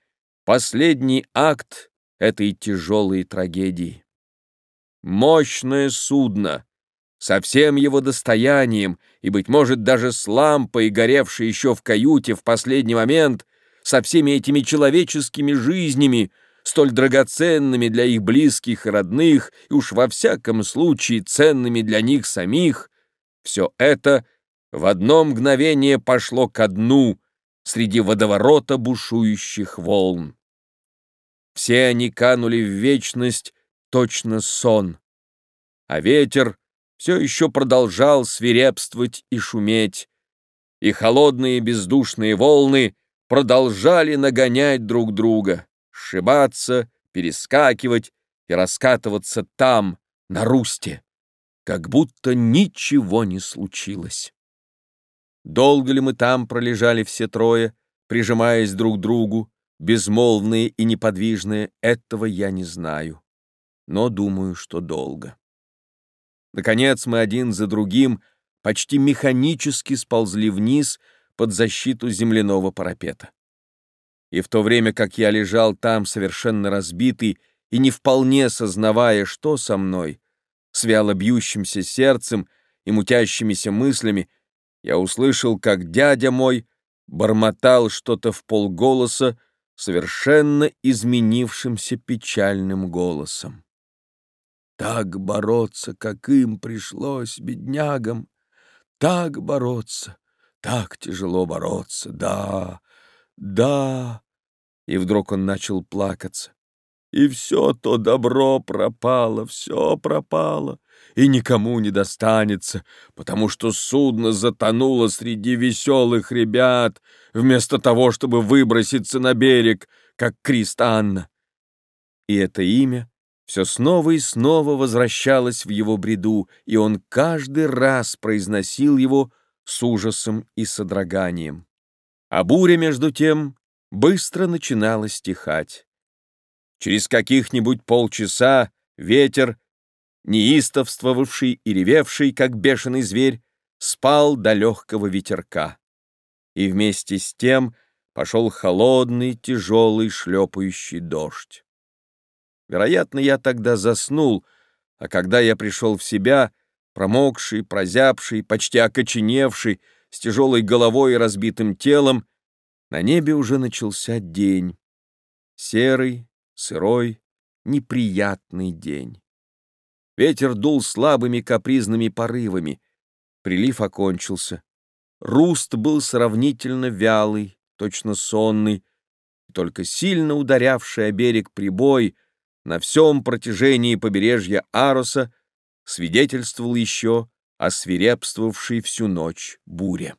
последний акт этой тяжелой трагедии. Мощное судно, со всем его достоянием и, быть может, даже с лампой, горевшей еще в каюте в последний момент, со всеми этими человеческими жизнями, столь драгоценными для их близких и родных, и уж во всяком случае ценными для них самих, все это в одно мгновение пошло ко дну среди водоворота бушующих волн. Все они канули в вечность, точно сон. А ветер все еще продолжал свирепствовать и шуметь, и холодные бездушные волны продолжали нагонять друг друга, сшибаться, перескакивать и раскатываться там, на русте, как будто ничего не случилось. Долго ли мы там пролежали все трое, прижимаясь друг к другу, безмолвные и неподвижные, этого я не знаю, но думаю, что долго. Наконец мы один за другим почти механически сползли вниз под защиту земляного парапета. И в то время как я лежал там совершенно разбитый и не вполне сознавая, что со мной, с вяло бьющимся сердцем и мутящимися мыслями, я услышал, как дядя мой бормотал что-то в полголоса, совершенно изменившимся печальным голосом. Так бороться, как им пришлось, беднягам, так бороться, так тяжело бороться, да, да. И вдруг он начал плакаться. И все то добро пропало, все пропало, и никому не достанется, потому что судно затонуло среди веселых ребят, вместо того, чтобы выброситься на берег, как Крист Анна. И это имя все снова и снова возвращалось в его бреду, и он каждый раз произносил его с ужасом и содроганием. А буря, между тем, быстро начинала стихать. Через каких-нибудь полчаса ветер, неистовствовавший и ревевший, как бешеный зверь, спал до легкого ветерка. И вместе с тем пошел холодный, тяжелый, шлепающий дождь. Вероятно, я тогда заснул, а когда я пришел в себя, промокший, прозябший, почти окоченевший, с тяжелой головой и разбитым телом, на небе уже начался день. Серый, сырой, неприятный день. Ветер дул слабыми капризными порывами. Прилив окончился. Руст был сравнительно вялый, точно сонный, только сильно ударявший о берег прибой на всем протяжении побережья Ароса свидетельствовал еще о свирепствовавшей всю ночь буре.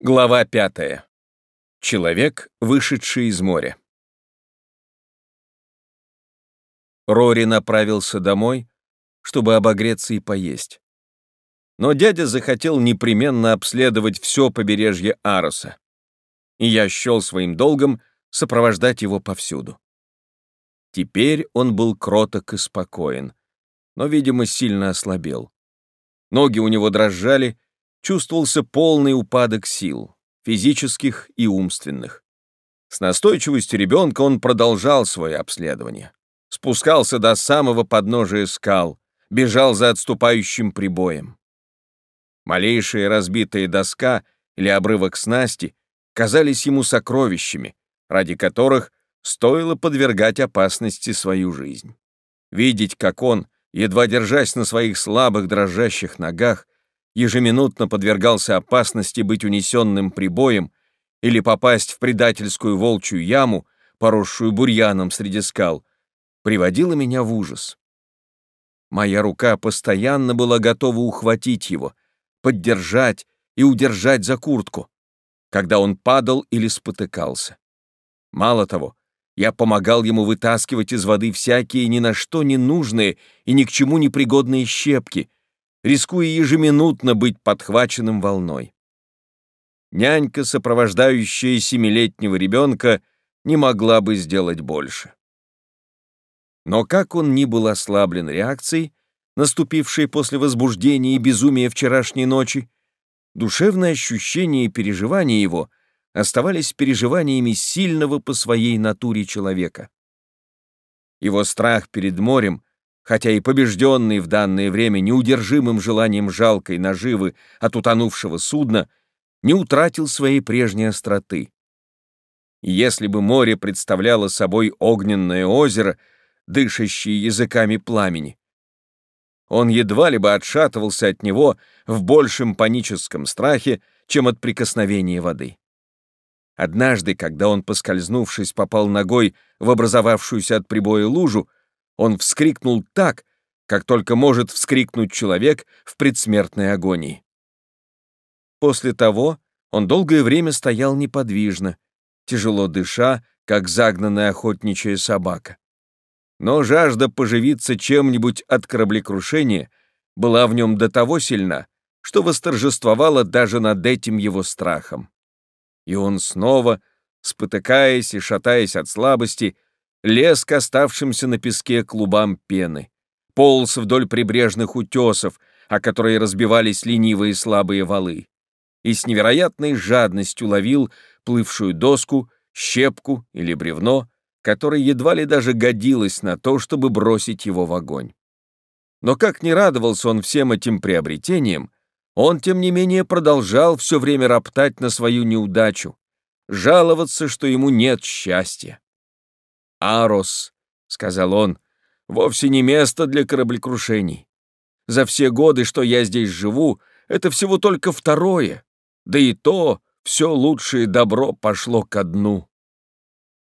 Глава пятая. Человек, вышедший из моря. Рори направился домой, чтобы обогреться и поесть. Но дядя захотел непременно обследовать все побережье Ароса, и я счел своим долгом сопровождать его повсюду. Теперь он был кроток и спокоен, но, видимо, сильно ослабел. Ноги у него дрожали, чувствовался полный упадок сил физических и умственных. С настойчивостью ребенка он продолжал свое обследование. Спускался до самого подножия скал, бежал за отступающим прибоем. Малейшая разбитая доска или обрывок снасти казались ему сокровищами, ради которых стоило подвергать опасности свою жизнь. Видеть, как он, едва держась на своих слабых дрожащих ногах, ежеминутно подвергался опасности быть унесенным прибоем или попасть в предательскую волчью яму, поросшую бурьяном среди скал, приводило меня в ужас. Моя рука постоянно была готова ухватить его, поддержать и удержать за куртку, когда он падал или спотыкался. Мало того, я помогал ему вытаскивать из воды всякие ни на что не нужные и ни к чему не пригодные щепки, рискуя ежеминутно быть подхваченным волной. Нянька, сопровождающая семилетнего ребенка, не могла бы сделать больше. Но как он ни был ослаблен реакцией, наступившей после возбуждения и безумия вчерашней ночи, душевные ощущения и переживания его оставались переживаниями сильного по своей натуре человека. Его страх перед морем, хотя и побежденный в данное время неудержимым желанием жалкой наживы от утонувшего судна, не утратил своей прежней остроты. И если бы море представляло собой огненное озеро, дышащее языками пламени, он едва ли бы отшатывался от него в большем паническом страхе, чем от прикосновения воды. Однажды, когда он, поскользнувшись, попал ногой в образовавшуюся от прибоя лужу, он вскрикнул так, как только может вскрикнуть человек в предсмертной агонии. После того он долгое время стоял неподвижно, тяжело дыша, как загнанная охотничья собака. Но жажда поживиться чем-нибудь от кораблекрушения была в нем до того сильна, что восторжествовала даже над этим его страхом. И он снова, спотыкаясь и шатаясь от слабости, лез к оставшимся на песке клубам пены, полз вдоль прибрежных утесов, о которые разбивались ленивые слабые валы и с невероятной жадностью ловил плывшую доску, щепку или бревно, которое едва ли даже годилось на то, чтобы бросить его в огонь. Но как не радовался он всем этим приобретениям, он, тем не менее, продолжал все время роптать на свою неудачу, жаловаться, что ему нет счастья. «Арос», — сказал он, — «вовсе не место для кораблекрушений. За все годы, что я здесь живу, это всего только второе, да и то все лучшее добро пошло ко дну.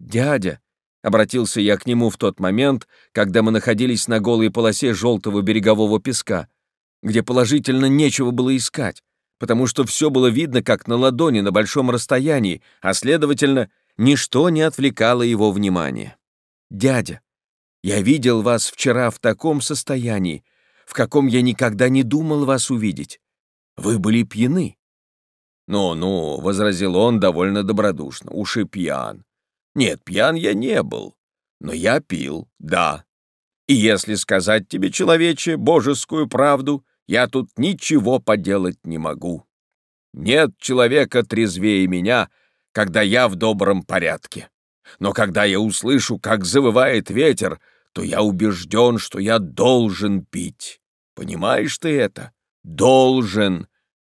«Дядя», — обратился я к нему в тот момент, когда мы находились на голой полосе желтого берегового песка, где положительно нечего было искать, потому что все было видно как на ладони на большом расстоянии, а, следовательно, ничто не отвлекало его внимание. «Дядя, я видел вас вчера в таком состоянии, в каком я никогда не думал вас увидеть. Вы были пьяны. «Ну-ну», — возразил он довольно добродушно, — «уж и пьян». «Нет, пьян я не был, но я пил, да. И если сказать тебе, человече, божескую правду, я тут ничего поделать не могу. Нет человека трезвее меня, когда я в добром порядке. Но когда я услышу, как завывает ветер, то я убежден, что я должен пить. Понимаешь ты это? Должен.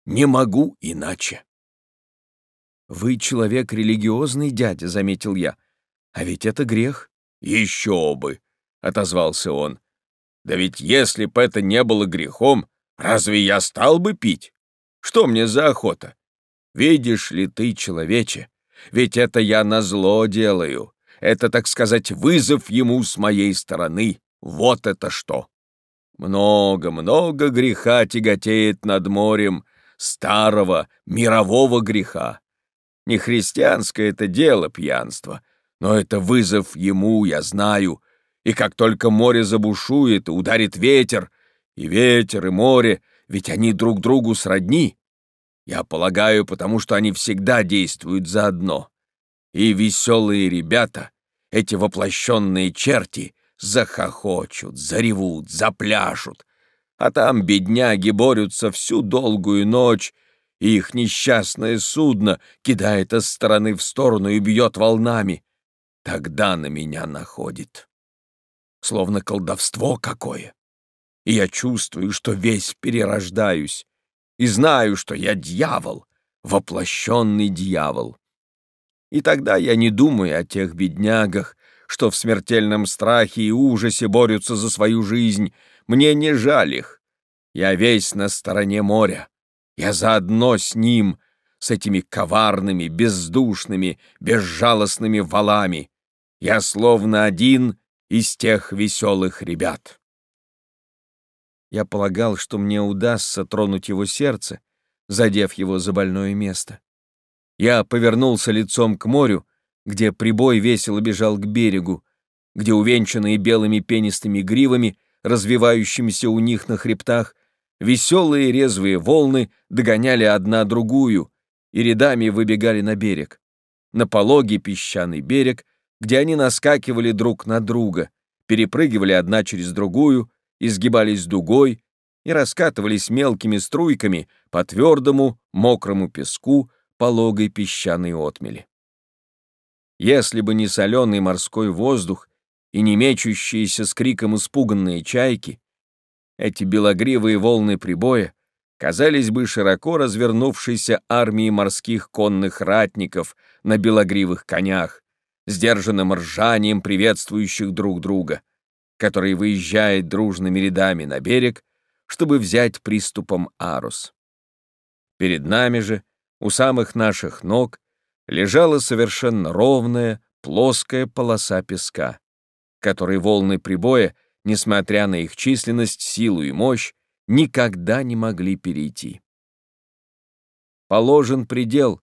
Не могу иначе. «Вы человек религиозный, дядя», — заметил я. «А ведь это грех». «Еще бы», — отозвался он. «Да ведь если бы это не было грехом, разве я стал бы пить? Что мне за охота? Видишь ли ты, человече, ведь это я назло делаю. Это, так сказать, вызов ему с моей стороны. Вот это что!» Много-много греха тяготеет над морем, старого мирового греха. Не христианское это дело пьянство, но это вызов ему, я знаю. И как только море забушует ударит ветер, и ветер, и море, ведь они друг другу сродни. Я полагаю, потому что они всегда действуют заодно. И веселые ребята, эти воплощенные черти, захохочут, заревут, запляшут, а там бедняги борются всю долгую ночь и их несчастное судно кидает из стороны в сторону и бьет волнами. Тогда на меня находит. Словно колдовство какое. И я чувствую, что весь перерождаюсь, и знаю, что я дьявол, воплощенный дьявол. И тогда я не думаю о тех беднягах, что в смертельном страхе и ужасе борются за свою жизнь. Мне не жаль их. Я весь на стороне моря. Я заодно с ним, с этими коварными, бездушными, безжалостными валами. Я словно один из тех веселых ребят. Я полагал, что мне удастся тронуть его сердце, задев его за больное место. Я повернулся лицом к морю, где прибой весело бежал к берегу, где увенчанные белыми пенистыми гривами, развивающимися у них на хребтах, Веселые резвые волны догоняли одна другую и рядами выбегали на берег. На пологий песчаный берег, где они наскакивали друг на друга, перепрыгивали одна через другую, изгибались дугой и раскатывались мелкими струйками по твердому, мокрому песку пологой песчаной отмели. Если бы не соленый морской воздух и не мечущиеся с криком испуганные чайки, эти белогривые волны прибоя казались бы широко развернувшейся армией морских конных ратников на белогривых конях, сдержанным ржанием приветствующих друг друга, который выезжает дружными рядами на берег, чтобы взять приступом Арус. Перед нами же, у самых наших ног, лежала совершенно ровная, плоская полоса песка, которой волны прибоя, несмотря на их численность, силу и мощь, никогда не могли перейти. «Положен предел,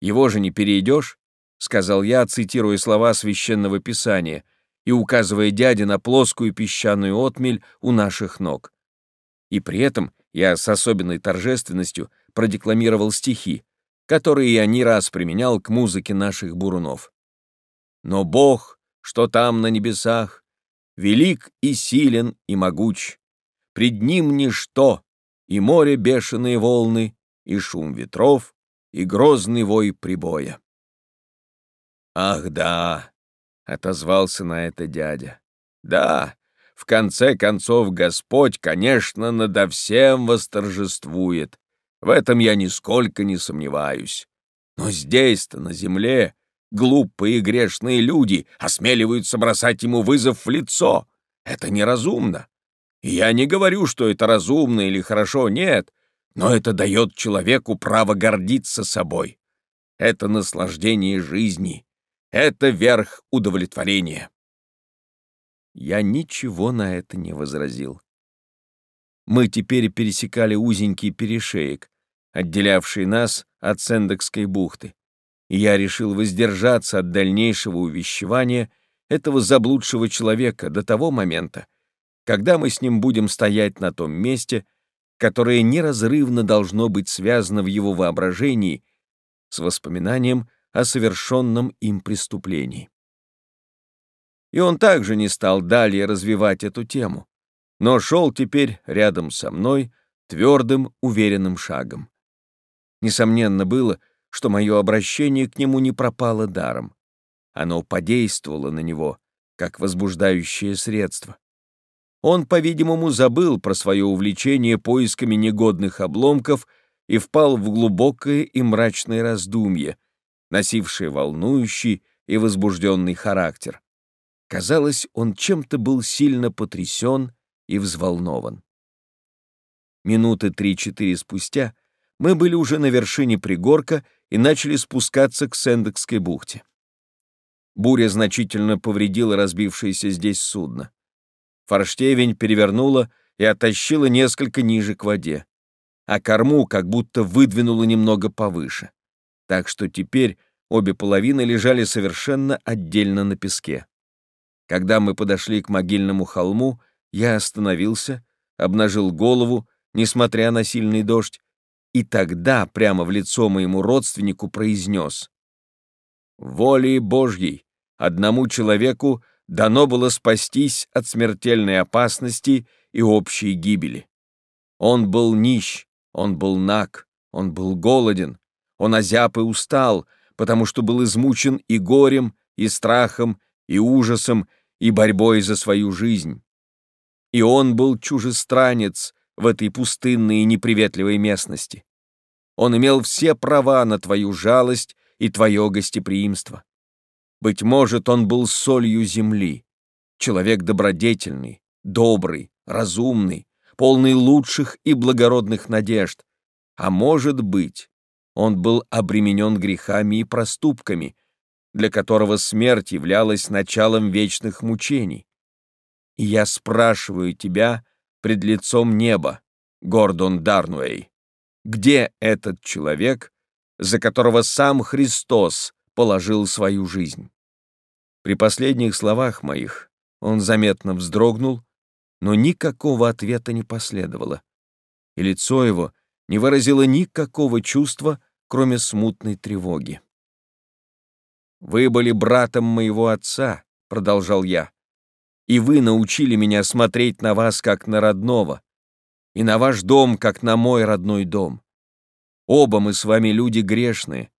его же не перейдешь», — сказал я, цитируя слова священного писания и указывая дяде на плоскую песчаную отмель у наших ног. И при этом я с особенной торжественностью продекламировал стихи, которые я не раз применял к музыке наших бурунов. Но Бог, что там на небесах, велик и силен и могуч, пред ним ничто, и море бешеные волны, и шум ветров, и грозный вой прибоя. «Ах, да!» — отозвался на это дядя. «Да, в конце концов Господь, конечно, надо всем восторжествует. В этом я нисколько не сомневаюсь. Но здесь-то, на земле, глупые грешные люди осмеливаются бросать ему вызов в лицо. Это неразумно. Я не говорю, что это разумно или хорошо, нет, но это дает человеку право гордиться собой. Это наслаждение жизни, это верх удовлетворения. Я ничего на это не возразил. Мы теперь пересекали узенький перешеек, отделявший нас от Сендекской бухты, и я решил воздержаться от дальнейшего увещевания этого заблудшего человека до того момента, когда мы с ним будем стоять на том месте, которое неразрывно должно быть связано в его воображении с воспоминанием о совершенном им преступлении. И он также не стал далее развивать эту тему, но шел теперь рядом со мной твердым, уверенным шагом. Несомненно было, что мое обращение к нему не пропало даром. Оно подействовало на него, как возбуждающее средство. Он, по-видимому, забыл про свое увлечение поисками негодных обломков и впал в глубокое и мрачное раздумье, носившее волнующий и возбужденный характер. Казалось, он чем-то был сильно потрясен и взволнован. Минуты три-четыре спустя мы были уже на вершине пригорка и начали спускаться к Сендекской бухте. Буря значительно повредила разбившееся здесь судно. Форштевень перевернула и оттащила несколько ниже к воде, а корму как будто выдвинула немного повыше. Так что теперь обе половины лежали совершенно отдельно на песке. Когда мы подошли к могильному холму, я остановился, обнажил голову, несмотря на сильный дождь, и тогда прямо в лицо моему родственнику произнес «Волей Божьей одному человеку дано было спастись от смертельной опасности и общей гибели. Он был нищ, он был наг, он был голоден, он озяб и устал, потому что был измучен и горем, и страхом, и ужасом, и борьбой за свою жизнь. И он был чужестранец в этой пустынной и неприветливой местности. Он имел все права на твою жалость и твое гостеприимство. Быть может, он был солью земли, человек добродетельный, добрый, разумный, полный лучших и благородных надежд. А может быть, он был обременен грехами и проступками, для которого смерть являлась началом вечных мучений. И я спрашиваю тебя пред лицом неба, Гордон Дарнуэй, где этот человек, за которого сам Христос положил свою жизнь. При последних словах моих он заметно вздрогнул, но никакого ответа не последовало. и лицо его не выразило никакого чувства, кроме смутной тревоги. «Вы были братом моего отца», — продолжал я, «и вы научили меня смотреть на вас как на родного, и на ваш дом как на мой родной дом. Оба мы с вами люди грешные,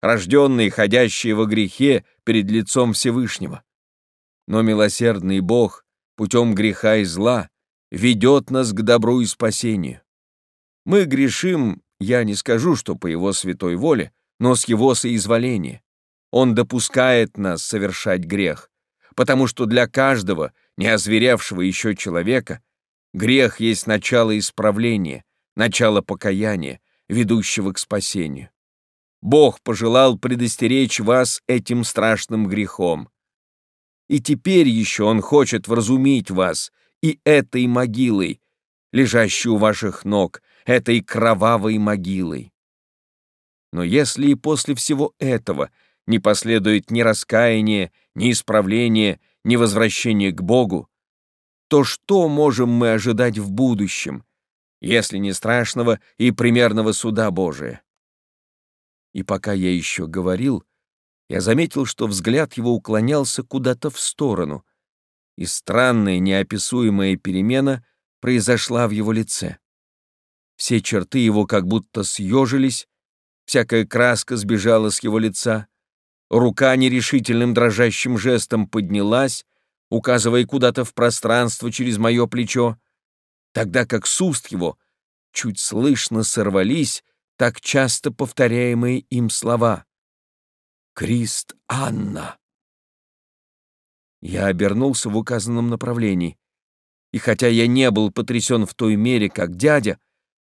рожденные, ходящие во грехе перед лицом Всевышнего. Но милосердный Бог путем греха и зла ведет нас к добру и спасению. Мы грешим, я не скажу, что по Его святой воле, но с Его соизволения. Он допускает нас совершать грех, потому что для каждого, не озверевшего еще человека, грех есть начало исправления, начало покаяния, ведущего к спасению. Бог пожелал предостеречь вас этим страшным грехом. И теперь еще Он хочет вразумить вас и этой могилой, лежащей у ваших ног, этой кровавой могилой. Но если и после всего этого не последует ни раскаяние, ни исправление, ни возвращение к Богу, то что можем мы ожидать в будущем, если не страшного и примерного суда Божия? И пока я еще говорил, я заметил, что взгляд его уклонялся куда-то в сторону, и странная неописуемая перемена произошла в его лице. Все черты его как будто съежились, всякая краска сбежала с его лица, рука нерешительным дрожащим жестом поднялась, указывая куда-то в пространство через мое плечо, тогда как с уст его чуть слышно сорвались так часто повторяемые им слова. «Крист Анна!» Я обернулся в указанном направлении, и хотя я не был потрясен в той мере, как дядя,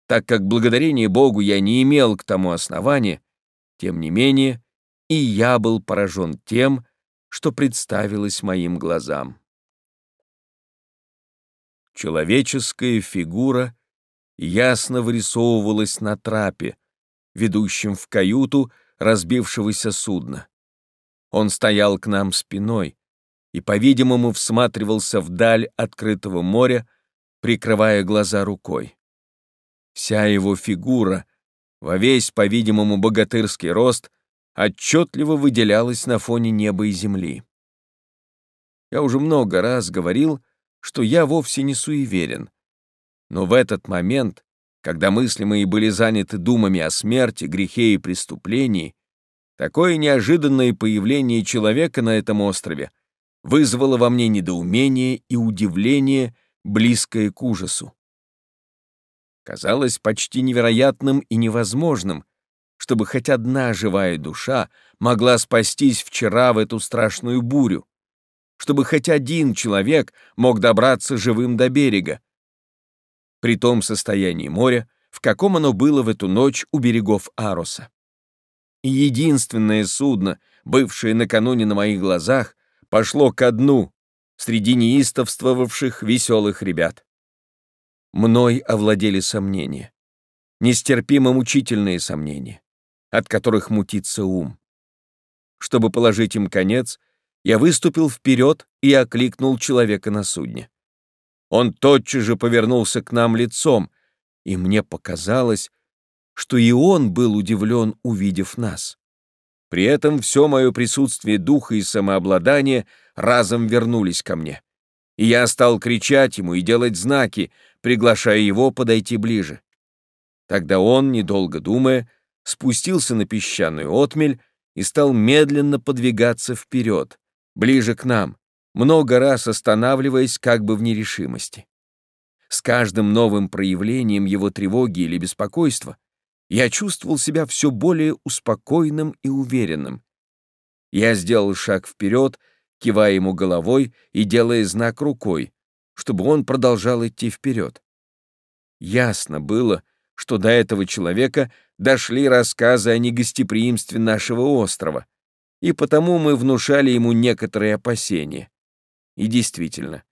так как благодарение Богу я не имел к тому основания, тем не менее и я был поражен тем, что представилось моим глазам. Человеческая фигура ясно вырисовывалась на трапе, ведущем в каюту разбившегося судна. Он стоял к нам спиной и, по-видимому, всматривался вдаль открытого моря, прикрывая глаза рукой. Вся его фигура, во весь, по-видимому, богатырский рост, отчетливо выделялась на фоне неба и земли. Я уже много раз говорил, что я вовсе не суеверен, но в этот момент когда мысли мои были заняты думами о смерти, грехе и преступлении, такое неожиданное появление человека на этом острове вызвало во мне недоумение и удивление, близкое к ужасу. Казалось почти невероятным и невозможным, чтобы хоть одна живая душа могла спастись вчера в эту страшную бурю, чтобы хоть один человек мог добраться живым до берега, при том состоянии моря, в каком оно было в эту ночь у берегов Ароса. И единственное судно, бывшее накануне на моих глазах, пошло ко дну среди неистовствовавших веселых ребят. Мной овладели сомнения, нестерпимо мучительные сомнения, от которых мутится ум. Чтобы положить им конец, я выступил вперед и окликнул человека на судне. Он тотчас же повернулся к нам лицом, и мне показалось, что и он был удивлен, увидев нас. При этом все мое присутствие духа и самообладание разом вернулись ко мне. И я стал кричать ему и делать знаки, приглашая его подойти ближе. Тогда он, недолго думая, спустился на песчаную отмель и стал медленно подвигаться вперед, ближе к нам, много раз останавливаясь как бы в нерешимости. С каждым новым проявлением его тревоги или беспокойства я чувствовал себя все более успокоенным и уверенным. Я сделал шаг вперед, кивая ему головой и делая знак рукой, чтобы он продолжал идти вперед. Ясно было, что до этого человека дошли рассказы о негостеприимстве нашего острова, и потому мы внушали ему некоторые опасения. И действительно,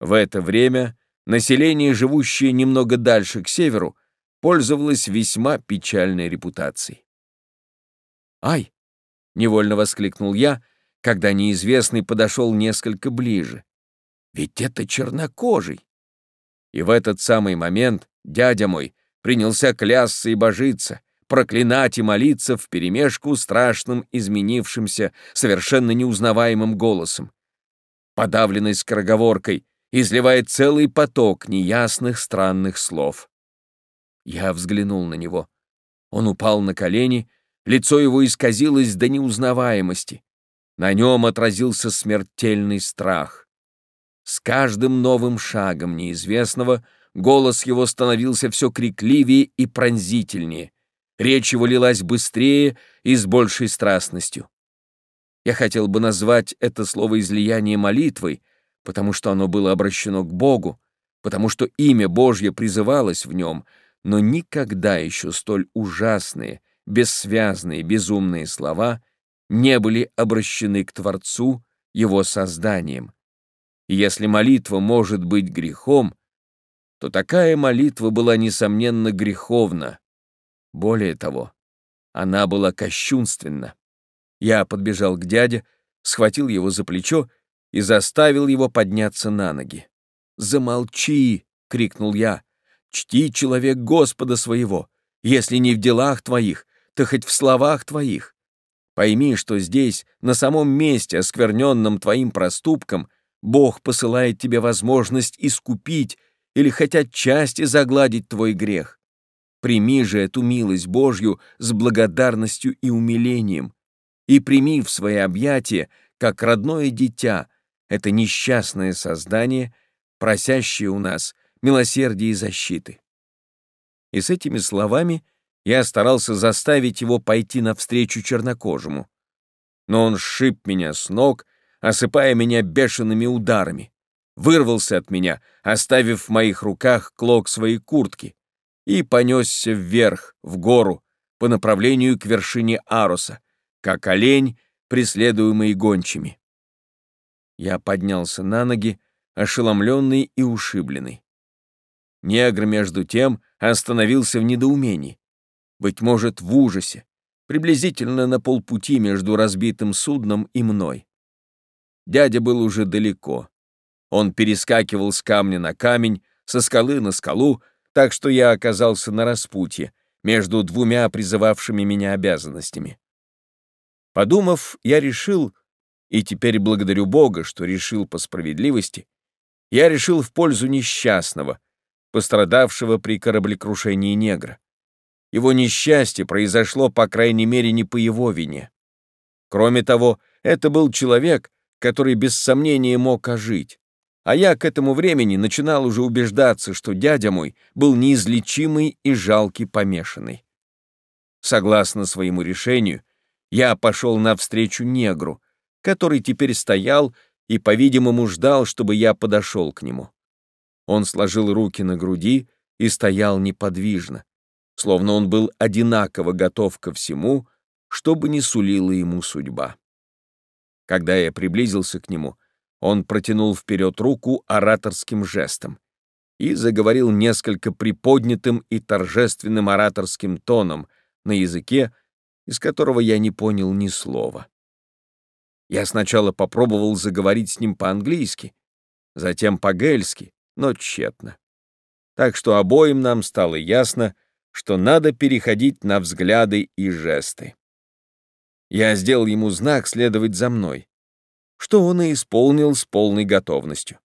в это время население, живущее немного дальше к северу, пользовалось весьма печальной репутацией. «Ай!» — невольно воскликнул я, когда неизвестный подошел несколько ближе. «Ведь это чернокожий!» И в этот самый момент дядя мой, принялся клясться и божиться, проклинать и молиться вперемешку страшным изменившимся, совершенно неузнаваемым голосом. Подавленной скороговоркой изливает целый поток неясных странных слов. Я взглянул на него. Он упал на колени, лицо его исказилось до неузнаваемости. На нем отразился смертельный страх. С каждым новым шагом неизвестного голос его становился все крикливее и пронзительнее. Речь его лилась быстрее и с большей страстностью. Я хотел бы назвать это слово излияние молитвой, потому что оно было обращено к Богу, потому что имя Божье призывалось в нем, но никогда еще столь ужасные, бессвязные, безумные слова не были обращены к Творцу, Его созданием. И если молитва может быть грехом, то такая молитва была, несомненно, греховна. Более того, она была кощунственна. Я подбежал к дяде, схватил его за плечо и заставил его подняться на ноги. «Замолчи!» — крикнул я. «Чти человек Господа своего, если не в делах твоих, то хоть в словах твоих. Пойми, что здесь, на самом месте, оскверненном твоим проступком, Бог посылает тебе возможность искупить или хоть отчасти загладить твой грех. Прими же эту милость Божью с благодарностью и умилением, и прими в свои объятия, как родное дитя, это несчастное создание, просящее у нас милосердия и защиты. И с этими словами я старался заставить его пойти навстречу чернокожему. Но он сшиб меня с ног, осыпая меня бешеными ударами, вырвался от меня, оставив в моих руках клок своей куртки, и понесся вверх, в гору, по направлению к вершине Аруса, как олень, преследуемый гончими. Я поднялся на ноги, ошеломленный и ушибленный. Негр, между тем, остановился в недоумении, быть может, в ужасе, приблизительно на полпути между разбитым судном и мной. Дядя был уже далеко. Он перескакивал с камня на камень, со скалы на скалу, так что я оказался на распутье между двумя призывавшими меня обязанностями. Подумав, я решил, и теперь благодарю Бога, что решил по справедливости, я решил в пользу несчастного, пострадавшего при кораблекрушении негра. Его несчастье произошло, по крайней мере, не по его вине. Кроме того, это был человек, который без сомнения мог ожить. А я к этому времени начинал уже убеждаться, что дядя мой был неизлечимый и жалкий помешанный. Согласно своему решению, я пошел навстречу негру, который теперь стоял и, по-видимому, ждал, чтобы я подошел к нему. Он сложил руки на груди и стоял неподвижно, словно он был одинаково готов ко всему, что бы ни сулила ему судьба. Когда я приблизился к нему, он протянул вперед руку ораторским жестом и заговорил несколько приподнятым и торжественным ораторским тоном на языке, из которого я не понял ни слова. Я сначала попробовал заговорить с ним по-английски, затем по-гельски, но тщетно. Так что обоим нам стало ясно, что надо переходить на взгляды и жесты. Я сделал ему знак следовать за мной, что он и исполнил с полной готовностью.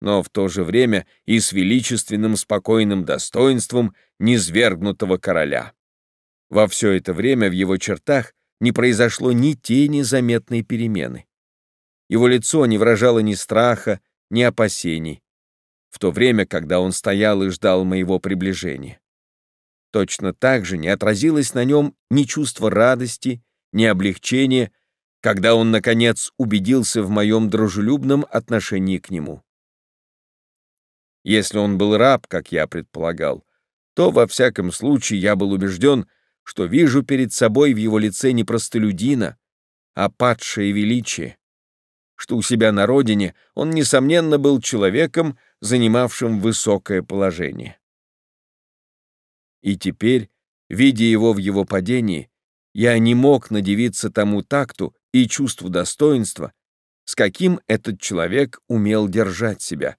Но в то же время и с величественным спокойным достоинством низвергнутого короля. Во все это время в его чертах не произошло ни тени заметной перемены. Его лицо не выражало ни страха, ни опасений, в то время, когда он стоял и ждал моего приближения. Точно так же не отразилось на нем ни чувство радости, ни облегчения, когда он, наконец, убедился в моем дружелюбном отношении к нему. Если он был раб, как я предполагал, то, во всяком случае, я был убежден, что вижу перед собой в его лице не простолюдина, а падшее величие, что у себя на родине он, несомненно, был человеком, занимавшим высокое положение. И теперь, видя его в его падении, я не мог надевиться тому такту и чувству достоинства, с каким этот человек умел держать себя,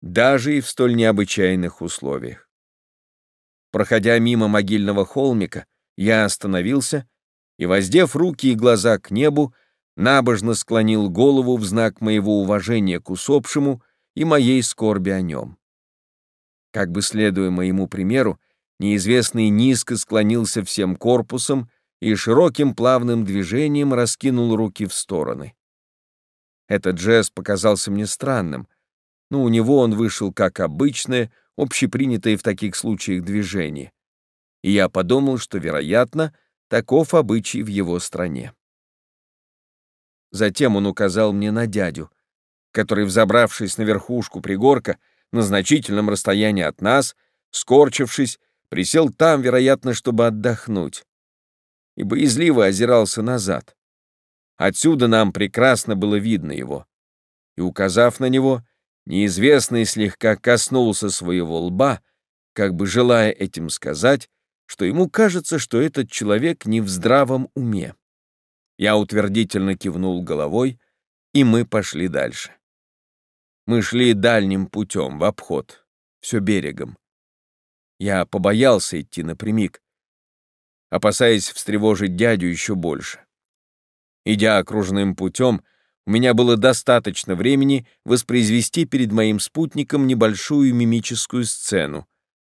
даже и в столь необычайных условиях. Проходя мимо могильного холмика, я остановился и, воздев руки и глаза к небу, набожно склонил голову в знак моего уважения к усопшему и моей скорби о нем. Как бы следуя моему примеру, неизвестный низко склонился всем корпусом и широким плавным движением раскинул руки в стороны. Этот жест показался мне странным, но у него он вышел как обычное, общепринятое в таких случаях движение. И я подумал, что, вероятно, таков обычай в его стране. Затем он указал мне на дядю, который, взобравшись на верхушку пригорка, на значительном расстоянии от нас, скорчившись, присел там, вероятно, чтобы отдохнуть, и боязливо озирался назад. Отсюда нам прекрасно было видно его. И, указав на него, неизвестный слегка коснулся своего лба, как бы желая этим сказать, что ему кажется, что этот человек не в здравом уме. Я утвердительно кивнул головой, и мы пошли дальше. Мы шли дальним путем, в обход, все берегом. Я побоялся идти напрямик, опасаясь встревожить дядю еще больше. Идя окружным путем, у меня было достаточно времени воспроизвести перед моим спутником небольшую мимическую сцену,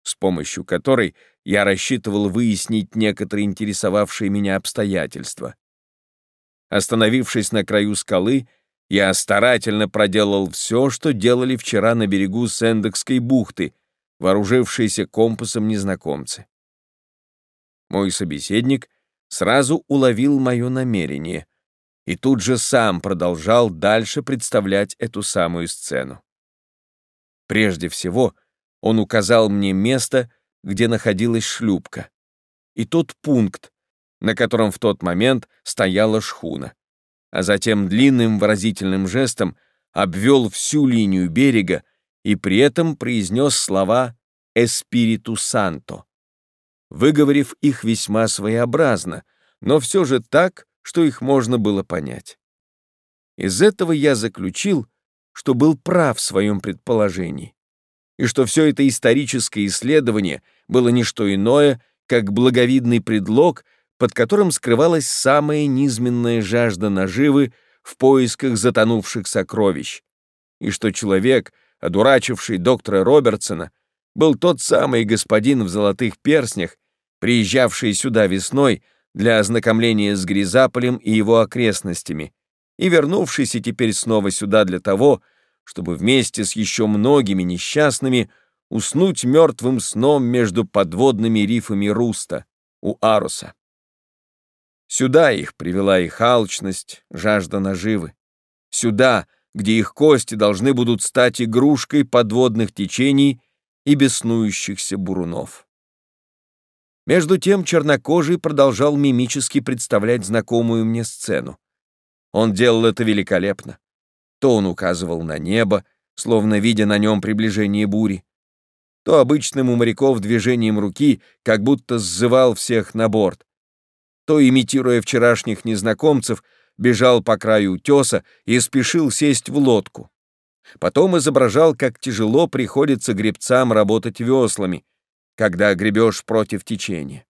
с помощью которой я рассчитывал выяснить некоторые интересовавшие меня обстоятельства. Остановившись на краю скалы, я старательно проделал все, что делали вчера на берегу Сендекской бухты, вооружившиеся компасом незнакомцы. Мой собеседник сразу уловил мое намерение и тут же сам продолжал дальше представлять эту самую сцену. Прежде всего, он указал мне место, где находилась шлюпка, и тот пункт, на котором в тот момент стояла шхуна, а затем длинным выразительным жестом обвел всю линию берега и при этом произнес слова «эспириту санто», выговорив их весьма своеобразно, но все же так, что их можно было понять. Из этого я заключил, что был прав в своем предположении, и что все это историческое исследование было не что иное, как благовидный предлог, под которым скрывалась самая низменная жажда наживы в поисках затонувших сокровищ, и что человек, одурачивший доктора Робертсона, был тот самый господин в золотых перстнях, приезжавший сюда весной для ознакомления с Гризаполем и его окрестностями, и вернувшийся теперь снова сюда для того, чтобы вместе с еще многими несчастными уснуть мертвым сном между подводными рифами Руста у Аруса. Сюда их привела их алчность, жажда наживы. Сюда, где их кости должны будут стать игрушкой подводных течений и беснующихся бурунов. Между тем чернокожий продолжал мимически представлять знакомую мне сцену. Он делал это великолепно. То он указывал на небо, словно видя на нем приближение бури, то обычным у моряков движением руки как будто сзывал всех на борт, то, имитируя вчерашних незнакомцев, бежал по краю утеса и спешил сесть в лодку. Потом изображал, как тяжело приходится гребцам работать веслами, когда гребешь против течения.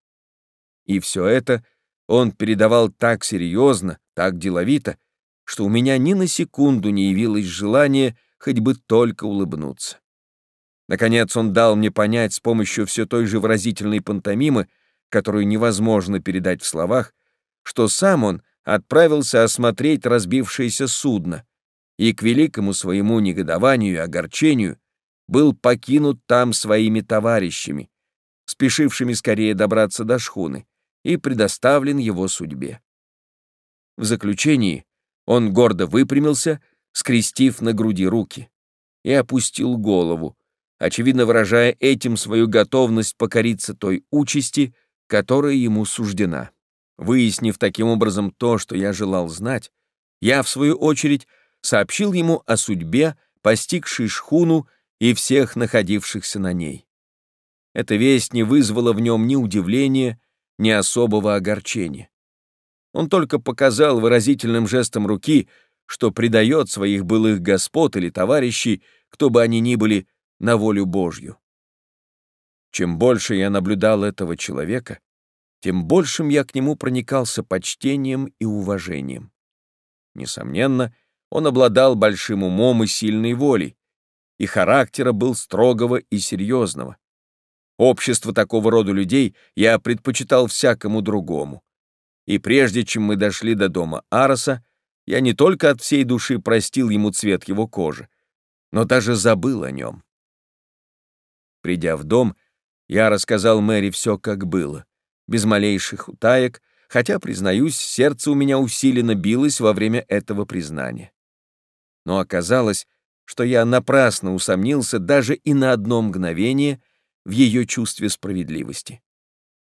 И все это он передавал так серьезно, так деловито, что у меня ни на секунду не явилось желания хоть бы только улыбнуться. Наконец он дал мне понять с помощью все той же выразительной пантомимы, которую невозможно передать в словах, что сам он отправился осмотреть разбившееся судно, и к великому своему негодованию и огорчению был покинут там своими товарищами, спешившими скорее добраться до шхуны, и предоставлен его судьбе. В заключении он гордо выпрямился, скрестив на груди руки, и опустил голову, очевидно выражая этим свою готовность покориться той участи, которая ему суждена. Выяснив таким образом то, что я желал знать, я, в свою очередь, сообщил ему о судьбе, постигшей шхуну и всех находившихся на ней. Эта весть не вызвала в нем ни удивления, ни особого огорчения. Он только показал выразительным жестом руки, что предает своих былых господ или товарищей, кто бы они ни были, на волю Божью. Чем больше я наблюдал этого человека, тем большим я к нему проникался почтением и уважением. Несомненно, он обладал большим умом и сильной волей, и характера был строгого и серьезного. Общество такого рода людей я предпочитал всякому другому. И прежде чем мы дошли до дома Ароса, я не только от всей души простил ему цвет его кожи, но даже забыл о нем. Придя в дом, я рассказал Мэри все, как было, без малейших утаек, хотя, признаюсь, сердце у меня усиленно билось во время этого признания. Но оказалось, что я напрасно усомнился даже и на одно мгновение в ее чувстве справедливости.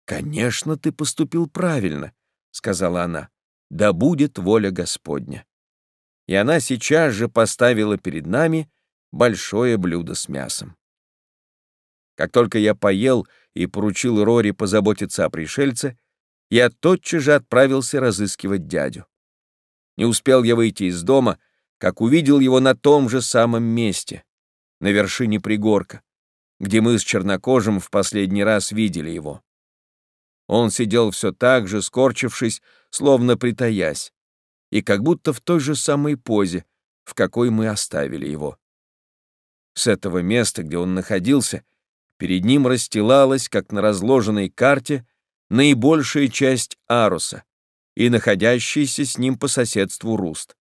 «Конечно, ты поступил правильно», — сказала она. «Да будет воля Господня». И она сейчас же поставила перед нами большое блюдо с мясом. Как только я поел и поручил Рори позаботиться о пришельце, я тотчас же отправился разыскивать дядю. Не успел я выйти из дома, как увидел его на том же самом месте, на вершине пригорка, где мы с чернокожим в последний раз видели его. Он сидел все так же, скорчившись, словно притаясь, и как будто в той же самой позе, в какой мы оставили его. С этого места, где он находился, Перед ним расстилалась, как на разложенной карте, наибольшая часть Аруса и находящийся с ним по соседству Руст.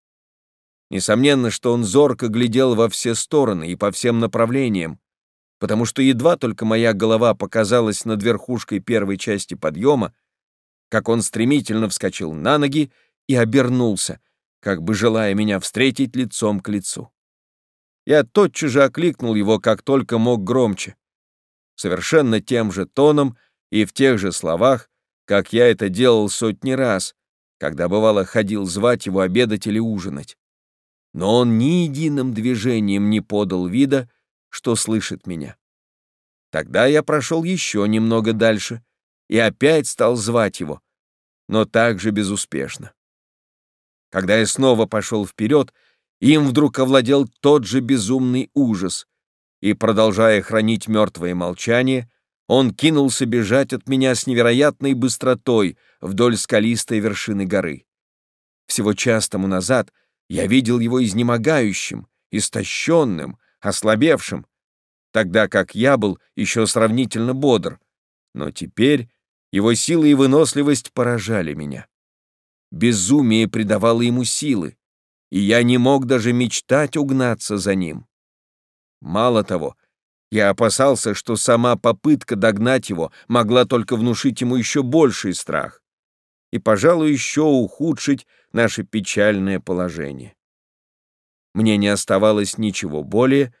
Несомненно, что он зорко глядел во все стороны и по всем направлениям, потому что едва только моя голова показалась над верхушкой первой части подъема, как он стремительно вскочил на ноги и обернулся, как бы желая меня встретить лицом к лицу. Я тотчас же окликнул его, как только мог громче совершенно тем же тоном и в тех же словах, как я это делал сотни раз, когда бывало ходил звать его обедать или ужинать. Но он ни единым движением не подал вида, что слышит меня. Тогда я прошел еще немного дальше и опять стал звать его, но также безуспешно. Когда я снова пошел вперед, им вдруг овладел тот же безумный ужас, и, продолжая хранить мертвое молчание, он кинулся бежать от меня с невероятной быстротой вдоль скалистой вершины горы. Всего час тому назад я видел его изнемогающим, истощенным, ослабевшим, тогда как я был еще сравнительно бодр, но теперь его сила и выносливость поражали меня. Безумие придавало ему силы, и я не мог даже мечтать угнаться за ним. Мало того, я опасался, что сама попытка догнать его могла только внушить ему еще больший страх и, пожалуй, еще ухудшить наше печальное положение. Мне не оставалось ничего более,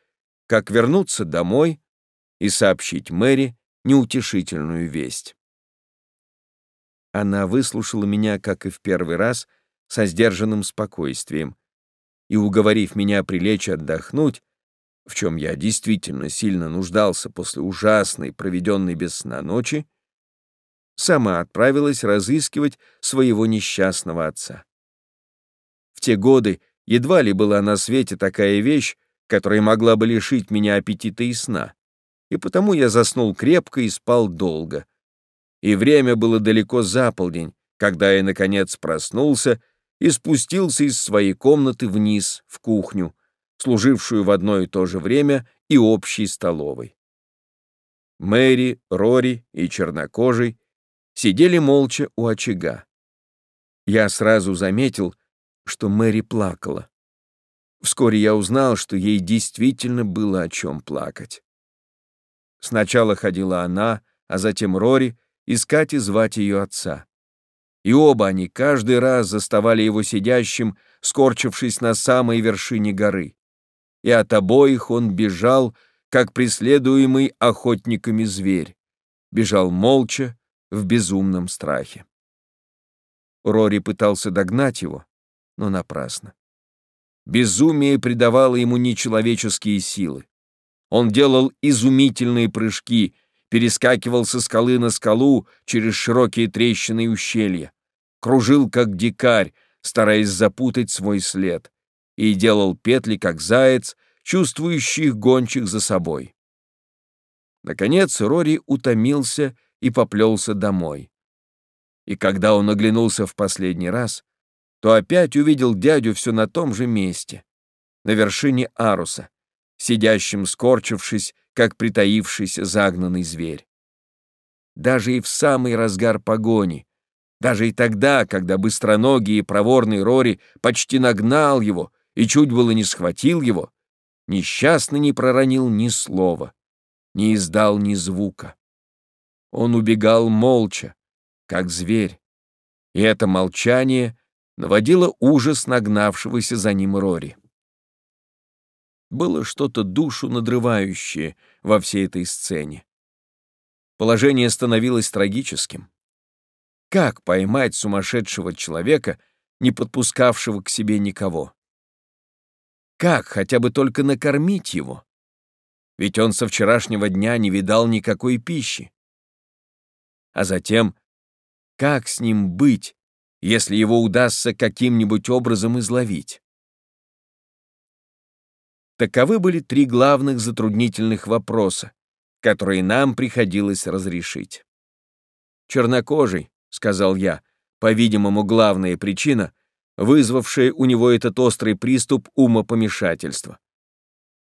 как вернуться домой и сообщить Мэри неутешительную весть. Она выслушала меня, как и в первый раз, со сдержанным спокойствием, и, уговорив меня прилечь отдохнуть, в чем я действительно сильно нуждался после ужасной, проведенной без сна ночи, сама отправилась разыскивать своего несчастного отца. В те годы едва ли была на свете такая вещь, которая могла бы лишить меня аппетита и сна, и потому я заснул крепко и спал долго. И время было далеко за полдень, когда я, наконец, проснулся и спустился из своей комнаты вниз, в кухню, служившую в одно и то же время и общей столовой. Мэри, Рори и чернокожий сидели молча у очага. Я сразу заметил, что Мэри плакала. Вскоре я узнал, что ей действительно было о чем плакать. Сначала ходила она, а затем Рори, искать и звать ее отца. И оба они каждый раз заставали его сидящим, скорчившись на самой вершине горы и от обоих он бежал, как преследуемый охотниками зверь. Бежал молча, в безумном страхе. Рори пытался догнать его, но напрасно. Безумие придавало ему нечеловеческие силы. Он делал изумительные прыжки, перескакивал со скалы на скалу через широкие трещины и ущелья, кружил, как дикарь, стараясь запутать свой след и делал петли, как заяц, чувствующий их гончих за собой. Наконец Рори утомился и поплелся домой. И когда он оглянулся в последний раз, то опять увидел дядю все на том же месте, на вершине Аруса, сидящим скорчившись, как притаившийся загнанный зверь. Даже и в самый разгар погони, даже и тогда, когда быстроногий и проворный Рори почти нагнал его и чуть было не схватил его, несчастный не проронил ни слова, не издал ни звука. Он убегал молча, как зверь, и это молчание наводило ужас нагнавшегося за ним Рори. Было что-то душу надрывающее во всей этой сцене. Положение становилось трагическим. Как поймать сумасшедшего человека, не подпускавшего к себе никого? Как хотя бы только накормить его? Ведь он со вчерашнего дня не видал никакой пищи. А затем, как с ним быть, если его удастся каким-нибудь образом изловить? Таковы были три главных затруднительных вопроса, которые нам приходилось разрешить. Чернокожий, — сказал я, по-видимому, главная причина, вызвавшая у него этот острый приступ умопомешательства.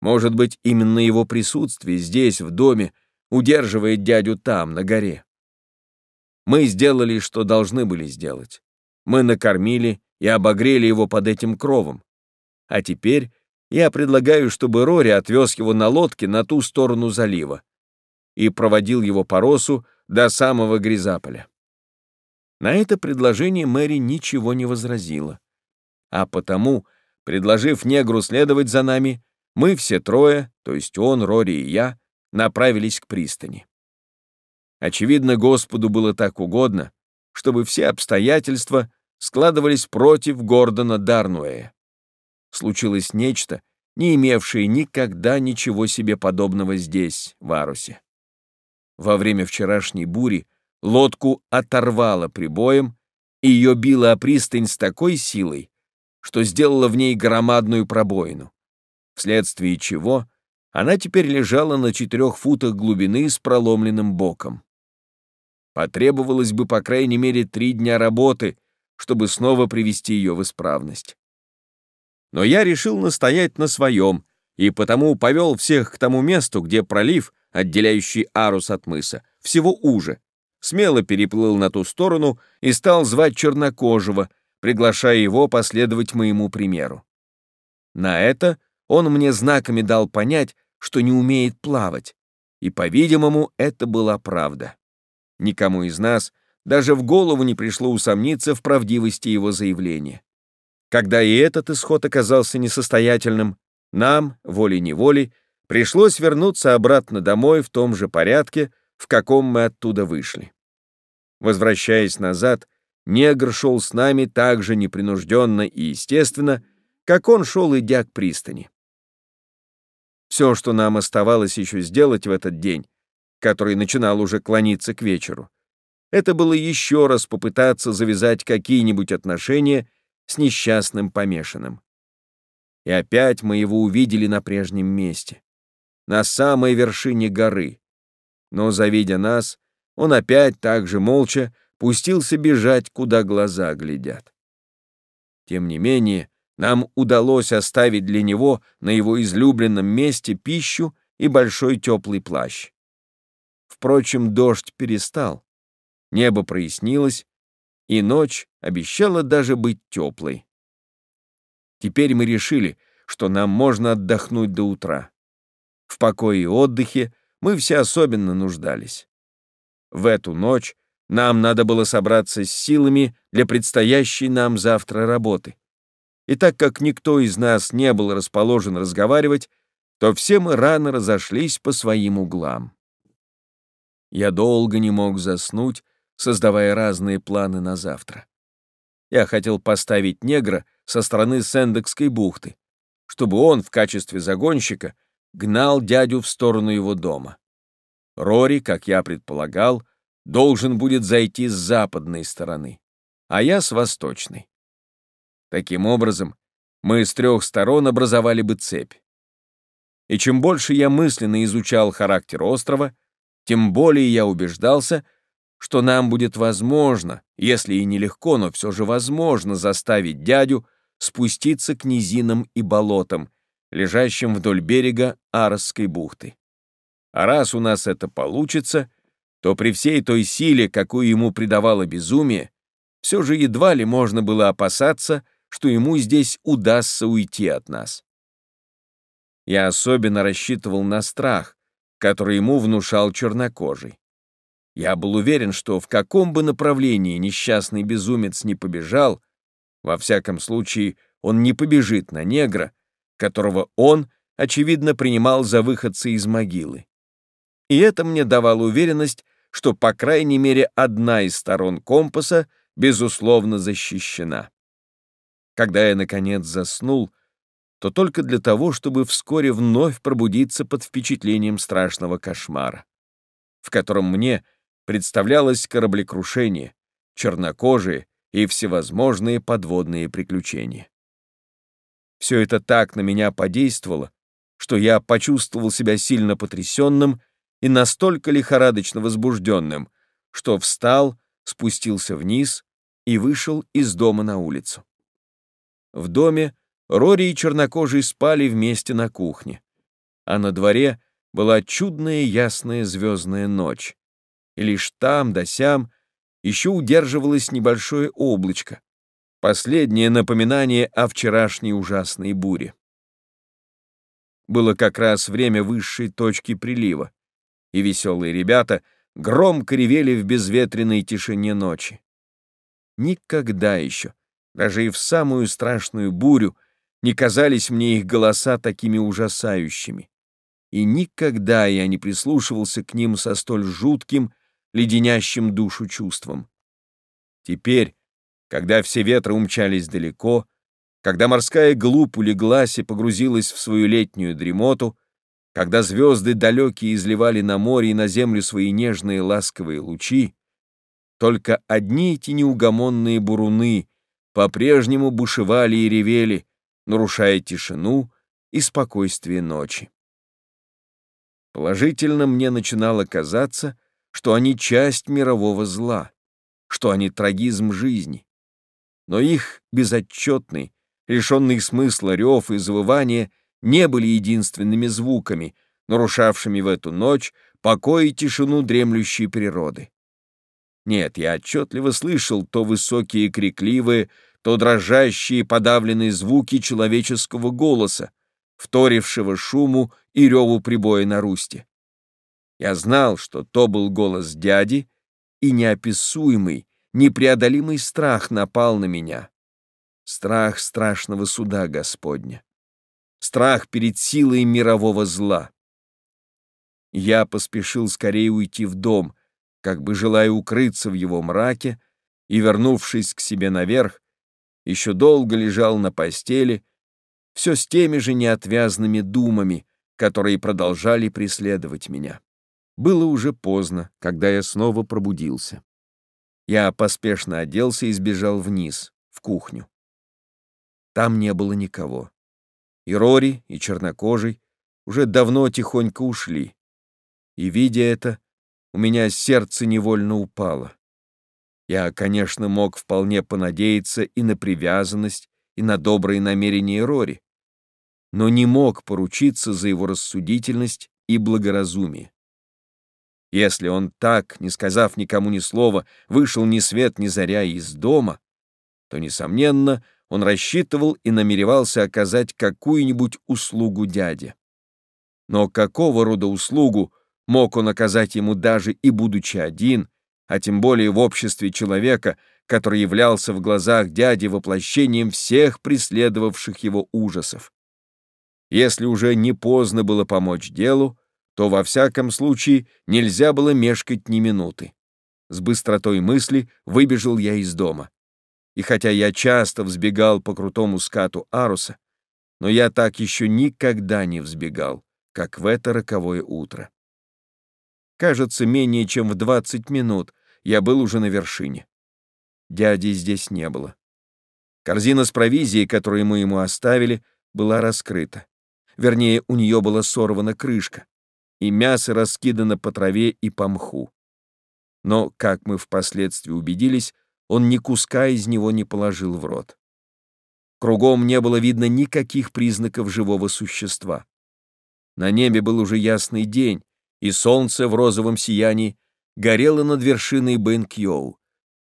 Может быть, именно его присутствие здесь, в доме, удерживает дядю там, на горе. Мы сделали, что должны были сделать. Мы накормили и обогрели его под этим кровом. А теперь я предлагаю, чтобы Рори отвез его на лодке на ту сторону залива и проводил его по росу до самого Гризаполя. На это предложение Мэри ничего не возразила. А потому, предложив негру следовать за нами, мы все трое, то есть он, Рори и я, направились к пристани. Очевидно, Господу было так угодно, чтобы все обстоятельства складывались против Гордона Дарнуэя. Случилось нечто, не имевшее никогда ничего себе подобного здесь, в Арусе. Во время вчерашней бури Лодку оторвало прибоем, и ее било о пристань с такой силой, что сделала в ней громадную пробоину, вследствие чего она теперь лежала на четырех футах глубины с проломленным боком. Потребовалось бы, по крайней мере, три дня работы, чтобы снова привести ее в исправность. Но я решил настоять на своем, и потому повел всех к тому месту, где пролив, отделяющий Арус от мыса, всего уже, смело переплыл на ту сторону и стал звать чернокожего, приглашая его последовать моему примеру. На это он мне знаками дал понять, что не умеет плавать, и, по-видимому, это была правда. Никому из нас даже в голову не пришло усомниться в правдивости его заявления. Когда и этот исход оказался несостоятельным, нам, волей-неволей, пришлось вернуться обратно домой в том же порядке, в каком мы оттуда вышли. Возвращаясь назад, негр шел с нами так же непринужденно и естественно, как он шел, идя к пристани. Все, что нам оставалось еще сделать в этот день, который начинал уже клониться к вечеру, это было еще раз попытаться завязать какие-нибудь отношения с несчастным помешанным. И опять мы его увидели на прежнем месте, на самой вершине горы, но, завидя нас, он опять так же молча пустился бежать, куда глаза глядят. Тем не менее, нам удалось оставить для него на его излюбленном месте пищу и большой теплый плащ. Впрочем, дождь перестал, небо прояснилось, и ночь обещала даже быть теплой. Теперь мы решили, что нам можно отдохнуть до утра. В покое и отдыхе мы все особенно нуждались. В эту ночь нам надо было собраться с силами для предстоящей нам завтра работы. И так как никто из нас не был расположен разговаривать, то все мы рано разошлись по своим углам. Я долго не мог заснуть, создавая разные планы на завтра. Я хотел поставить негра со стороны Сендекской бухты, чтобы он в качестве загонщика гнал дядю в сторону его дома. Рори, как я предполагал, должен будет зайти с западной стороны, а я с восточной. Таким образом, мы с трех сторон образовали бы цепь. И чем больше я мысленно изучал характер острова, Тем более я убеждался, что нам будет возможно, если и нелегко, но все же возможно заставить дядю спуститься к низинам и болотам, лежащим вдоль берега Аросской бухты. А раз у нас это получится, то при всей той силе, какую ему придавало безумие, все же едва ли можно было опасаться, что ему здесь удастся уйти от нас. Я особенно рассчитывал на страх, который ему внушал чернокожий. Я был уверен, что в каком бы направлении несчастный безумец не побежал, во всяком случае он не побежит на негра, которого он, очевидно, принимал за выходца из могилы. И это мне давало уверенность, что, по крайней мере, одна из сторон компаса, безусловно, защищена. Когда я, наконец, заснул, то только для того, чтобы вскоре вновь пробудиться под впечатлением страшного кошмара, в котором мне представлялось кораблекрушение, чернокожие и всевозможные подводные приключения. Все это так на меня подействовало, что я почувствовал себя сильно потрясенным и настолько лихорадочно возбужденным, что встал, спустился вниз и вышел из дома на улицу. В доме Рори и чернокожий спали вместе на кухне, а на дворе была чудная ясная звездная ночь, и лишь там да сям еще удерживалось небольшое облачко, Последнее напоминание о вчерашней ужасной буре. Было как раз время высшей точки прилива, и веселые ребята громко ревели в безветренной тишине ночи. Никогда еще, даже и в самую страшную бурю, не казались мне их голоса такими ужасающими. И никогда я не прислушивался к ним со столь жутким, леденящим душу чувством. Теперь, когда все ветры умчались далеко, когда морская глубь улеглась и погрузилась в свою летнюю дремоту, когда звезды далекие изливали на море и на землю свои нежные ласковые лучи, только одни эти неугомонные буруны по-прежнему бушевали и ревели, нарушая тишину и спокойствие ночи. Положительно мне начинало казаться, что они часть мирового зла, что они трагизм жизни, но их безотчетный, лишенный смысла рев и завывания не были единственными звуками, нарушавшими в эту ночь покой и тишину дремлющей природы. Нет, я отчетливо слышал то высокие крикливые, то дрожащие подавленные звуки человеческого голоса, вторившего шуму и реву прибоя на русте. Я знал, что то был голос дяди, и неописуемый, непреодолимый страх напал на меня. Страх страшного суда Господня. Страх перед силой мирового зла. Я поспешил скорее уйти в дом, как бы желая укрыться в его мраке, и, вернувшись к себе наверх, еще долго лежал на постели, все с теми же неотвязными думами, которые продолжали преследовать меня. Было уже поздно, когда я снова пробудился. Я поспешно оделся и сбежал вниз, в кухню. Там не было никого. И Рори, и чернокожий уже давно тихонько ушли. И, видя это, у меня сердце невольно упало. Я, конечно, мог вполне понадеяться и на привязанность, и на добрые намерения Рори, но не мог поручиться за его рассудительность и благоразумие. Если он так, не сказав никому ни слова, вышел ни свет ни заря из дома, то, несомненно, он рассчитывал и намеревался оказать какую-нибудь услугу дяде. Но какого рода услугу мог он оказать ему даже и будучи один, а тем более в обществе человека, который являлся в глазах дяди воплощением всех преследовавших его ужасов? Если уже не поздно было помочь делу, то во всяком случае нельзя было мешкать ни минуты. С быстротой мысли выбежал я из дома. И хотя я часто взбегал по крутому скату Аруса, но я так еще никогда не взбегал, как в это роковое утро. Кажется, менее чем в двадцать минут я был уже на вершине. Дяди здесь не было. Корзина с провизией, которую мы ему оставили, была раскрыта. Вернее, у нее была сорвана крышка и мясо раскидано по траве и по мху. Но, как мы впоследствии убедились, он ни куска из него не положил в рот. Кругом не было видно никаких признаков живого существа. На небе был уже ясный день, и солнце в розовом сиянии горело над вершиной Бенкьоу.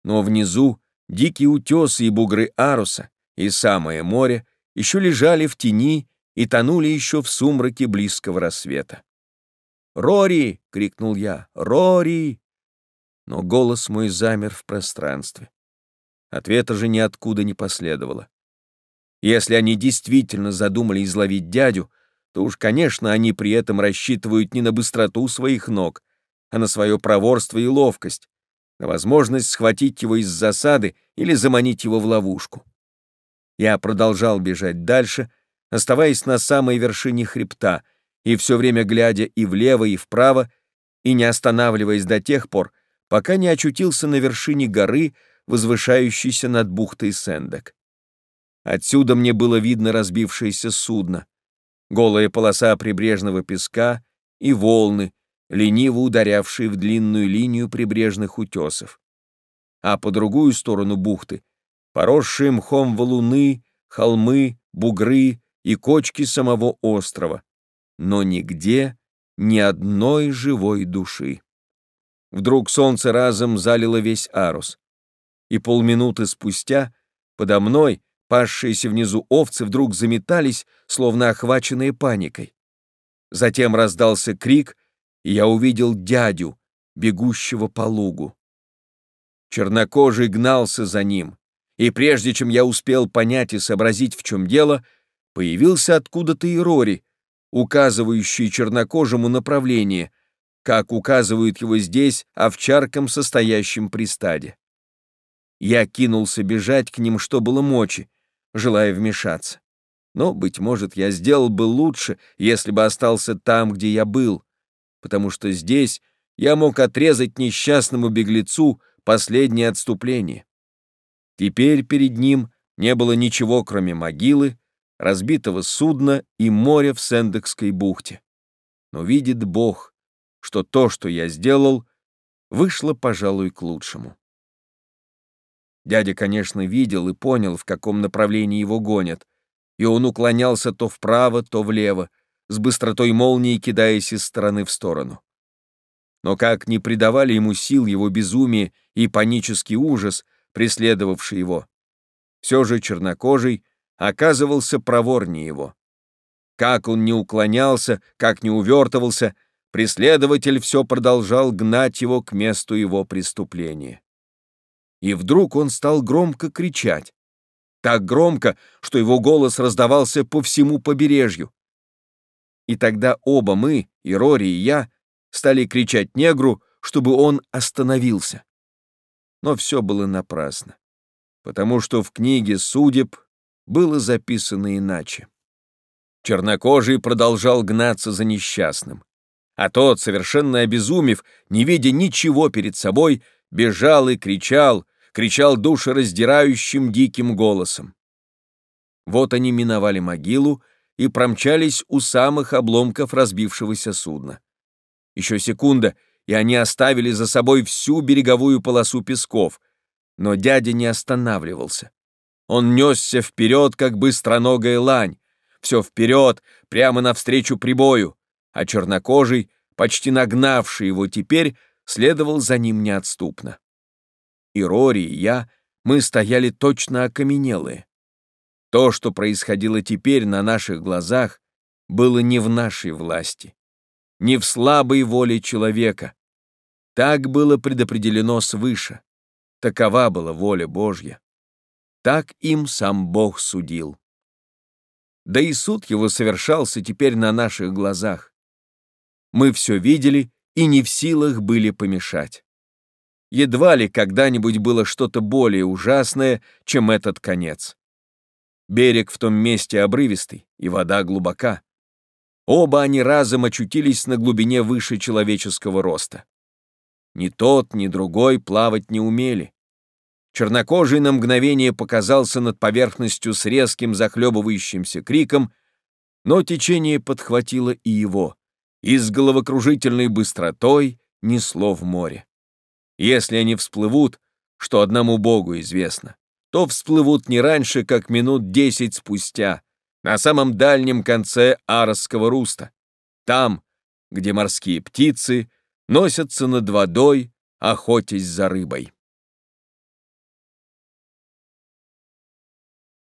Но внизу дикие утесы и бугры Аруса и самое море еще лежали в тени и тонули еще в сумраке близкого рассвета. «Рори!» — крикнул я. «Рори!» Но голос мой замер в пространстве. Ответа же ниоткуда не последовало. Если они действительно задумали изловить дядю, то уж, конечно, они при этом рассчитывают не на быстроту своих ног, а на свое проворство и ловкость, на возможность схватить его из засады или заманить его в ловушку. Я продолжал бежать дальше, оставаясь на самой вершине хребта и все время глядя и влево, и вправо, и не останавливаясь до тех пор, пока не очутился на вершине горы, возвышающейся над бухтой Сендек. Отсюда мне было видно разбившееся судно, голая полоса прибрежного песка и волны, лениво ударявшие в длинную линию прибрежных утесов. А по другую сторону бухты — поросшие мхом валуны, холмы, бугры и кочки самого острова, но нигде ни одной живой души. Вдруг солнце разом залило весь Арус, и полминуты спустя подо мной пасшиеся внизу овцы вдруг заметались, словно охваченные паникой. Затем раздался крик, я увидел дядю, бегущего по лугу. Чернокожий гнался за ним, и прежде чем я успел понять и сообразить, в чем дело, появился откуда-то и Рори, указывающий чернокожему направление, как указывают его здесь овчаркам, состоящим при стаде. Я кинулся бежать к ним, что было мочи, желая вмешаться. Но, быть может, я сделал бы лучше, если бы остался там, где я был, потому что здесь я мог отрезать несчастному беглецу последнее отступление. Теперь перед ним не было ничего, кроме могилы, разбитого судна и моря в Сендекской бухте. Но видит Бог, что то, что я сделал, вышло, пожалуй, к лучшему. Дядя, конечно, видел и понял, в каком направлении его гонят, и он уклонялся то вправо, то влево, с быстротой молнии кидаясь из стороны в сторону. Но как не придавали ему сил его безумие и панический ужас, преследовавший его, все же чернокожий оказывался проворнее его. Как он не уклонялся, как не увертывался, преследователь все продолжал гнать его к месту его преступления и вдруг он стал громко кричать. Так громко, что его голос раздавался по всему побережью. И тогда оба мы, и Рори, и я, стали кричать негру, чтобы он остановился. Но все было напрасно, потому что в книге судеб было записано иначе. Чернокожий продолжал гнаться за несчастным, а тот, совершенно обезумев, не видя ничего перед собой, бежал и кричал, кричал душераздирающим диким голосом. Вот они миновали могилу и промчались у самых обломков разбившегося судна. Еще секунда, и они оставили за собой всю береговую полосу песков, но дядя не останавливался. Он несся вперед, как быстроногая лань, все вперед, прямо навстречу прибою, а чернокожий, почти нагнавший его теперь, следовал за ним неотступно и Рори, и я, мы стояли точно окаменелые. То, что происходило теперь на наших глазах, было не в нашей власти, не в слабой воле человека. Так было предопределено свыше. Такова была воля Божья. Так им сам Бог судил. Да и суд его совершался теперь на наших глазах. Мы все видели и не в силах были помешать едва ли когда-нибудь было что-то более ужасное, чем этот конец. Берег в том месте обрывистый, и вода глубока. Оба они разом очутились на глубине выше человеческого роста. Ни тот, ни другой плавать не умели. Чернокожий на мгновение показался над поверхностью с резким захлебывающимся криком, но течение подхватило и его, и с головокружительной быстротой несло в море. Если они всплывут, что одному Богу известно, то всплывут не раньше, как минут десять спустя, на самом дальнем конце Аросского руста, там, где морские птицы носятся над водой, охотясь за рыбой.